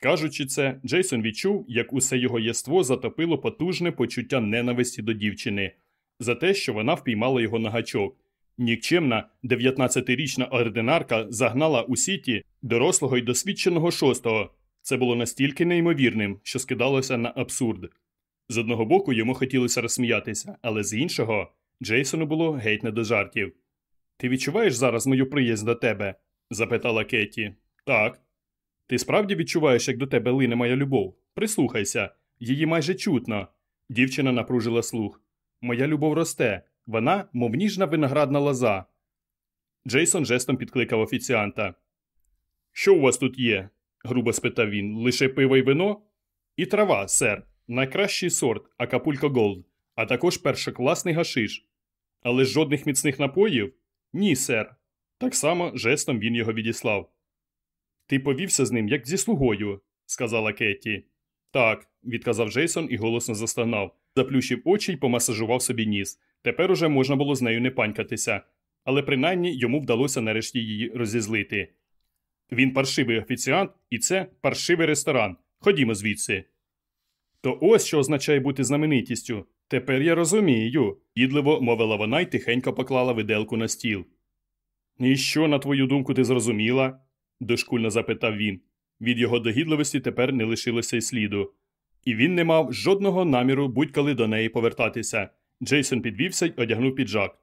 Кажучи це, Джейсон відчув, як усе його єство затопило потужне почуття ненависті до дівчини за те, що вона впіймала його на гачок. Нікчемна 19-річна ординарка загнала у сіті дорослого й досвідченого шостого. Це було настільки неймовірним, що скидалося на абсурд. З одного боку йому хотілося розсміятися, але з іншого Джейсону було геть не до жартів. Ти відчуваєш зараз мою приязнь до тебе? запитала Кетті. Так. Ти справді відчуваєш, як до тебе лине моя любов? Прислухайся, її майже чутно. Дівчина напружила слух. Моя любов росте, вона, мов ніжна виноградна лоза. Джейсон жестом підкликав офіціанта. Що у вас тут є? Грубо спитав він. Лише пиво й вино? І трава, сер, найкращий сорт Акапулько Голд, а також першокласний гашиш. Але жодних міцних напоїв? Ні, сер. Так само жестом він його відіслав. Ти повівся з ним, як зі слугою, сказала Кетті. Так, відказав Джейсон і голосно застогнав, заплющив очі й помасажував собі ніс. Тепер уже можна було з нею не панькатися, але принаймні йому вдалося нарешті її розізлити. Він паршивий офіціант, і це паршивий ресторан. Ходімо звідси. То ось що означає бути знаменитістю. Тепер я розумію, їдливо мовила вона й тихенько поклала виделку на стіл. І що, на твою думку, ти зрозуміла? дошкульно запитав він. Від його догідливості тепер не лишилося й сліду. І він не мав жодного наміру будь-коли до неї повертатися. Джейсон підвівся й одягнув піджак.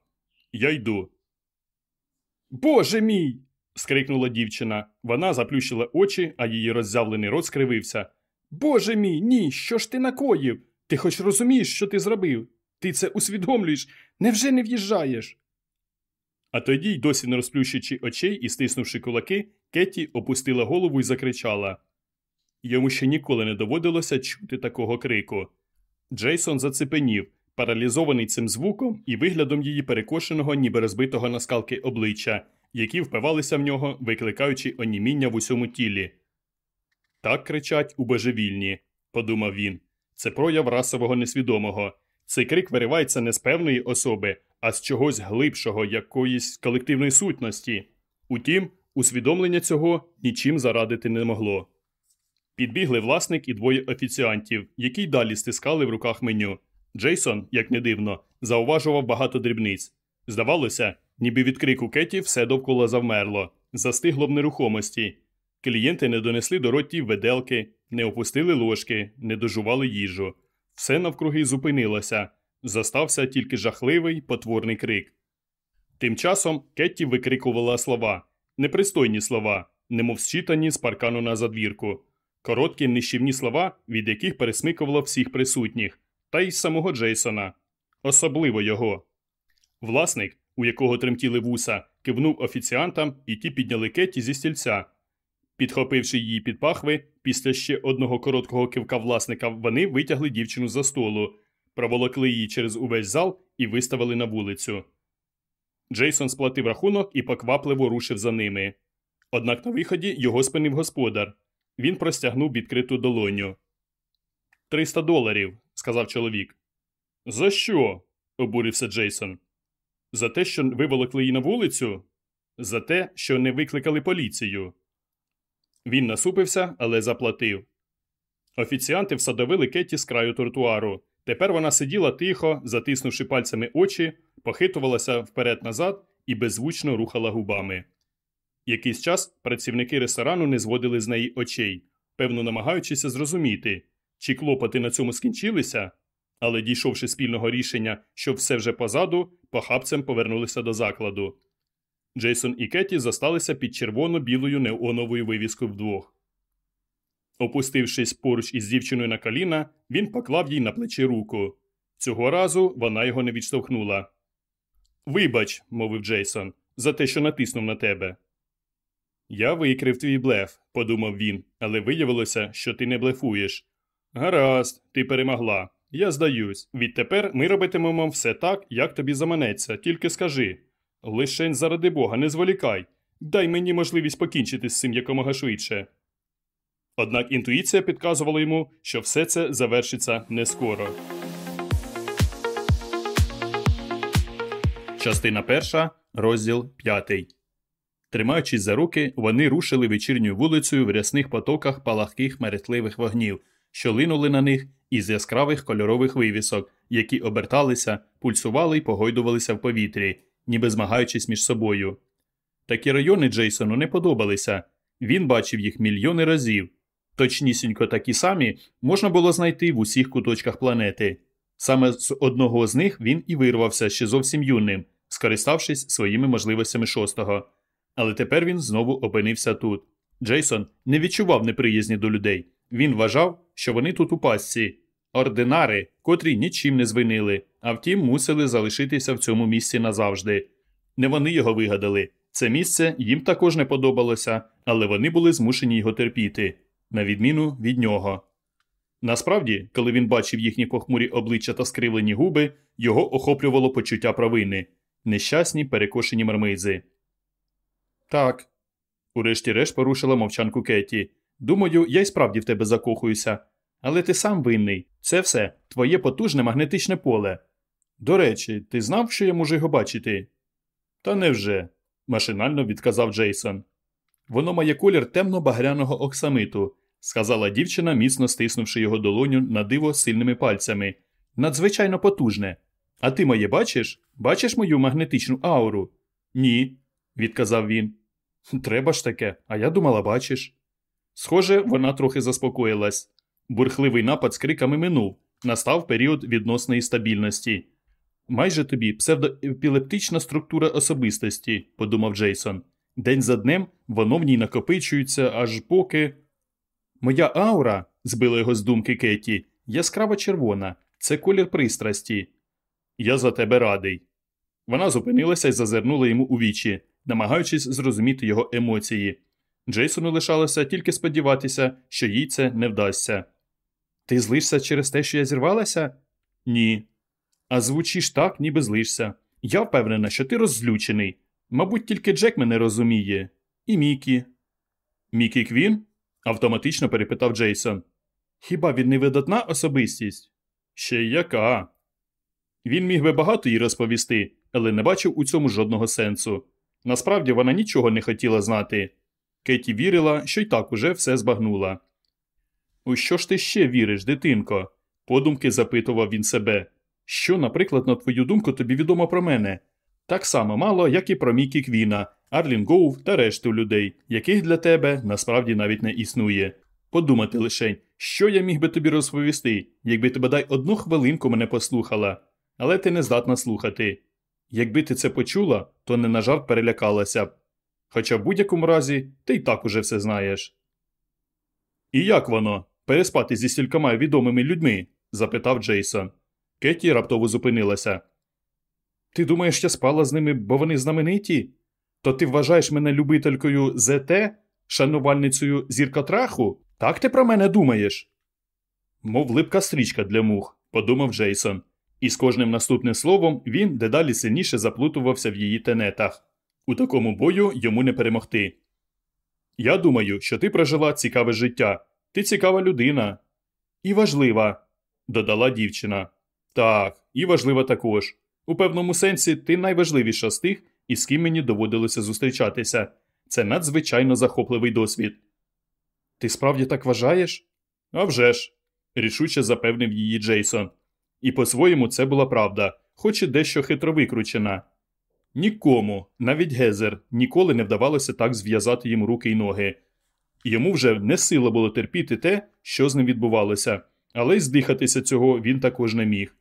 Я йду. Боже мій. Скрикнула дівчина. Вона заплющила очі, а її роззявлений рот скривився. Боже мій, ні, що ж ти накоїв? Ти хоч розумієш, що ти зробив? Ти це усвідомлюєш, невже не в'їжджаєш? А тоді, досі не розплющуючи очей і стиснувши кулаки, Кетті опустила голову і закричала. Йому ще ніколи не доводилося чути такого крику. Джейсон зацепенів, паралізований цим звуком і виглядом її перекошеного, ніби розбитого на скалки обличчя, які впивалися в нього, викликаючи оніміння в усьому тілі. Так кричать у божевільні, подумав він. Це прояв расового несвідомого. Цей крик виривається не з певної особи, а з чогось глибшого, якоїсь колективної сутності. Утім, усвідомлення цього нічим зарадити не могло. Підбігли власник і двоє офіціантів, які й далі стискали в руках меню. Джейсон, як не дивно, зауважував багато дрібниць. Здавалося, ніби від крику Кеті все довкола завмерло, застигло в нерухомості. Клієнти не донесли до ротів веделки, не опустили ложки, не дожували їжу. Все навкруги зупинилося. Застався тільки жахливий потворний крик. Тим часом Кетті викрикувала слова непристойні слова, немов зчитані з паркану на задвірку, короткі нищівні слова, від яких пересмикувало всіх присутніх, та й самого Джейсона, особливо його. Власник, у якого тремтіли вуса, кивнув офіціантам, і ті підняли Кетті зі стільця. Підхопивши її під пахви, після ще одного короткого кивка власника, вони витягли дівчину за столу, проволокли її через увесь зал і виставили на вулицю. Джейсон сплатив рахунок і поквапливо рушив за ними. Однак на виході його спинив господар. Він простягнув відкриту долоню. Триста доларів, сказав чоловік. За що? обурився Джейсон. За те, що виволокли її на вулицю? За те, що не викликали поліцію. Він насупився, але заплатив. Офіціанти всадовили Кетті з краю тротуару. Тепер вона сиділа тихо, затиснувши пальцями очі, похитувалася вперед-назад і беззвучно рухала губами. Якийсь час працівники ресторану не зводили з неї очей, певно намагаючися зрозуміти, чи клопоти на цьому скінчилися, але, дійшовши спільного рішення, що все вже позаду, похабцем повернулися до закладу. Джейсон і Кеті зосталися під червоно-білою неоновою вивіскою вдвох. Опустившись поруч із дівчиною на коліна, він поклав їй на плечі руку. Цього разу вона його не відштовхнула. Вибач, мовив Джейсон, за те, що натиснув на тебе. Я викрив твій блеф, подумав він, але виявилося, що ти не блефуєш. Гаразд, ти перемогла. Я здаюсь. Відтепер ми робитимемо все так, як тобі заманеться, тільки скажи. Лишень заради бога, не зволікай. Дай мені можливість покінчити з цим якомога швидше. Однак інтуїція підказувала йому, що все це завершиться не скоро. Частина перша, розділ п'ятий. Тримаючись за руки, вони рушили вечірньою вулицею в рясних потоках палахких мерехтливих вогнів, що линули на них із яскравих кольорових вивісок, які оберталися, пульсували й погойдувалися в повітрі, ніби змагаючись між собою. Такі райони Джейсону не подобалися. Він бачив їх мільйони разів. Точнісінько такі самі можна було знайти в усіх куточках планети. Саме з одного з них він і вирвався ще зовсім юним, скориставшись своїми можливостями шостого. Але тепер він знову опинився тут. Джейсон не відчував неприязні до людей. Він вважав, що вони тут у пастці, ординари, котрі нічим не звинили, а втім мусили залишитися в цьому місці назавжди. Не вони його вигадали. Це місце їм також не подобалося, але вони були змушені його терпіти, на відміну від нього. Насправді, коли він бачив їхні похмурі обличчя та скривлені губи, його охоплювало почуття провини, нещасні перекошені мармизи. Так, урешті-решт порушила мовчанку Кеті. Думаю, я й справді в тебе закохуюся. Але ти сам винний. Це все твоє потужне магнетичне поле. До речі, ти знав, що я можу його бачити? Та невже? машинально відказав Джейсон. Воно має колір темно-багряного оксамиту, сказала дівчина, міцно стиснувши його долоню на диво сильними пальцями. Надзвичайно потужне. А ти моє бачиш? Бачиш мою магнетичну ауру? Ні, відказав він. Треба ж таке, а я думала, бачиш. Схоже, вона трохи заспокоїлась. Бурхливий напад з криками минув, настав період відносної стабільності. Майже тобі псевдоепілептична структура особистості, подумав Джейсон. День за днем воно в ній накопичується, аж поки. Моя аура, збила його з думки Кеті, яскраво червона, це колір пристрасті. Я за тебе радий. Вона зупинилася і зазирнула йому у вічі, намагаючись зрозуміти його емоції. Джейсону лишалося тільки сподіватися, що їй це не вдасться. Ти злишся через те, що я зірвалася? Ні. А звучиш так, ніби злишся. Я впевнена, що ти роззлючений. Мабуть, тільки Джек мене розуміє. І Мікі. Мікі Квін? автоматично перепитав Джейсон. Хіба він не видатна особистість? Ще яка? Він міг би багато їй розповісти, але не бачив у цьому жодного сенсу. Насправді вона нічого не хотіла знати. Кеті вірила, що й так уже все збагнула. У що ж ти ще віриш, дитинко? подумки запитував він себе. Що, наприклад, на твою думку, тобі відомо про мене? Так само мало, як і про Мікі Квіна, Арлін Гоув та решту людей, яких для тебе насправді навіть не існує. Подумати лишень, що я міг би тобі розповісти, якби ти бодай одну хвилинку мене послухала, але ти не здатна слухати. Якби ти це почула, то не на жарт перелякалася б. Хоча в будь-якому разі ти й так уже все знаєш. І як воно? Переспати зі стількома відомими людьми? запитав Джейсон. Кеті раптово зупинилася. Ти думаєш, я спала з ними, бо вони знамениті? То ти вважаєш мене любителькою ЗТ, шанувальницею зіркотраху? Так ти про мене думаєш? Мов липка стрічка для мух, подумав Джейсон, і з кожним наступним словом він дедалі сильніше заплутувався в її тенетах. У такому бою йому не перемогти. Я думаю, що ти прожила цікаве життя. Ти цікава людина. І важлива, додала дівчина. Так, і важлива також. У певному сенсі ти найважливіша з тих, із ким мені доводилося зустрічатися. Це надзвичайно захопливий досвід. Ти справді так вважаєш? «А вже ж», – рішуче запевнив її Джейсон. І по-своєму це була правда, хоч і дещо хитро викручена. Нікому, навіть Гезер, ніколи не вдавалося так зв'язати йому руки й ноги. Йому вже не сила було терпіти те, що з ним відбувалося, але й здихатися цього він також не міг.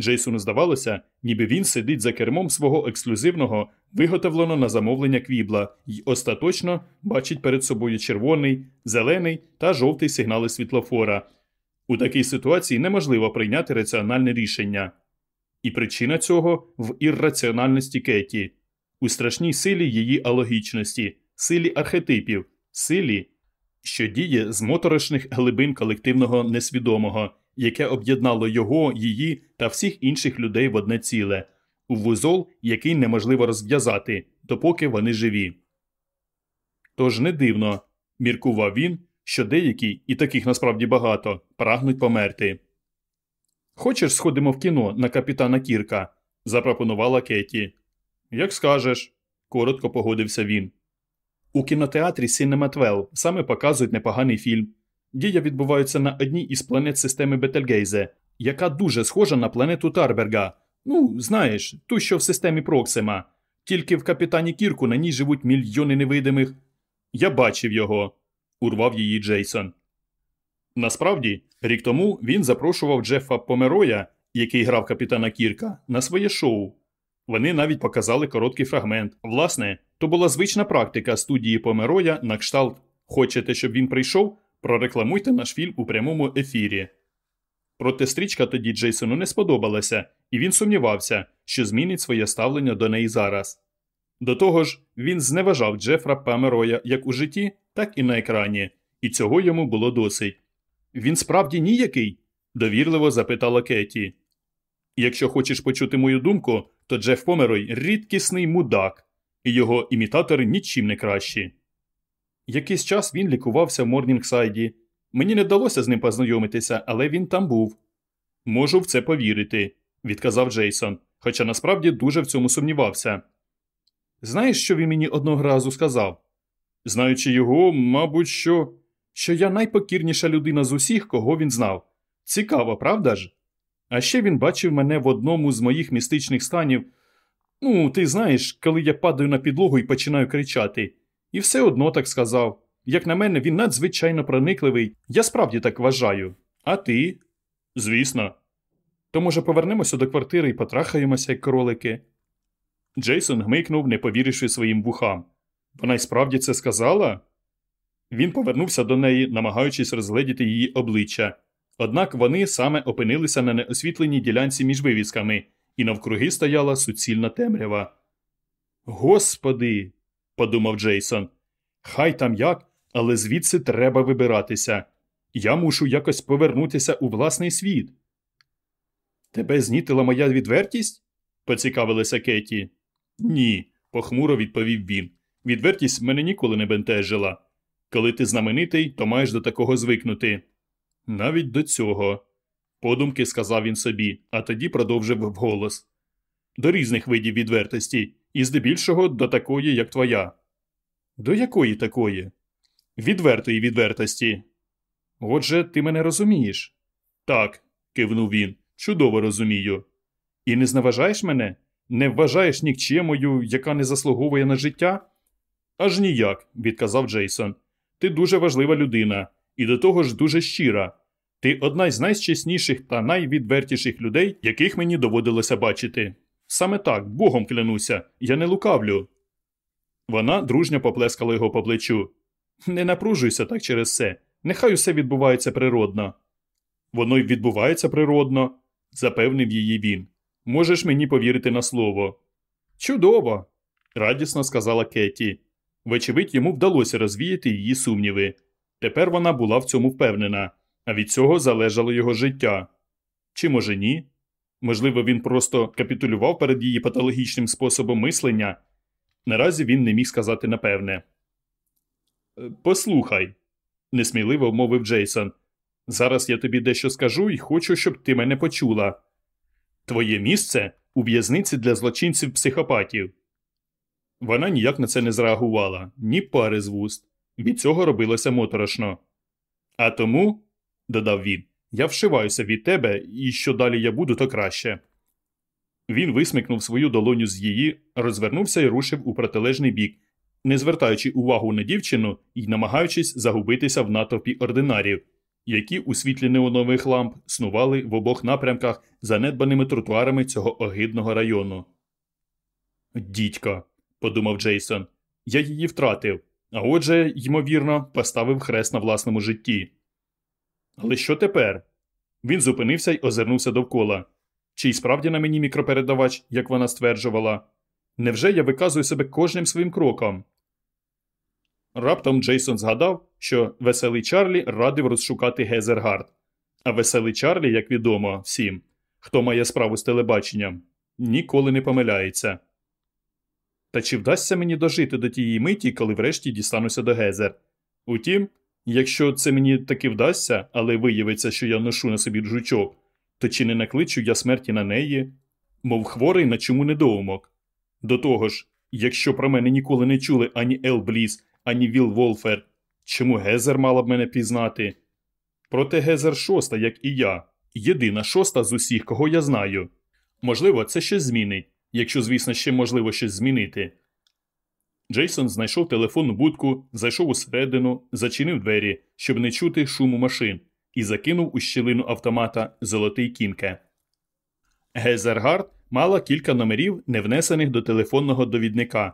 Джейсону здавалося, ніби він сидить за кермом свого ексклюзивного, виготовлено на замовлення квібла і остаточно бачить перед собою червоний, зелений та жовтий сигнали світлофора. У такій ситуації неможливо прийняти раціональне рішення. І причина цього в ірраціональності Кеті, у страшній силі її алогічності, силі архетипів, силі, що діє з моторошних глибин колективного несвідомого, яке об'єднало його, її та всіх інших людей в одне ціле, у вузол, який неможливо розв'язати, допоки вони живі. Тож не дивно, міркував він, що деякі, і таких насправді багато, прагнуть померти. Хочеш, сходимо в кіно на капітана Кірка? запропонувала Кеті. Як скажеш, коротко погодився він. У кінотеатрі Сінематвел саме показують непоганий фільм. Дія відбувається на одній із планет системи Бетельгейзе, яка дуже схожа на планету Тарберга. Ну, знаєш, ту, що в системі Проксима. Тільки в капітані Кірку на ній живуть мільйони невидимих. Я бачив його, урвав її Джейсон. Насправді, рік тому він запрошував Джефа Помероя, який грав капітана Кірка, на своє шоу. Вони навіть показали короткий фрагмент. Власне, то була звична практика студії Помероя на кшталт Хочете, щоб він прийшов? Прорекламуйте наш фільм у прямому ефірі. Проте стрічка тоді Джейсону не сподобалася, і він сумнівався, що змінить своє ставлення до неї зараз. До того ж, він зневажав Джефра Памероя як у житті, так і на екрані, і цього йому було досить. Він справді ніякий? довірливо запитала Кеті. Якщо хочеш почути мою думку, то Джеф Померой рідкісний мудак, і його імітатори нічим не кращі. Якийсь час він лікувався в Морнінгсайді. Мені не вдалося з ним познайомитися, але він там був. Можу в це повірити, відказав Джейсон, хоча насправді дуже в цьому сумнівався. Знаєш, що він мені одного разу сказав? Знаючи його, мабуть, що що я найпокірніша людина з усіх, кого він знав. Цікаво, правда ж? А ще він бачив мене в одному з моїх містичних станів. Ну, ти знаєш, коли я падаю на підлогу і починаю кричати. І все одно так сказав. Як на мене, він надзвичайно проникливий, я справді так вважаю. А ти? Звісно. То, може, повернемося до квартири і потрахаємося, як кролики. Джейсон гмикнув, не повіривши своїм вухам. Вона й справді це сказала? Він повернувся до неї, намагаючись розгледіти її обличчя. Однак вони саме опинилися на неосвітленій ділянці між вивісками, і навкруги стояла суцільна темрява. Господи, подумав Джейсон, хай там як, але звідси треба вибиратися. Я мушу якось повернутися у власний світ. Тебе знітила моя відвертість? поцікавилася Кеті. Ні, похмуро відповів він. Відвертість мене ніколи не бентежила. Коли ти знаменитий, то маєш до такого звикнути. Навіть до цього, подумки сказав він собі, а тоді продовжив вголос. до різних видів відвертості, і здебільшого до такої, як твоя. До якої такої? Відвертої відвертості. Отже, ти мене розумієш. Так, кивнув він, чудово розумію. І не зневажаєш мене? Не вважаєш нікчемою, яка не заслуговує на життя? Аж ніяк, відказав Джейсон. Ти дуже важлива людина, і до того ж дуже щира. Ти одна з найчесніших та найвідвертіших людей, яких мені доводилося бачити. Саме так, Богом клянуся, я не лукавлю. Вона дружньо поплескала його по плечу. Не напружуйся так через це. Нехай усе відбувається природно. Воно й відбувається природно, запевнив її він. Можеш мені повірити на слово. Чудово, радісно сказала Кеті. Вочевидь, йому вдалося розвіяти її сумніви. Тепер вона була в цьому впевнена, а від цього залежало його життя. Чи може ні? Можливо, він просто капітулював перед її патологічним способом мислення. Наразі він не міг сказати напевне. «Е, Послухай, несміливо мовив Джейсон. Зараз я тобі дещо скажу і хочу, щоб ти мене почула. Твоє місце у в'язниці для злочинців психопатів. Вона ніяк на це не зреагувала, ні пари з вуст. Від цього робилося моторошно. А тому, додав він, я вшиваюся від тебе, і що далі я буду, то краще. Він висмикнув свою долоню з її, розвернувся і рушив у протилежний бік, не звертаючи увагу на дівчину і намагаючись загубитися в натовпі ординарів, які у світлі неонових ламп снували в обох напрямках занедбаними тротуарами цього огидного району. Дідько, подумав Джейсон, я її втратив, а отже, ймовірно, поставив хрест на власному житті. Але що тепер? Він зупинився й озирнувся довкола. Чи й справді на мені мікропередавач, як вона стверджувала? Невже я виказую себе кожним своїм кроком? Раптом Джейсон згадав, що веселий Чарлі радив розшукати Гезергард. А веселий Чарлі, як відомо всім, хто має справу з телебаченням, ніколи не помиляється. Та чи вдасться мені дожити до тієї миті, коли врешті дістануся до Гезер? Утім, якщо це мені таки вдасться, але виявиться, що я ношу на собі жучок, то чи не накличу я смерті на неї, мов хворий на чому недоумок? До того ж, якщо про мене ніколи не чули ані Ел Бліс, ані Віл Волфер, чому Гезер мала б мене пізнати? Проте Гезер шоста, як і я, єдина шоста з усіх, кого я знаю. Можливо, це щось змінить, якщо, звісно, ще можливо щось змінити. Джейсон знайшов телефонну будку, зайшов усередину, зачинив двері, щоб не чути шуму машин, і закинув у щілину автомата золотий кінке. Гезергард мала кілька номерів, не внесених до телефонного довідника.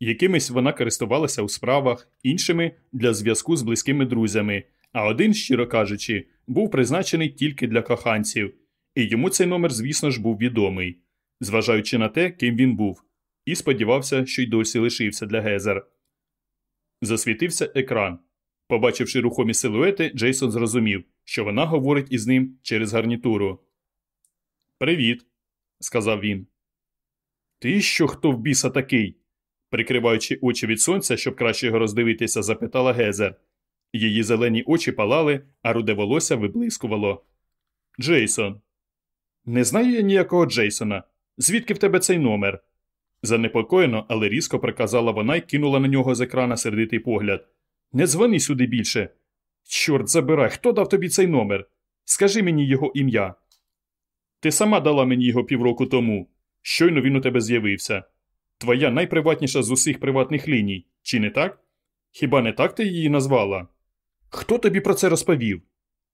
Якимись вона користувалася у справах, іншими для зв'язку з близькими друзями, а один, щиро кажучи, був призначений тільки для коханців, і йому цей номер, звісно ж, був відомий, зважаючи на те, ким він був, і сподівався, що й досі лишився для Гезер. Засвітився екран. Побачивши рухомі силуети, Джейсон зрозумів, що вона говорить із ним через гарнітуру. Привіт, сказав він. Ти що хто в біса такий? прикриваючи очі від сонця, щоб краще його роздивитися, запитала Гезер. Її зелені очі палали, а руде волосся виблискувало. Джейсон. Не знаю я ніякого Джейсона. Звідки в тебе цей номер? Занепокоєно, але різко приказала вона й кинула на нього з екрана сердитий погляд. Не дзвони сюди більше. Чорт забирай, хто дав тобі цей номер? Скажи мені його ім'я. Ти сама дала мені його півроку тому. Щойно він у тебе з'явився. Твоя найприватніша з усіх приватних ліній, чи не так? Хіба не так ти її назвала? Хто тобі про це розповів?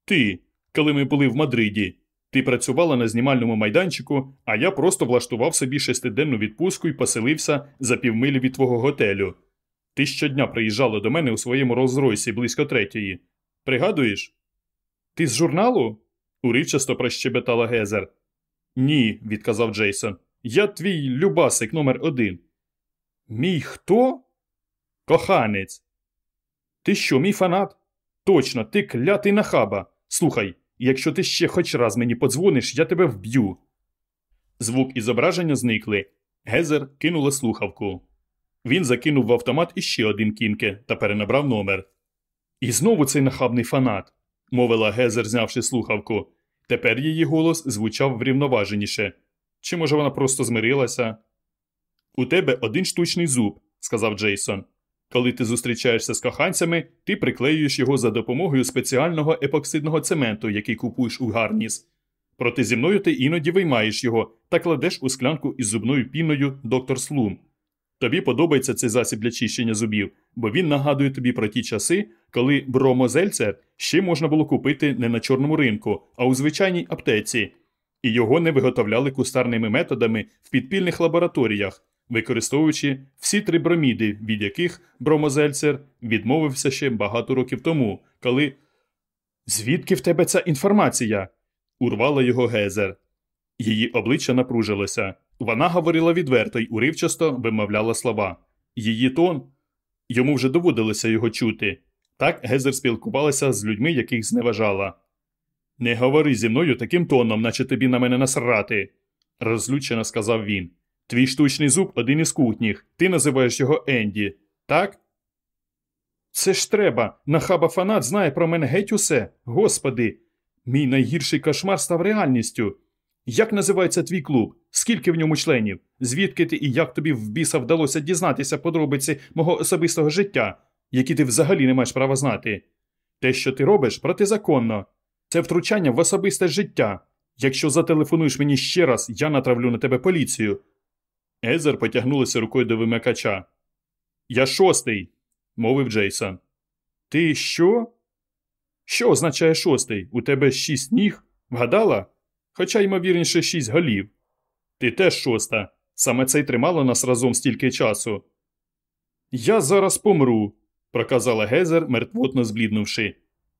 Ти, коли ми були в Мадриді. Ти працювала на знімальному майданчику, а я просто влаштував собі шестиденну відпустку і поселився за півмилі від твого готелю. Ти щодня приїжджала до мене у своєму розройсі близько третьої. Пригадуєш? Ти з журналу? уривчасто прощебетала Гезер. Ні, відказав Джейсон. Я твій любасик номер один. Мій хто? Коханець. Ти що, мій фанат? Точно, ти клятий нахаба. Слухай, якщо ти ще хоч раз мені подзвониш, я тебе вб'ю. Звук і зображення зникли. Гезер кинула слухавку. Він закинув в автомат іще один кінке та перенабрав номер. І знову цей нахабний фанат, мовила Гезер, знявши слухавку. Тепер її голос звучав врівноваженіше. Чи може вона просто змирилася? У тебе один штучний зуб, сказав Джейсон. Коли ти зустрічаєшся з коханцями, ти приклеюєш його за допомогою спеціального епоксидного цементу, який купуєш у Гарніс. Проте зі мною ти іноді виймаєш його та кладеш у склянку із зубною піною доктор Слум. Тобі подобається цей засіб для чищення зубів, бо він нагадує тобі про ті часи, коли бромозельцер ще можна було купити не на чорному ринку, а у звичайній аптеці, і його не виготовляли кустарними методами в підпільних лабораторіях, використовуючи всі три броміди, від яких бромозельцер відмовився ще багато років тому, коли. Звідки в тебе ця інформація? урвала його Гезер. Її обличчя напружилося. Вона говорила відверто й уривчасто вимовляла слова. Її тон йому вже доводилося його чути. Так Гезер спілкувалася з людьми, яких зневажала. Не говори зі мною таким тоном, наче тобі на мене насрати, розлючено сказав він. Твій штучний зуб один із кутніх. Ти називаєш його Енді, так? Це ж треба. Нахаба фанат знає про мене геть усе. Господи. Мій найгірший кошмар став реальністю. Як називається твій клуб? Скільки в ньому членів? Звідки ти і як тобі в біса вдалося дізнатися подробиці мого особистого життя, які ти взагалі не маєш права знати? Те, що ти робиш, протизаконно. Це втручання в особисте життя. Якщо зателефонуєш мені ще раз, я натравлю на тебе поліцію. Езер потягнулася рукою до вимикача. Я шостий, мовив Джейсон. Ти що? Що означає шостий? У тебе шість ніг? Вгадала? Хоча, ймовірніше, шість голів. Ти теж шоста. Саме це й тримало нас разом стільки часу. Я зараз помру, проказала Гезер, мертвотно збліднувши.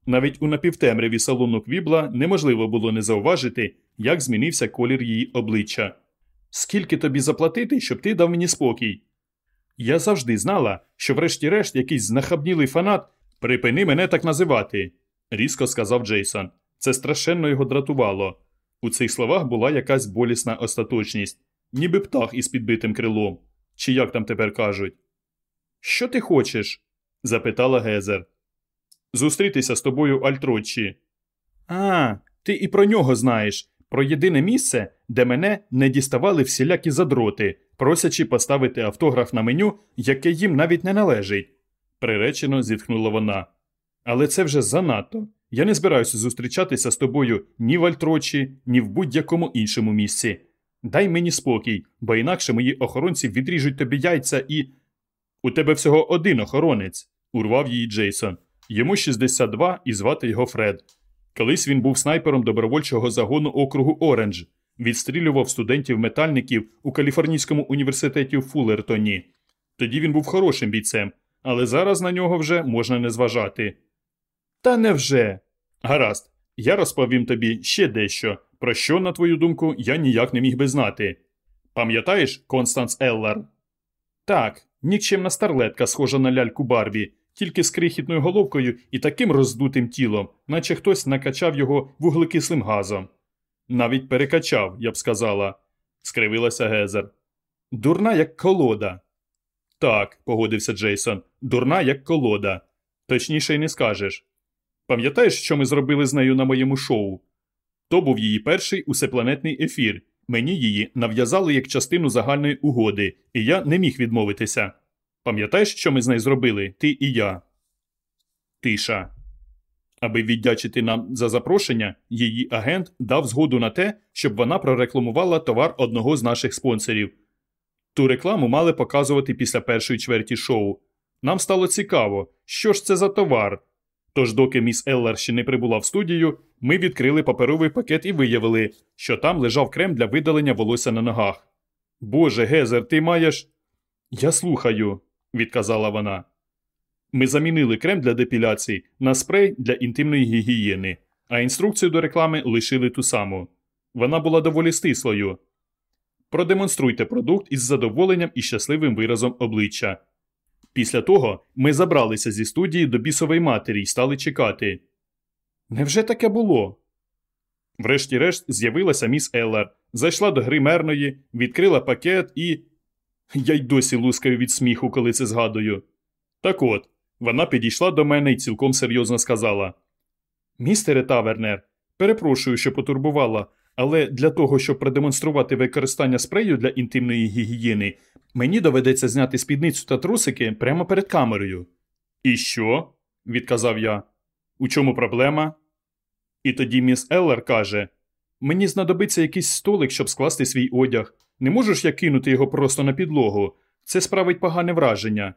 Навіть у напівтемряві салону Квібла неможливо було не зауважити, як змінився колір її обличчя. Скільки тобі заплатити, щоб ти дав мені спокій? Я завжди знала, що, врешті-решт, якийсь знахабнілий фанат припини мене так називати, різко сказав Джейсон. Це страшенно його дратувало. У цих словах була якась болісна остаточність, ніби птах із підбитим крилом. Чи як там тепер кажуть? Що ти хочеш? запитала Гезер. Зустрітися з тобою Альтрочі. А, ти і про нього знаєш. Про єдине місце, де мене не діставали всілякі задроти, просячи поставити автограф на меню, яке їм навіть не належить. Приречено зітхнула вона. Але це вже занадто. Я не збираюся зустрічатися з тобою ні в Альтрочі, ні в будь-якому іншому місці. Дай мені спокій, бо інакше мої охоронці відріжуть тобі яйця і. У тебе всього один охоронець, урвав її Джейсон. Йому 62 і звати його Фред. Колись він був снайпером добровольчого загону округу Оранж, відстрілював студентів-метальників у Каліфорнійському університеті в Фуллертоні. Тоді він був хорошим бійцем, але зараз на нього вже можна не зважати. Та невже? Гаразд, я розповім тобі ще дещо, про що, на твою думку, я ніяк не міг би знати. Пам'ятаєш Констанс Еллар? Так, нікчемна старлетка, схожа на ляльку Барбі, тільки з крихітною головкою і таким роздутим тілом, наче хтось накачав його вуглекислим газом. Навіть перекачав, я б сказала, скривилася Гезер. Дурна, як колода. Так, погодився Джейсон, дурна, як колода. Точніше й не скажеш. Пам'ятаєш, що ми зробили з нею на моєму шоу? То був її перший усепланетний ефір. Мені її нав'язали як частину загальної угоди, і я не міг відмовитися. Пам'ятаєш, що ми з нею зробили, ти і я? Тиша. Аби віддячити нам за запрошення, її агент дав згоду на те, щоб вона прорекламувала товар одного з наших спонсорів. Ту рекламу мали показувати після першої чверті шоу. Нам стало цікаво, що ж це за товар. Тож, доки міс Еллар ще не прибула в студію, ми відкрили паперовий пакет і виявили, що там лежав крем для видалення волосся на ногах. Боже, Гезер, ти маєш. Я слухаю, відказала вона. Ми замінили крем для депіляції на спрей для інтимної гігієни, а інструкцію до реклами лишили ту саму. Вона була доволі стислою. Продемонструйте продукт із задоволенням і щасливим виразом обличчя. Після того ми забралися зі студії до бісової матері і стали чекати. Невже таке було? Врешті-решт з'явилася міс Еллар, зайшла до гримерної, відкрила пакет і. Я й досі лускаю від сміху, коли це згадую. Так от, вона підійшла до мене і цілком серйозно сказала: Містере Тавернер, перепрошую, що потурбувала, Але для того, щоб продемонструвати використання спрею для інтимної гігієни, мені доведеться зняти спідницю та трусики прямо перед камерою. І що? відказав я. У чому проблема? І тоді міс Еллер каже: Мені знадобиться якийсь столик, щоб скласти свій одяг. Не можеш я кинути його просто на підлогу. Це справить погане враження.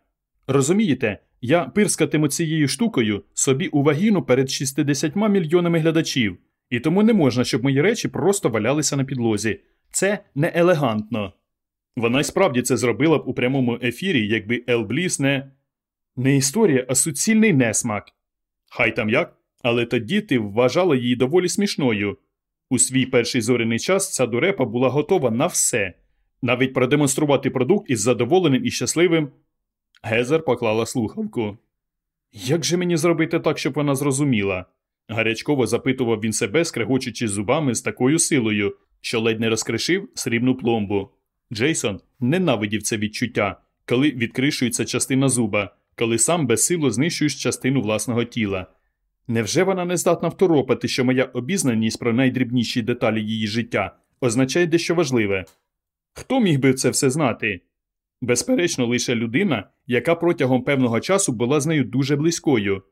Розумієте, я пирскатиму цією штукою собі у вагіну перед 60 мільйонами глядачів, і тому не можна, щоб мої речі просто валялися на підлозі. Це не елегантно. Вона й справді це зробила б у прямому ефірі, якби Ел Бліс не. Не історія, а суцільний несмак. Хай там як, але тоді ти вважала її доволі смішною. У свій перший зоряний час ця дурепа була готова на все, навіть продемонструвати продукт із задоволеним і щасливим. Гезер поклала слухавку. Як же мені зробити так, щоб вона зрозуміла? гарячково запитував він себе, скрегочучи зубами з такою силою, що ледь не розкришив срібну пломбу. Джейсон ненавидів це відчуття, коли відкришується частина зуба, коли сам безсило знищуєш частину власного тіла. Невже вона не здатна второпати, що моя обізнаність про найдрібніші деталі її життя означає дещо важливе? Хто міг би це все знати? Безперечно, лише людина, яка протягом певного часу була з нею дуже близькою.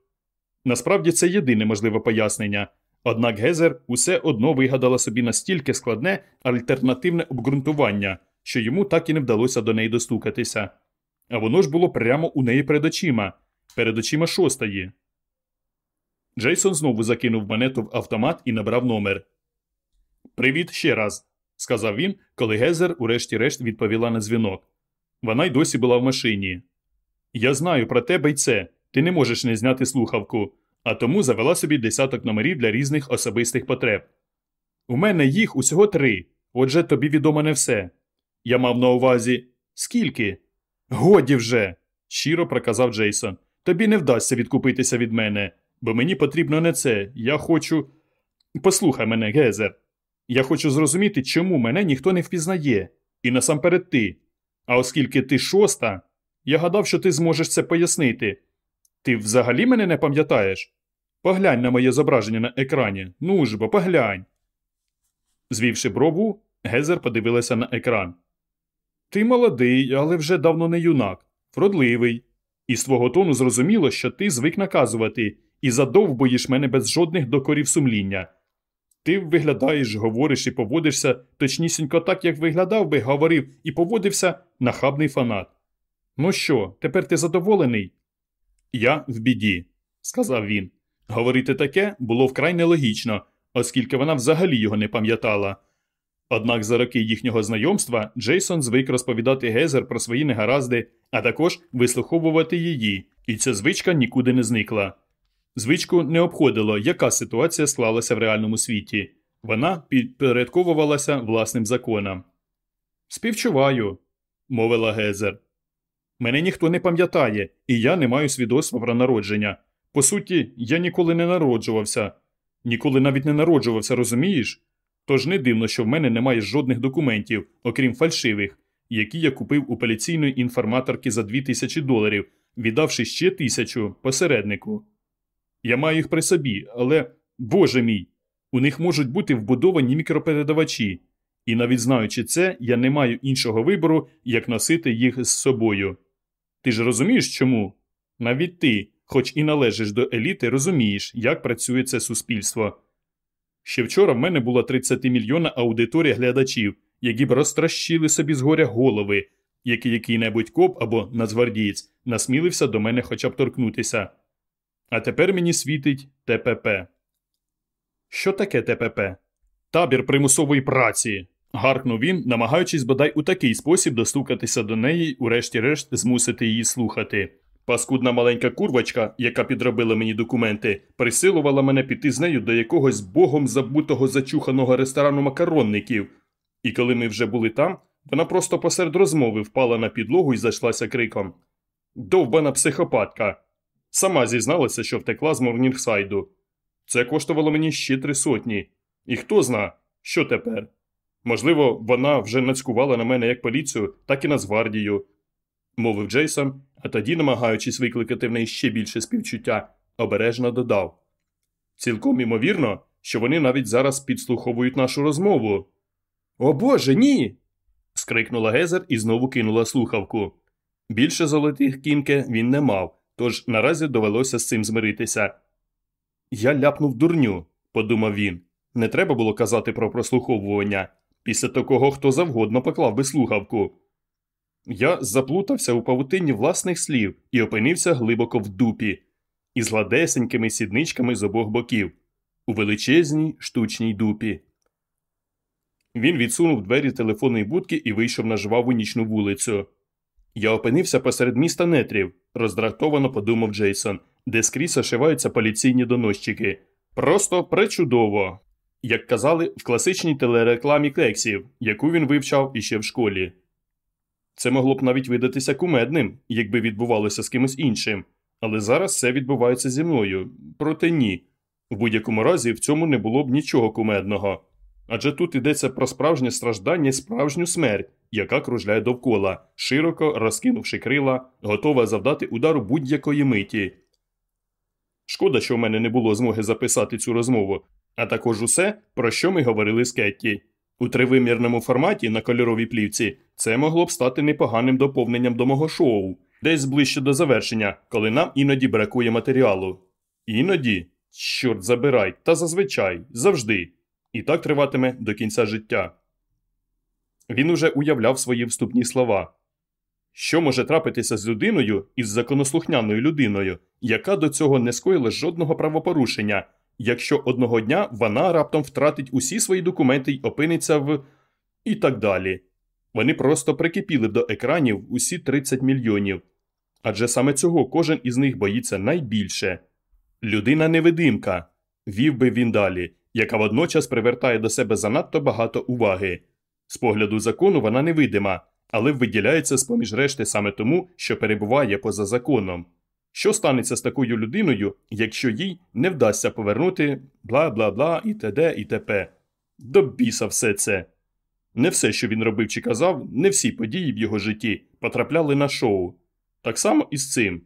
Насправді це єдине можливе пояснення. Однак Гезер усе одно вигадала собі настільки складне альтернативне обґрунтування, що йому так і не вдалося до неї достукатися. А воно ж було прямо у неї перед очима, перед очима шостої. Джейсон знову закинув монету в автомат і набрав номер. Привіт ще раз, сказав він, коли Гезер, урешті-решт, відповіла на дзвінок. Вона й досі була в машині. Я знаю про тебе й це. Ти не можеш не зняти слухавку, а тому завела собі десяток номерів для різних особистих потреб. У мене їх усього три, отже тобі відомо не все. Я мав на увазі скільки? Годі вже, щиро проказав Джейсон. Тобі не вдасться відкупитися від мене, бо мені потрібно не це. Я хочу. Послухай мене, Гезер. Я хочу зрозуміти, чому мене ніхто не впізнає, і насамперед ти. А оскільки ти шоста, я гадав, що ти зможеш це пояснити. Ти взагалі мене не пам'ятаєш? Поглянь на моє зображення на екрані. Ну ж бо, поглянь. Звівши брову, Гезер подивилася на екран. Ти молодий, але вже давно не юнак, вродливий. І з твого тону зрозуміло, що ти звик наказувати і задовбоїш мене без жодних докорів сумління. Ти виглядаєш, говориш і поводишся точнісінько так, як виглядав би, говорив і поводився нахабний фанат. Ну що, тепер ти задоволений? Я в біді, сказав він. Говорити таке було вкрай нелогічно, оскільки вона взагалі його не пам'ятала. Однак за роки їхнього знайомства Джейсон звик розповідати Гезер про свої негаразди, а також вислуховувати її, і ця звичка нікуди не зникла. Звичку не обходило, яка ситуація склалася в реальному світі. Вона підпорядковувалася власним законам. Співчуваю, мовила Гезер. Мене ніхто не пам'ятає, і я не маю свідоцтва про народження. По суті, я ніколи не народжувався, ніколи навіть не народжувався, розумієш? Тож не дивно, що в мене немає жодних документів, окрім фальшивих, які я купив у поліційної інформаторки за 2000 доларів, віддавши ще тисячу посереднику. Я маю їх при собі, але, боже мій, у них можуть бути вбудовані мікропередавачі, і навіть знаючи це, я не маю іншого вибору, як носити їх з собою. Ти ж розумієш чому? Навіть ти, хоч і належиш до еліти, розумієш, як працює це суспільство. Ще вчора в мене була 30 мільйона аудиторія глядачів, які б розтращили собі згоря голови, як який-небудь коп або нацгвардієць насмілився до мене хоча б торкнутися. А тепер мені світить ТПП. Що таке ТПП? Табір примусової праці. гаркнув він, намагаючись бодай у такий спосіб достукатися до неї урешті-решт змусити її слухати. Паскудна маленька курвачка, яка підробила мені документи, присилувала мене піти з нею до якогось богом забутого зачуханого ресторану макаронників. І коли ми вже були там, вона просто посеред розмови впала на підлогу і зайшлася криком Довбана психопатка. Сама зізналася, що втекла з Морнінгсайду. Це коштувало мені ще три сотні. І хто зна, що тепер? Можливо, вона вже нацькувала на мене як поліцію, так і Нацгвардію, мовив Джейсон, а тоді, намагаючись викликати в неї ще більше співчуття, обережно додав. Цілком імовірно, що вони навіть зараз підслуховують нашу розмову. О Боже, ні. скрикнула Гезер і знову кинула слухавку. Більше золотих кінки він не мав, тож наразі довелося з цим змиритися. Я ляпнув дурню, подумав він. Не треба було казати про прослуховування. Після такого хто завгодно поклав би слухавку. Я заплутався у павутинні власних слів і опинився глибоко в дупі, із гладесенькими сідничками з обох боків, у величезній штучній дупі. Він відсунув двері телефонної будки і вийшов на жваву нічну вулицю. Я опинився посеред міста нетрів, роздратовано подумав Джейсон, де скрізь ошиваються поліційні доносчики. Просто пречудово, як казали в класичній телерекламі кексів, яку він вивчав іще в школі. Це могло б навіть видатися кумедним, якби відбувалося з кимось іншим, але зараз це відбувається зі мною. Проте ні. В будь-якому разі в цьому не було б нічого кумедного. Адже тут йдеться про справжнє страждання і справжню смерть, яка кружляє довкола, широко розкинувши крила, готова завдати удару будь-якої миті. Шкода, що в мене не було змоги записати цю розмову, а також усе, про що ми говорили з Кетті. У тривимірному форматі на кольоровій плівці це могло б стати непоганим доповненням до мого шоу, десь ближче до завершення, коли нам іноді бракує матеріалу. Іноді, чорт забирай, та зазвичай, завжди. І так триватиме до кінця життя. Він уже уявляв свої вступні слова. Що може трапитися з людиною із законослухняною людиною, яка до цього не скоїла жодного правопорушення, якщо одного дня вона раптом втратить усі свої документи й опиниться в. і так далі. Вони просто прикипіли до екранів усі 30 мільйонів. Адже саме цього кожен із них боїться найбільше. Людина невидимка, вів би він далі, яка водночас привертає до себе занадто багато уваги. З погляду закону вона невидима, але виділяється з поміж решти саме тому, що перебуває поза законом. Що станеться з такою людиною, якщо їй не вдасться повернути бла бла бла і т.д. і т.п. До біса все це. Не все, що він робив чи казав, не всі події в його житті потрапляли на шоу. Так само і з цим.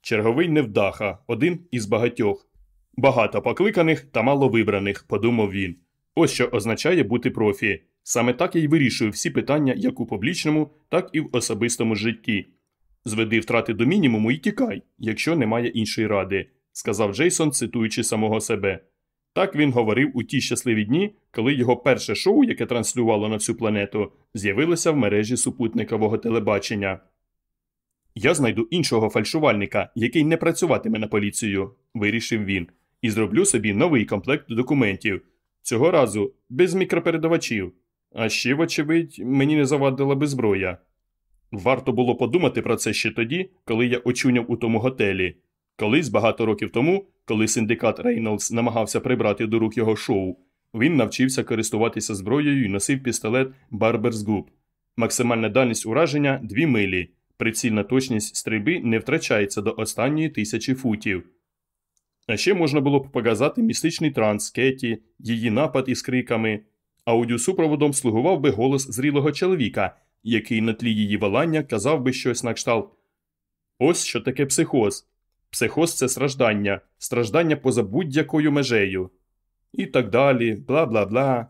Черговий невдаха, один із багатьох. Багато покликаних та мало вибраних, подумав він. Ось що означає бути профі. Саме так я й вирішую всі питання як у публічному, так і в особистому житті. Зведи втрати до мінімуму і тікай, якщо немає іншої ради, сказав Джейсон, цитуючи самого себе. Так він говорив у ті щасливі дні, коли його перше шоу, яке транслювало на всю планету, з'явилося в мережі супутникового телебачення. Я знайду іншого фальшувальника, який не працюватиме на поліцію, вирішив він, і зроблю собі новий комплект документів. Цього разу без мікропередавачів. А ще, вочевидь, мені не завадила би зброя. Варто було подумати про це ще тоді, коли я очуняв у тому готелі. Колись багато років тому, коли синдикат Рейнолдс намагався прибрати до рук його шоу, він навчився користуватися зброєю і носив пістолет Барберс Губ. Максимальна дальність ураження 2 милі. Прицільна точність стрільби не втрачається до останньої тисячі футів. А ще можна було б показати містичний транс Кеті, її напад із криками. Аудіосупроводом слугував би голос зрілого чоловіка, який на тлі її валання казав би щось на кшталт. Ось що таке психоз. Психоз це страждання, страждання поза будь-якою межею. І так далі, бла бла бла.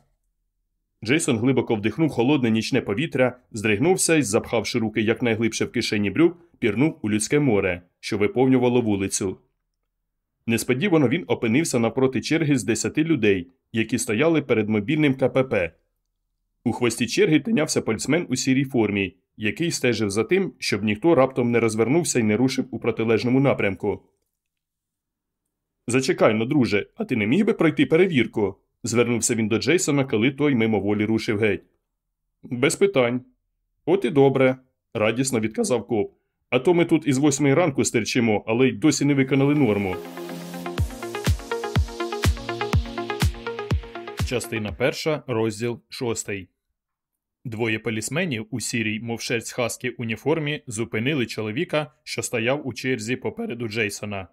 Джейсон глибоко вдихнув холодне нічне повітря, здригнувся і, запхавши руки якнайглибше в кишені брюк, пірнув у людське море, що виповнювало вулицю. Несподівано він опинився навпроти черги з десяти людей, які стояли перед мобільним КПП. У хвості черги тинявся польсмен у сірій формі, який стежив за тим, щоб ніхто раптом не розвернувся і не рушив у протилежному напрямку. Зачекай но, друже, а ти не міг би пройти перевірку? звернувся він до Джейсона, коли той мимоволі рушив геть. Без питань. От і добре, радісно відказав коп. А то ми тут із восьмої ранку стерчимо, але й досі не виконали норму. Частина перша, розділ шостий. Двоє полісменів у сірій, мов шерсть хаски уніформі, зупинили чоловіка, що стояв у черзі попереду Джейсона.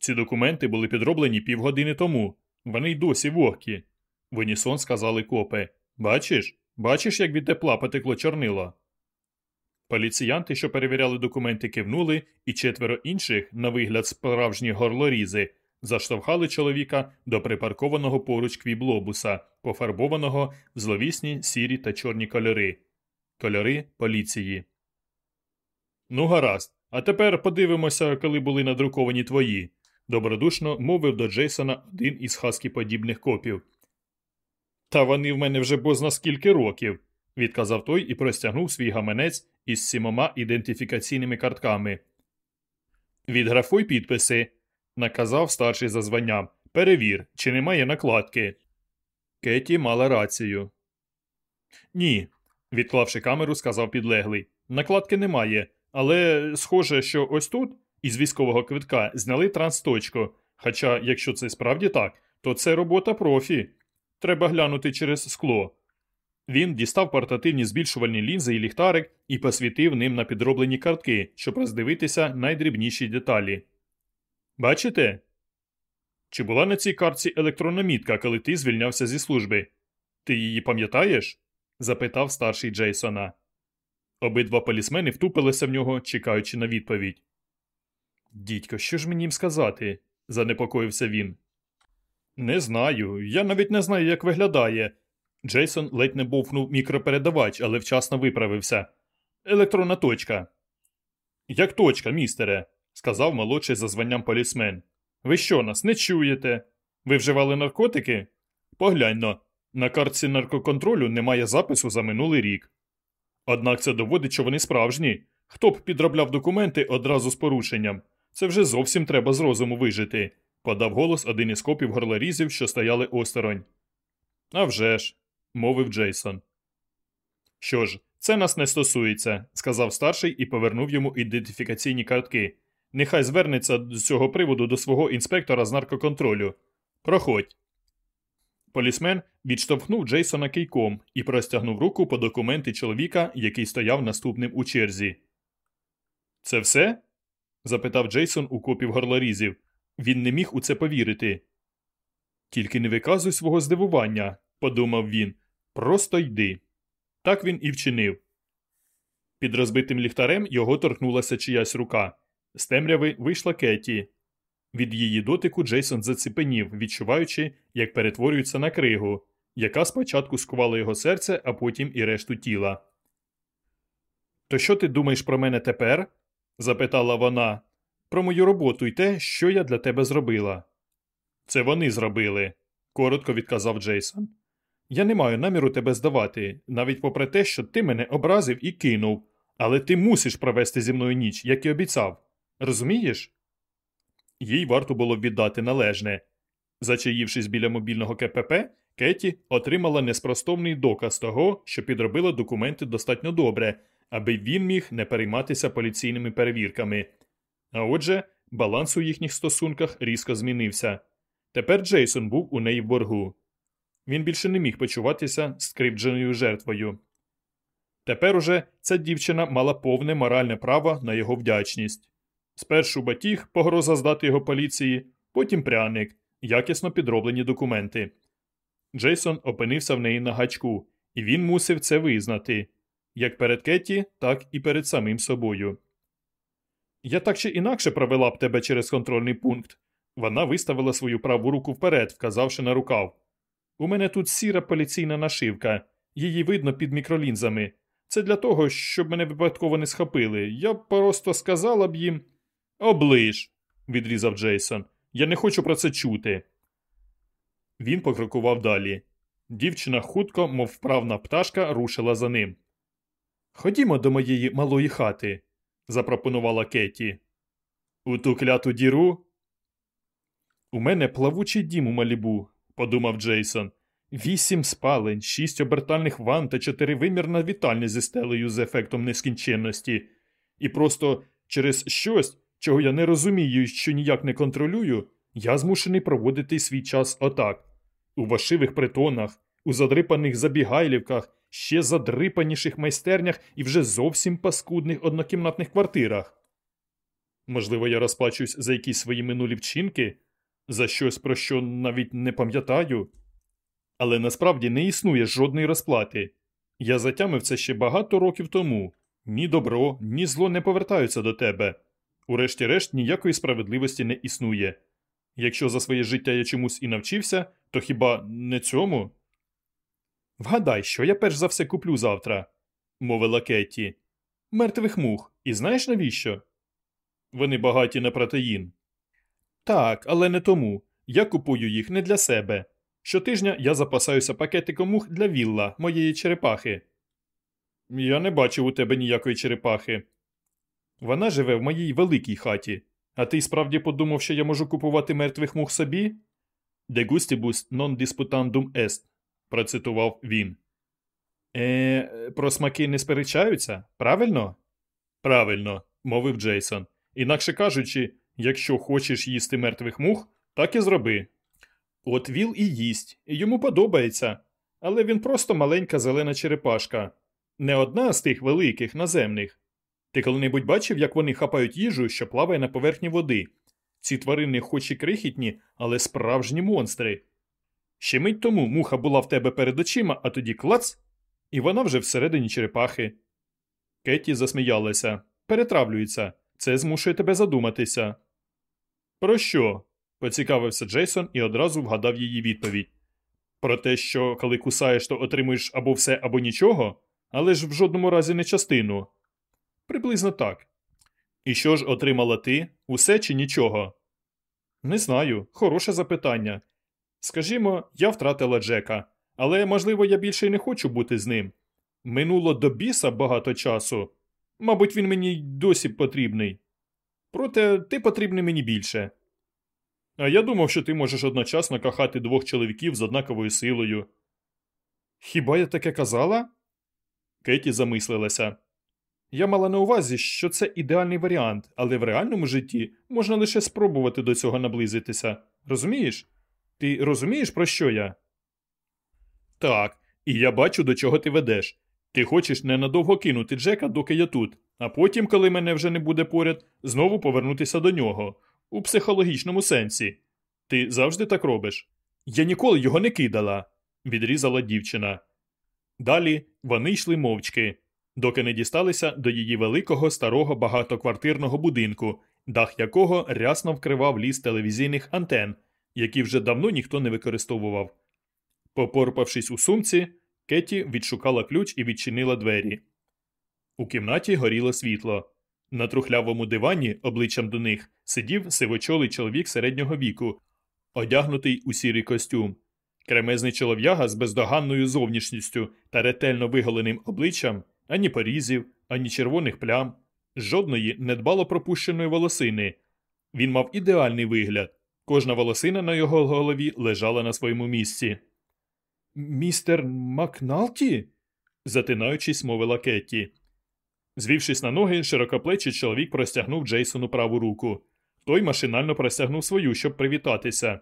Ці документи були підроблені півгодини тому. Вони й досі вогкі. В унісон сказали копи. Бачиш? Бачиш, як від тепла потекло чорнило. Поліціянти, що перевіряли документи, кивнули, і четверо інших, на вигляд справжні горлорізи, заштовхали чоловіка до припаркованого поруч квіблобуса, пофарбованого в зловісні сірі та чорні кольори. Кольори поліції. Ну, гаразд. А тепер подивимося, коли були надруковані твої, добродушно мовив до Джейсона один із хаскіподібних копів. Та вони в мене вже бозна скільки років, відказав той і простягнув свій гаманець із сімома ідентифікаційними картками. Відграфуй підписи, наказав старший за званням. Перевір, чи немає накладки. Кеті мала рацію. Ні, відклавши камеру, сказав підлеглий. Накладки немає, але схоже, що ось тут із військового квитка зняли трансточку. Хоча, якщо це справді так, то це робота профі. Треба глянути через скло. Він дістав портативні збільшувальні лінзи і ліхтарик і посвітив ним на підроблені картки, щоб роздивитися найдрібніші деталі. Бачите? Чи була на цій картці електронна мітка, коли ти звільнявся зі служби? Ти її пам'ятаєш? запитав старший Джейсона. Обидва полісмени втупилися в нього, чекаючи на відповідь. Дідько, що ж мені їм сказати? занепокоївся він. Не знаю. Я навіть не знаю, як виглядає. Джейсон ледь не бовкнув мікропередавач, але вчасно виправився. Електронна точка. Як точка, містере, сказав молодший за званням полісмен. Ви що нас не чуєте? Ви вживали наркотики? Погляньно, на картці наркоконтролю немає запису за минулий рік. Однак це доводить, що вони справжні. Хто б підробляв документи одразу з порушенням? Це вже зовсім треба з розуму вижити, подав голос один із копів горлорізів, що стояли осторонь. «А вже ж», – мовив Джейсон. Що ж, це нас не стосується, сказав старший і повернув йому ідентифікаційні картки. Нехай звернеться з цього приводу до свого інспектора з наркоконтролю. Проходь. Полісмен відштовхнув Джейсона кийком і простягнув руку по документи чоловіка, який стояв наступним у черзі. Це все? запитав Джейсон у копів горлорізів. Він не міг у це повірити. Тільки не виказуй свого здивування, подумав він. Просто йди. Так він і вчинив. Під розбитим ліхтарем його торкнулася чиясь рука. З темряви вийшла Кеті. Від її дотику Джейсон заціпенів, відчуваючи, як перетворюється на кригу, яка спочатку скувала його серце, а потім і решту тіла. То що ти думаєш про мене тепер? запитала вона. Про мою роботу і те, що я для тебе зробила. Це вони зробили, коротко відказав Джейсон. Я не маю наміру тебе здавати, навіть попри те, що ти мене образив і кинув, але ти мусиш провести зі мною ніч, як і обіцяв. Розумієш? Їй варто було віддати належне. Зачаївшись біля мобільного КПП, Кеті отримала неспростовний доказ того, що підробила документи достатньо добре, аби він міг не перейматися поліційними перевірками. А отже, баланс у їхніх стосунках різко змінився. Тепер Джейсон був у неї в боргу. Він більше не міг почуватися скривдженою жертвою. Тепер уже ця дівчина мала повне моральне право на його вдячність. Спершу батіг, погроза здати його поліції, потім пряник, якісно підроблені документи. Джейсон опинився в неї на гачку, і він мусив це визнати як перед Кетті, так і перед самим собою. Я так чи інакше провела б тебе через контрольний пункт. Вона виставила свою праву руку вперед, вказавши на рукав. У мене тут сіра поліційна нашивка, її видно під мікролінзами. Це для того, щоб мене випадково не схопили. Я просто сказала б їм. Оближ, відрізав Джейсон. Я не хочу про це чути. Він покрокував далі. Дівчина хутко, мов вправна пташка, рушила за ним. Ходімо до моєї малої хати, запропонувала Кеті. У ту кляту діру. У мене плавучий дім у малібу, подумав Джейсон. Вісім спалень, шість обертальних ван та чотиривимірна вітальня зі стелею з ефектом нескінченності. І просто через щось, чого я не розумію і що ніяк не контролюю, я змушений проводити свій час отак. У вашивих притонах, у задрипаних забігайлівках, ще задрипаніших майстернях і вже зовсім паскудних однокімнатних квартирах. Можливо, я розплачусь за якісь свої минулі вчинки, за щось, про що навіть не пам'ятаю. Але насправді не існує жодної розплати. Я затямив це ще багато років тому. Ні добро, ні зло не повертаються до тебе. Урешті-решт ніякої справедливості не існує. Якщо за своє життя я чомусь і навчився, то хіба не цьому? Вгадай, що я перш за все куплю завтра, мовила Кетті. Мертвих мух. І знаєш навіщо? Вони багаті на протеїн. Так, але не тому. Я купую їх не для себе. Щотижня я запасаюся пакетиком мух для вілла, моєї черепахи. Я не бачив у тебе ніякої черепахи. Вона живе в моїй великій хаті. А ти справді подумав, що я можу купувати мертвих мух собі? Gustibus non disputandum est, процитував він. Е, про смаки не сперечаються, правильно? Правильно, мовив Джейсон. Інакше кажучи, якщо хочеш їсти мертвих мух, так і зроби. От Віл і їсть, йому подобається, але він просто маленька зелена черепашка, не одна з тих великих наземних. Ти коли-небудь бачив, як вони хапають їжу, що плаває на поверхні води? Ці тварини хоч і крихітні, але справжні монстри. Ще мить тому муха була в тебе перед очима, а тоді клац, і вона вже всередині черепахи. Кетті засміялася. Перетравлюється. Це змушує тебе задуматися. Про що? поцікавився Джейсон і одразу вгадав її відповідь. Про те, що коли кусаєш, то отримуєш або все, або нічого, але ж в жодному разі не частину. Приблизно так. І що ж отримала ти? Усе чи нічого? Не знаю. Хороше запитання. Скажімо, я втратила Джека, але, можливо, я більше й не хочу бути з ним. Минуло до біса багато часу. Мабуть, він мені досі потрібний. Проте ти потрібний мені більше. А я думав, що ти можеш одночасно кохати двох чоловіків з однаковою силою. Хіба я таке казала? Кеті замислилася. Я мала на увазі, що це ідеальний варіант, але в реальному житті можна лише спробувати до цього наблизитися. Розумієш? Ти розумієш, про що я? Так, і я бачу, до чого ти ведеш. Ти хочеш ненадовго кинути Джека, доки я тут, а потім, коли мене вже не буде поряд, знову повернутися до нього. У психологічному сенсі. Ти завжди так робиш? Я ніколи його не кидала, відрізала дівчина. Далі вони йшли мовчки, доки не дісталися до її великого старого багатоквартирного будинку, дах якого рясно вкривав ліс телевізійних антен, які вже давно ніхто не використовував. Попорпавшись у сумці, Кеті відшукала ключ і відчинила двері. У кімнаті горіло світло. На трухлявому дивані, обличчям до них, сидів сивочолий чоловік середнього віку, одягнутий у сірий костюм. Кремезний чолов'яга з бездоганною зовнішністю та ретельно виголеним обличчям ані порізів, ані червоних плям, жодної недбало пропущеної волосини. Він мав ідеальний вигляд. Кожна волосина на його голові лежала на своєму місці. Містер Макналті? затинаючись, мовила Кетті. Звівшись на ноги, широкоплечий чоловік простягнув Джейсону праву руку. Той машинально простягнув свою, щоб привітатися.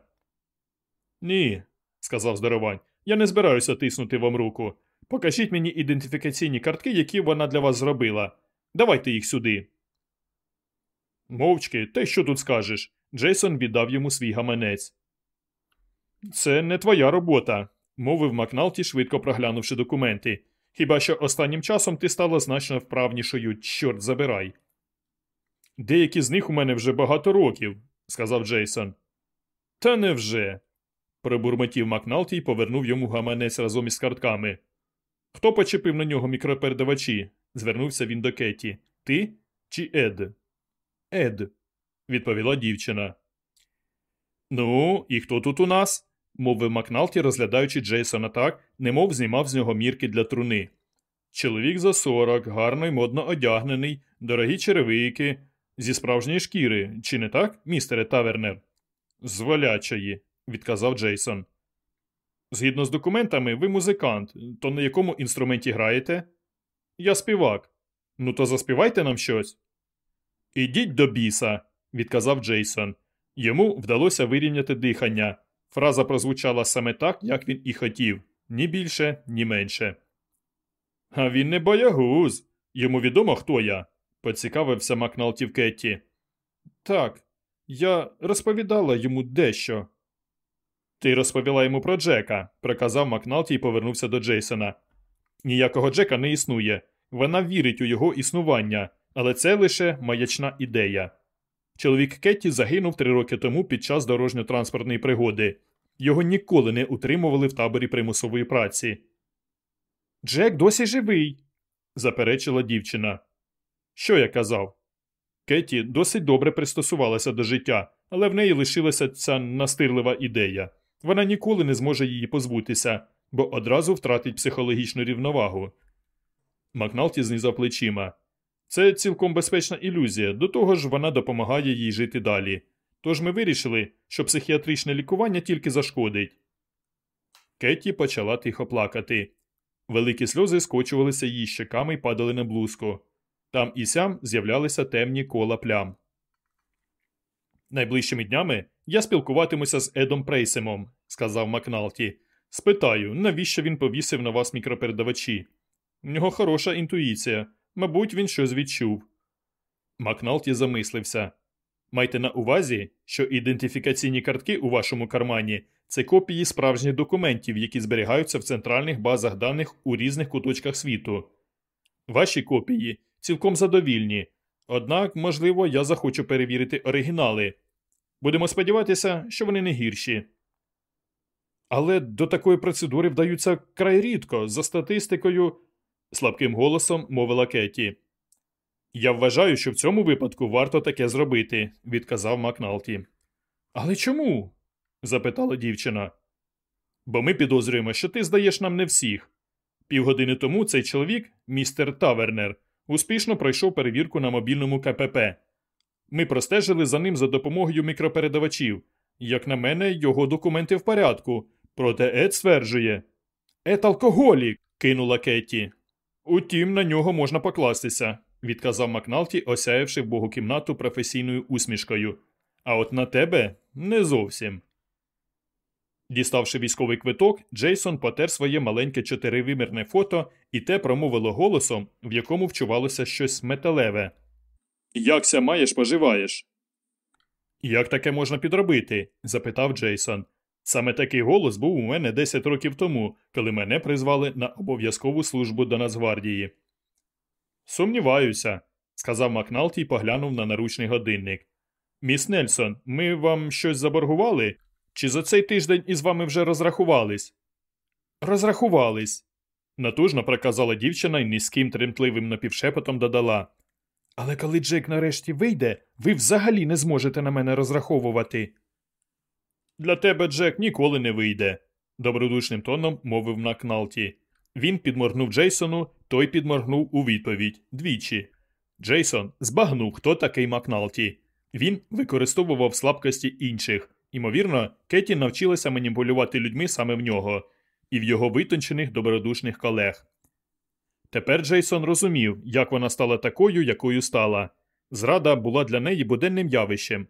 Ні, сказав здоровань, я не збираюся тиснути вам руку. Покажіть мені ідентифікаційні картки, які вона для вас зробила. Давайте їх сюди. Мовчки, те, що тут скажеш. Джейсон віддав йому свій гаманець. Це не твоя робота, мовив Макналті, швидко проглянувши документи. Хіба що останнім часом ти стала значно вправнішою, чорт забирай. Деякі з них у мене вже багато років, сказав Джейсон. Та невже. пробурмотів Макналті і повернув йому гаманець разом із картками. Хто почепив на нього мікропередавачі? звернувся він до Кеті. Ти чи Ед? Ед, відповіла дівчина. Ну, і хто тут у нас? мовив Макналті, розглядаючи Джейсона так, немов знімав з нього мірки для труни. Чоловік за сорок, гарно й модно одягнений, дорогі черевики, зі справжньої шкіри, чи не так, містере Тавернер? З волячої, відказав Джейсон. Згідно з документами, ви музикант, то на якому інструменті граєте? Я співак. Ну, то заспівайте нам щось. Ідіть до біса, відказав Джейсон. Йому вдалося вирівняти дихання. Фраза прозвучала саме так, як він і хотів, ні більше, ні менше. А він не боягуз. Йому відомо, хто я, поцікавився Макналтів Кетті. Так, я розповідала йому дещо. Ти розповіла йому про Джека, приказав Макналті і повернувся до Джейсона. Ніякого Джека не існує. Вона вірить у його існування, але це лише маячна ідея. Чоловік Кетті загинув три роки тому під час дорожньо-транспортної пригоди. Його ніколи не утримували в таборі примусової праці. Джек досі живий, заперечила дівчина. Що я казав? Кетті досить добре пристосувалася до життя, але в неї лишилася ця настирлива ідея. Вона ніколи не зможе її позбутися, бо одразу втратить психологічну рівновагу. Макналті знизав плечима. Це цілком безпечна ілюзія, до того ж вона допомагає їй жити далі. Тож ми вирішили, що психіатричне лікування тільки зашкодить. Кетті почала тихо плакати. Великі сльози скочувалися її щеками і падали на блузку. Там і сям з'являлися темні кола плям. Найближчими днями я спілкуватимуся з Едом Прейсемом, сказав Макналті. Спитаю, навіщо він повісив на вас мікропередавачі? У нього хороша інтуїція. Мабуть, він щось відчув. Макналті замислився. Майте на увазі, що ідентифікаційні картки у вашому кармані це копії справжніх документів, які зберігаються в центральних базах даних у різних куточках світу. Ваші копії цілком задовільні, однак, можливо, я захочу перевірити оригінали. Будемо сподіватися, що вони не гірші. Але до такої процедури вдаються край рідко, за статистикою, слабким голосом мовила Кетті. Я вважаю, що в цьому випадку варто таке зробити, відказав Макналті. Але чому? запитала дівчина. Бо ми підозрюємо, що ти здаєш нам не всіх. Півгодини тому цей чоловік, містер Тавернер, успішно пройшов перевірку на мобільному КПП. Ми простежили за ним за допомогою мікропередавачів. Як на мене, його документи в порядку, проте Ед стверджує. Ед алкоголік, кинула Кетті. Утім, на нього можна покластися, відказав Макналті, осяявши в богу кімнату професійною усмішкою. А от на тебе не зовсім. Діставши військовий квиток, Джейсон потер своє маленьке чотиривимірне фото, і те промовило голосом, в якому вчувалося щось металеве. Якся маєш, поживаєш? Як таке можна підробити? запитав Джейсон. Саме такий голос був у мене 10 років тому, коли мене призвали на обов'язкову службу до Нацгвардії. Сумніваюся, сказав Макналті і поглянув на наручний годинник. Міс Нельсон, ми вам щось заборгували? Чи за цей тиждень із вами вже розрахувались? Розрахувались, натужно проказала дівчина і низьким тремтливим напівшепотом додала. Але коли Джек нарешті вийде, ви взагалі не зможете на мене розраховувати. Для тебе Джек ніколи не вийде, добродушним тоном мовив Макналті. Він підморгнув Джейсону, той підморгнув у відповідь двічі. Джейсон збагнув, хто такий Макналті. Він використовував слабкості інших. Ймовірно, Кеті навчилася маніпулювати людьми саме в нього і в його витончених добродушних колег. Тепер Джейсон розумів, як вона стала такою, якою стала. Зрада була для неї буденним явищем.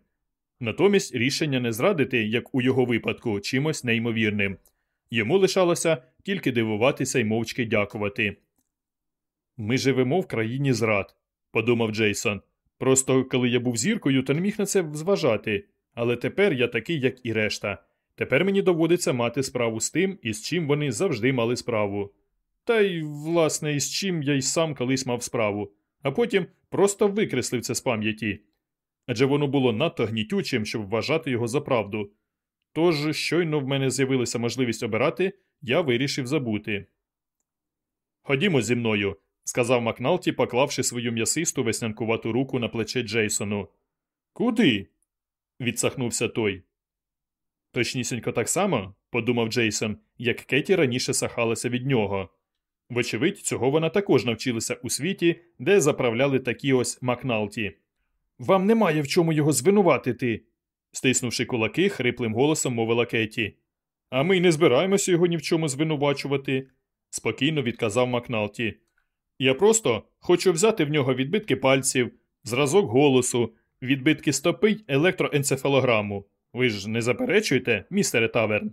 Натомість рішення не зрадити, як у його випадку, чимось неймовірним. Йому лишалося тільки дивуватися й мовчки дякувати. Ми живемо в країні зрад, подумав Джейсон. Просто коли я був зіркою, то не міг на це зважати. Але тепер я такий, як і решта. Тепер мені доводиться мати справу з тим, із чим вони завжди мали справу. Та й, власне, із чим я й сам колись мав справу, а потім просто викреслив це з пам'яті. Адже воно було надто гнітючим, щоб вважати його за правду. Тож, щойно в мене з'явилася можливість обирати, я вирішив забути. Ходімо зі мною, сказав Макналті, поклавши свою м'ясисту веснянкувату руку на плече Джейсону. Куди? відсахнувся той. Точнісінько так само, подумав Джейсон, як Кеті раніше сахалася від нього. Вочевидь, цього вона також навчилася у світі, де заправляли такі ось Макналті. Вам немає в чому його звинуватити, стиснувши кулаки, хриплим голосом мовила Кеті. А ми й не збираємося його ні в чому звинувачувати, спокійно відказав Макналті. Я просто хочу взяти в нього відбитки пальців, зразок голосу, відбитки стопи й електроенцефалограму. Ви ж не заперечуєте, містере Таверн?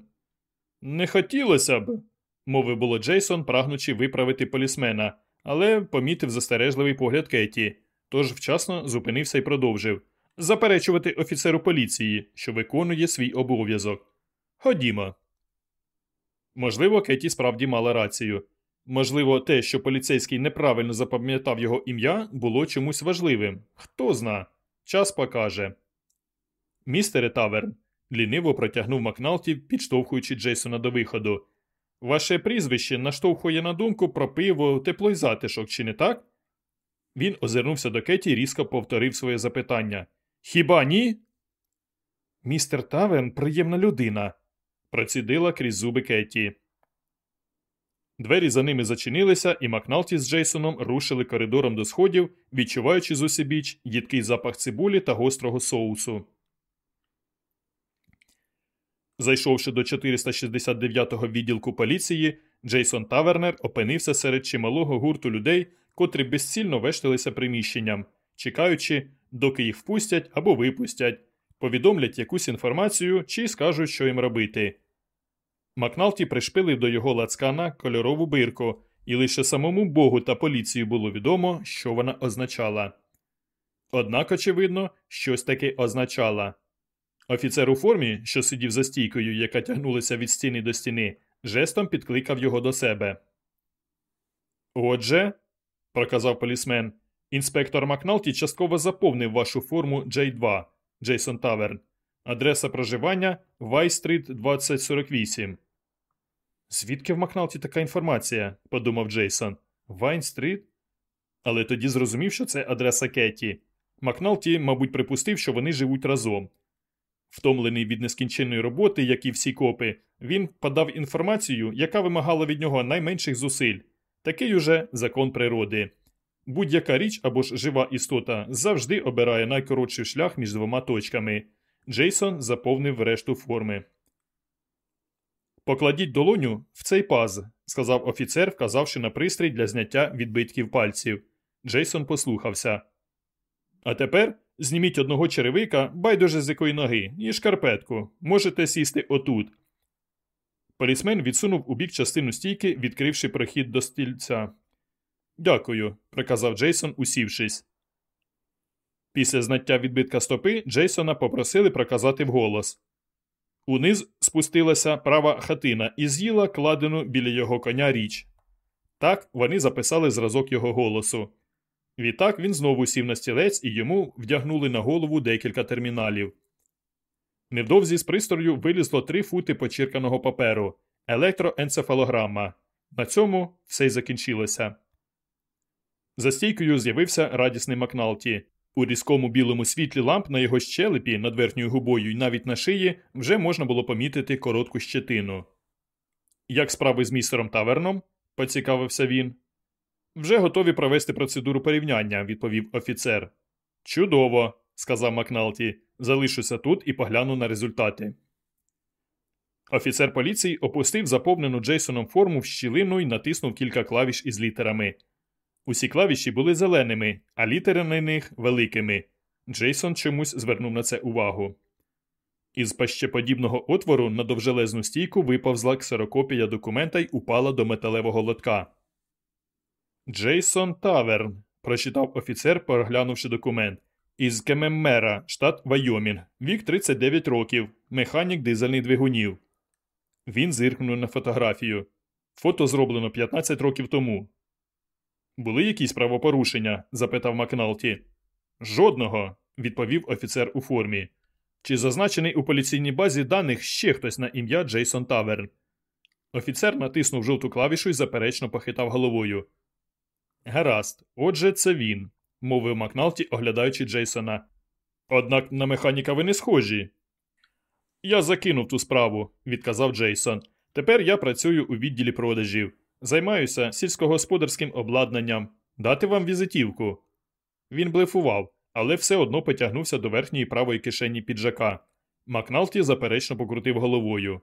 Не хотілося б, мовив було Джейсон, прагнучи виправити полісмена, але помітив застережливий погляд Кеті, тож вчасно зупинився і продовжив заперечувати офіцеру поліції, що виконує свій обов'язок. Ходімо. Можливо, Кеті справді мала рацію. Можливо, те, що поліцейський неправильно запам'ятав його ім'я, було чомусь важливим. Хто зна. Час покаже. Містере Таверн, ліниво протягнув Макналті, підштовхуючи Джейсона до виходу. Ваше прізвище наштовхує на думку про пиво, тепло й затишок, чи не так? Він озирнувся до Кеті і різко повторив своє запитання. Хіба ні? Містер Таверн приємна людина, процідила крізь зуби Кетті. Двері за ними зачинилися, і Макналті з Джейсоном рушили коридором до сходів, відчуваючи зусібіч їдкий запах цибулі та гострого соусу. Зайшовши до 469-го відділку поліції, Джейсон Тавернер опинився серед чималого гурту людей, котрі безцільно вешталися приміщенням, чекаючи, доки їх впустять або випустять, повідомлять якусь інформацію чи скажуть, що їм робити. Макналті пришпилив до його лацкана кольорову бирку, і лише самому Богу та поліції було відомо, що вона означала. Однак, очевидно, щось таки означала. Офіцер у формі, що сидів за стійкою, яка тягнулася від стіни до стіни, жестом підкликав його до себе. Отже, проказав полісмен, інспектор Макналті частково заповнив вашу форму J2, Джейсон Таверн. Адреса проживання Вайн-стріт 2048. Звідки в Макналті така інформація? подумав Джейсон. Вайн-стріт? Але тоді зрозумів, що це адреса Кетті. Макналті, мабуть, припустив, що вони живуть разом. Втомлений від нескінченної роботи, як і всі копи, він подав інформацію, яка вимагала від нього найменших зусиль. Такий уже закон природи. Будь-яка річ або ж жива істота завжди обирає найкоротший шлях між двома точками. Джейсон заповнив решту форми. Покладіть долоню в цей паз, сказав офіцер, вказавши на пристрій для зняття відбитків пальців. Джейсон послухався. А тепер зніміть одного черевика, байдуже з якої ноги, і шкарпетку. Можете сісти отут. Полісмен відсунув у бік частину стійки, відкривши прохід до стільця. Дякую, приказав Джейсон, усівшись. Після знаття відбитка стопи Джейсона попросили проказати вголос. Униз спустилася права хатина і з'їла кладену біля його коня річ. Так вони записали зразок його голосу. Відтак він знову сів на стілець і йому вдягнули на голову декілька терміналів. Невдовзі з пристрою вилізло три фути почірканого паперу електроенцефалограма. На цьому все й закінчилося. За стійкою з'явився радісний Макналті. У різкому білому світлі ламп на його щелепі над верхньою губою і навіть на шиї вже можна було помітити коротку щетину. Як справи з містером Таверном? поцікавився він. Вже готові провести процедуру порівняння, відповів офіцер. Чудово, сказав Макналті. Залишуся тут і погляну на результати. Офіцер поліції опустив заповнену Джейсоном форму в щілину і натиснув кілька клавіш із літерами. Усі клавіші були зеленими, а літери на них великими. Джейсон чомусь звернув на це увагу. Із пащеподібного отвору на довжелезну стійку виповзла ксерокопія документа й упала до металевого лотка. Джейсон Таверн, прочитав офіцер, переглянувши документ. Із Кемеммера, штат Вайомінг, вік 39 років, механік дизельних двигунів. Він зиркнув на фотографію. Фото зроблено 15 років тому. Були якісь правопорушення? запитав Макналті. Жодного, відповів офіцер у формі. Чи зазначений у поліційній базі даних ще хтось на ім'я Джейсон Таверн? Офіцер натиснув жовту клавішу і заперечно похитав головою. Гаразд, отже, це він, мовив Макналті, оглядаючи Джейсона. Однак на механіка ви не схожі. Я закинув ту справу, відказав Джейсон. Тепер я працюю у відділі продажів. Займаюся сільськогосподарським обладнанням. Дати вам візитівку. Він блефував, але все одно потягнувся до верхньої правої кишені піджака. Макналті заперечно покрутив головою.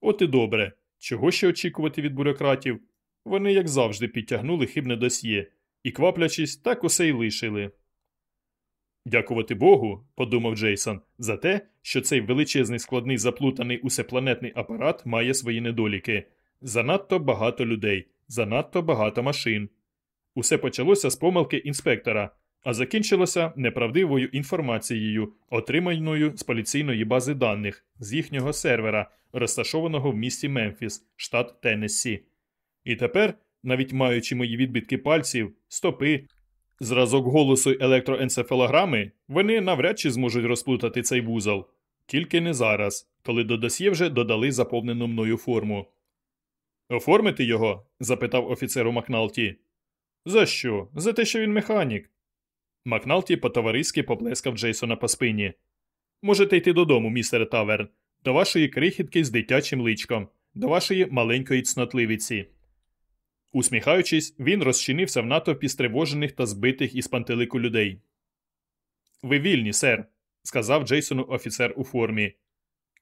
От і добре. Чого ще очікувати від бюрократів? Вони, як завжди, підтягнули хибне досьє і, кваплячись, так усе й лишили. Дякувати Богу, подумав Джейсон, за те, що цей величезний складний заплутаний усепланетний апарат має свої недоліки. Занадто багато людей, занадто багато машин. Усе почалося з помилки інспектора, а закінчилося неправдивою інформацією, отриманою з поліційної бази даних з їхнього сервера, розташованого в місті Мемфіс, штат Теннессі. І тепер, навіть маючи мої відбитки пальців, стопи, зразок голосу електроенцефалограми, вони навряд чи зможуть розплутати цей вузол. Тільки не зараз, коли до досьє вже додали заповнену мною форму. Оформити його? запитав офіцер у Макналті. За що? За те, що він механік. Макналті по-товариськи поплескав Джейсона по спині. Можете йти додому, містер Таверн, до вашої крихітки з дитячим личком, до вашої маленької цнотливиці. Усміхаючись, він розчинився в натовпі стривожених та збитих із пантелику людей. Ви вільні, сер, сказав Джейсону офіцер у формі.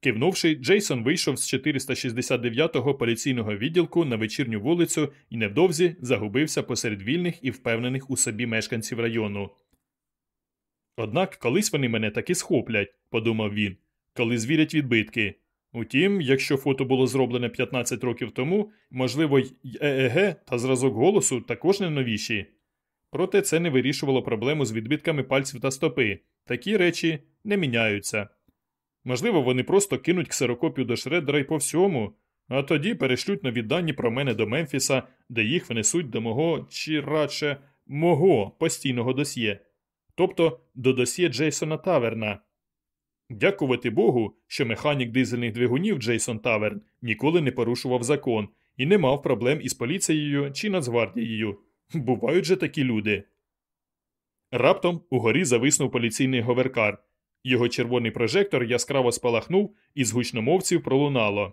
Кивнувши, Джейсон вийшов з 469-го поліційного відділку на вечірню вулицю і невдовзі загубився посеред вільних і впевнених у собі мешканців району. Однак колись вони мене таки схоплять, подумав він, коли звірять відбитки. Утім, якщо фото було зроблене 15 років тому, можливо, й ЕЕГ та зразок голосу також не новіші. Проте це не вирішувало проблему з відбитками пальців та стопи. Такі речі не міняються. Можливо, вони просто кинуть ксерокопію до шредера й по всьому, а тоді перешлють нові дані про мене до Мемфіса, де їх внесуть до мого чи радше мого постійного досьє, тобто до досьє Джейсона Таверна. Дякувати Богу, що механік дизельних двигунів Джейсон Таверн ніколи не порушував закон і не мав проблем із поліцією чи Нацгвардією. Бувають же такі люди. Раптом угорі зависнув поліційний говеркар. Його червоний прожектор яскраво спалахнув і з гучномовців пролунало.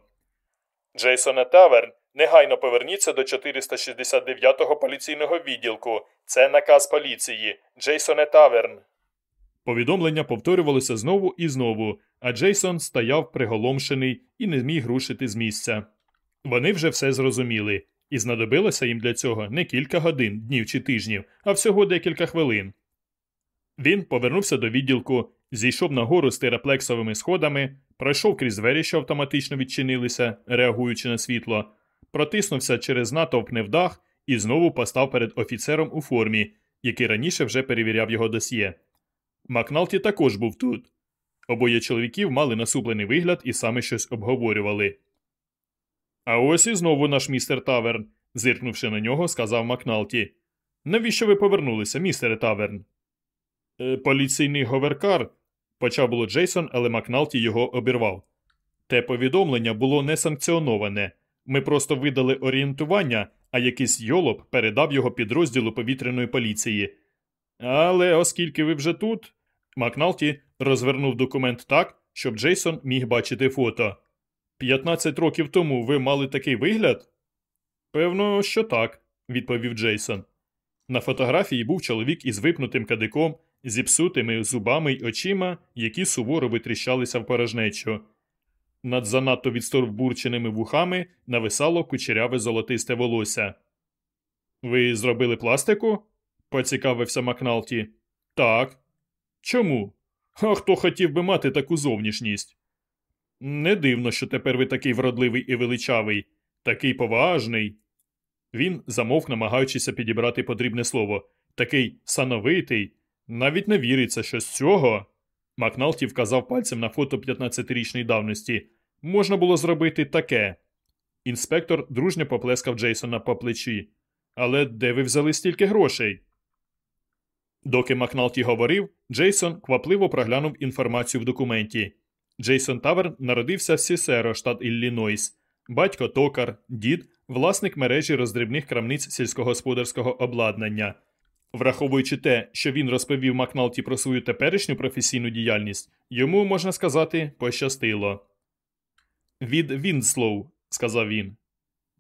Джейсоне Таверн, негайно поверніться до 469-го поліційного відділку. Це наказ поліції. Джейсоне Таверн. Повідомлення повторювалося знову і знову, а Джейсон стояв приголомшений і не міг рушити з місця. Вони вже все зрозуміли, і знадобилося їм для цього не кілька годин, днів чи тижнів, а всього декілька хвилин. Він повернувся до відділку, зійшов нагору стироплексовими сходами, пройшов крізь двері, що автоматично відчинилися, реагуючи на світло, протиснувся через натовп невдах і знову постав перед офіцером у формі, який раніше вже перевіряв його досьє. Макналті також був тут. Обоє чоловіків мали насуплений вигляд і саме щось обговорювали. А ось і знову наш містер Таверн, зиркнувши на нього, сказав Макналті. Навіщо ви повернулися, містере Таверн? «Е, поліційний говеркар, почав було Джейсон, але Макналті його обірвав. Те повідомлення було не санкціоноване. Ми просто видали орієнтування, а якийсь йолоп передав його підрозділу повітряної поліції. Але оскільки ви вже тут, Макналті розвернув документ так, щоб Джейсон міг бачити фото. 15 років тому ви мали такий вигляд? Певно, що так, відповів Джейсон. На фотографії був чоловік із випнутим кадиком, зіпсутими зубами й очима, які суворо витріщалися в порожнечу. Над занадто відсторбурченими вухами нависало кучеряве золотисте волосся. Ви зробили пластику? поцікавився Макналті. Так. Чому? А хто хотів би мати таку зовнішність? Не дивно, що тепер ви такий вродливий і величавий, такий поважний. Він замовк, намагаючися підібрати потрібне слово, такий сановитий. Навіть не віриться, що з цього. Макналті вказав пальцем на фото 15-річної давності. Можна було зробити таке. Інспектор дружньо поплескав Джейсона по плечі. Але де ви взяли стільки грошей? Доки Макналті говорив, Джейсон квапливо проглянув інформацію в документі. Джейсон Таверн народився в Сісеро, штат Іллінойс. Батько токар, дід, власник мережі роздрібних крамниць сільськогосподарського обладнання. Враховуючи те, що він розповів Макналті про свою теперішню професійну діяльність, йому, можна сказати, пощастило. Від Вінслоу, сказав він.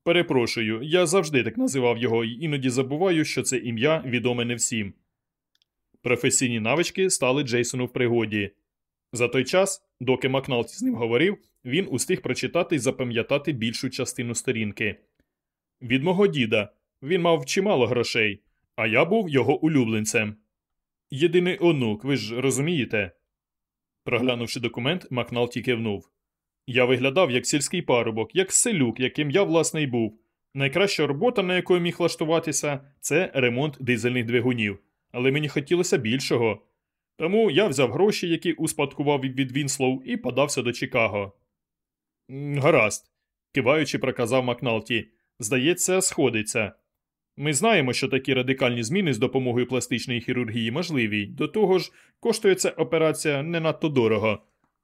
Перепрошую, я завжди так називав його і іноді забуваю, що це ім'я відоме не всім. Професійні навички стали Джейсону в пригоді. За той час, доки Макналті з ним говорив, він устиг прочитати і запам'ятати більшу частину сторінки. Від мого діда він мав чимало грошей, а я був його улюбленцем. Єдиний онук, ви ж розумієте? Проглянувши документ, Макналті кивнув. Я виглядав як сільський парубок, як селюк, яким я власне й був. Найкраща робота, на яку міг влаштуватися, це ремонт дизельних двигунів але мені хотілося більшого. Тому я взяв гроші, які успадкував від Вінслоу, і подався до Чикаго. Гаразд, киваючи, проказав Макналті. Здається, сходиться. Ми знаємо, що такі радикальні зміни з допомогою пластичної хірургії можливі, до того ж, коштує ця операція не надто дорого.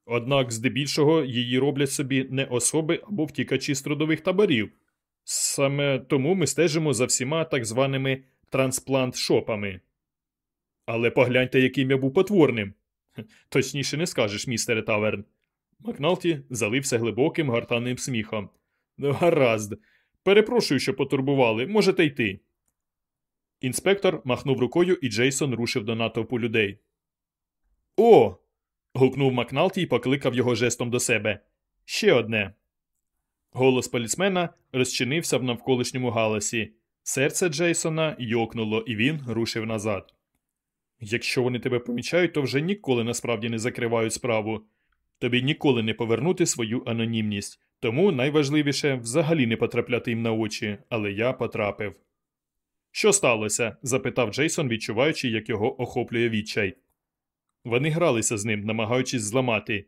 Однак, здебільшого, її роблять собі не особи або втікачі з трудових таборів. Саме тому ми стежимо за всіма так званими трансплант-шопами. Але погляньте, яким я був потворним. Точніше не скажеш, містере Таверн. Макналті залився глибоким гартанним сміхом. Ну, гаразд. Перепрошую, що потурбували, можете йти. Інспектор махнув рукою, і Джейсон рушив до натовпу людей. О. гукнув Макналті і покликав його жестом до себе. Ще одне. Голос полісмена розчинився в навколишньому галасі. Серце Джейсона йокнуло, і він рушив назад. Якщо вони тебе помічають, то вже ніколи насправді не закривають справу. Тобі ніколи не повернути свою анонімність, тому найважливіше взагалі не потрапляти їм на очі, але я потрапив. Що сталося? запитав Джейсон, відчуваючи, як його охоплює відчай. Вони гралися з ним, намагаючись зламати.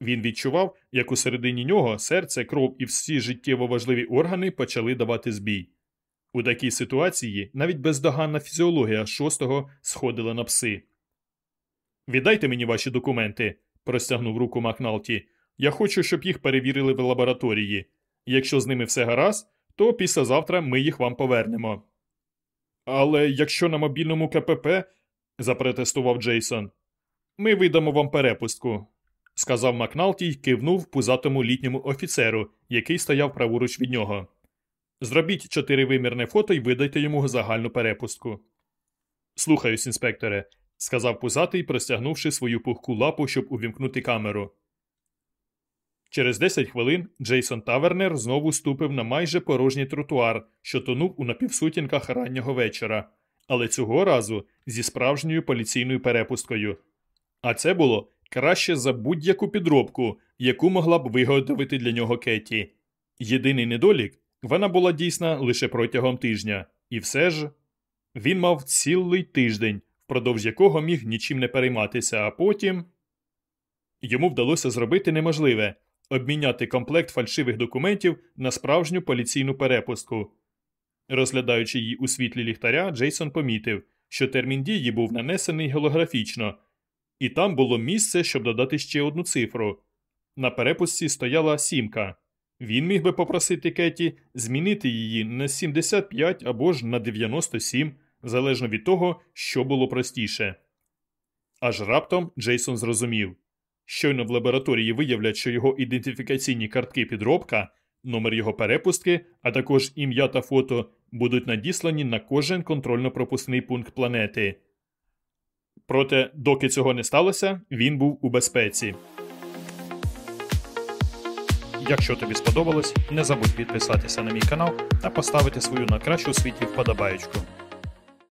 Він відчував, як у середині нього серце, кров і всі життєво важливі органи почали давати збій. У такій ситуації навіть бездоганна фізіологія шостого сходила на пси. Віддайте мені ваші документи, простягнув руку Макналті. Я хочу, щоб їх перевірили в лабораторії. Якщо з ними все гаразд, то післязавтра ми їх вам повернемо. Але якщо на мобільному КПП, запротестував Джейсон, ми видамо вам перепустку, сказав Макналті й кивнув пузатому літньому офіцеру, який стояв праворуч від нього. Зробіть чотиривимірне фото і видайте йому загальну перепустку. Слухаюсь, інспекторе, сказав пузатий, простягнувши свою пухку лапу, щоб увімкнути камеру. Через 10 хвилин Джейсон Тавернер знову ступив на майже порожній тротуар, що тонув у напівсутінках раннього вечора, але цього разу зі справжньою поліційною перепусткою. А це було краще за будь-яку підробку, яку могла б виготовити для нього Кетті. Єдиний недолік вона була дійсна лише протягом тижня, і все ж він мав цілий тиждень, впродовж якого міг нічим не перейматися, а потім йому вдалося зробити неможливе обміняти комплект фальшивих документів на справжню поліційну перепустку. Розглядаючи її у світлі ліхтаря, Джейсон помітив, що термін дії був нанесений голографічно, і там було місце, щоб додати ще одну цифру. На перепустці стояла сімка. Він міг би попросити Кеті змінити її на 75 або ж на 97, залежно від того, що було простіше. Аж раптом Джейсон зрозумів. Щойно в лабораторії виявлять, що його ідентифікаційні картки підробка, номер його перепустки, а також ім'я та фото будуть надіслані на кожен контрольно-пропускний пункт планети. Проте, доки цього не сталося, він був у безпеці. Якщо тобі сподобалось, не забудь підписатися на мій канал та поставити свою найкращу кращу світі вподобаєчку.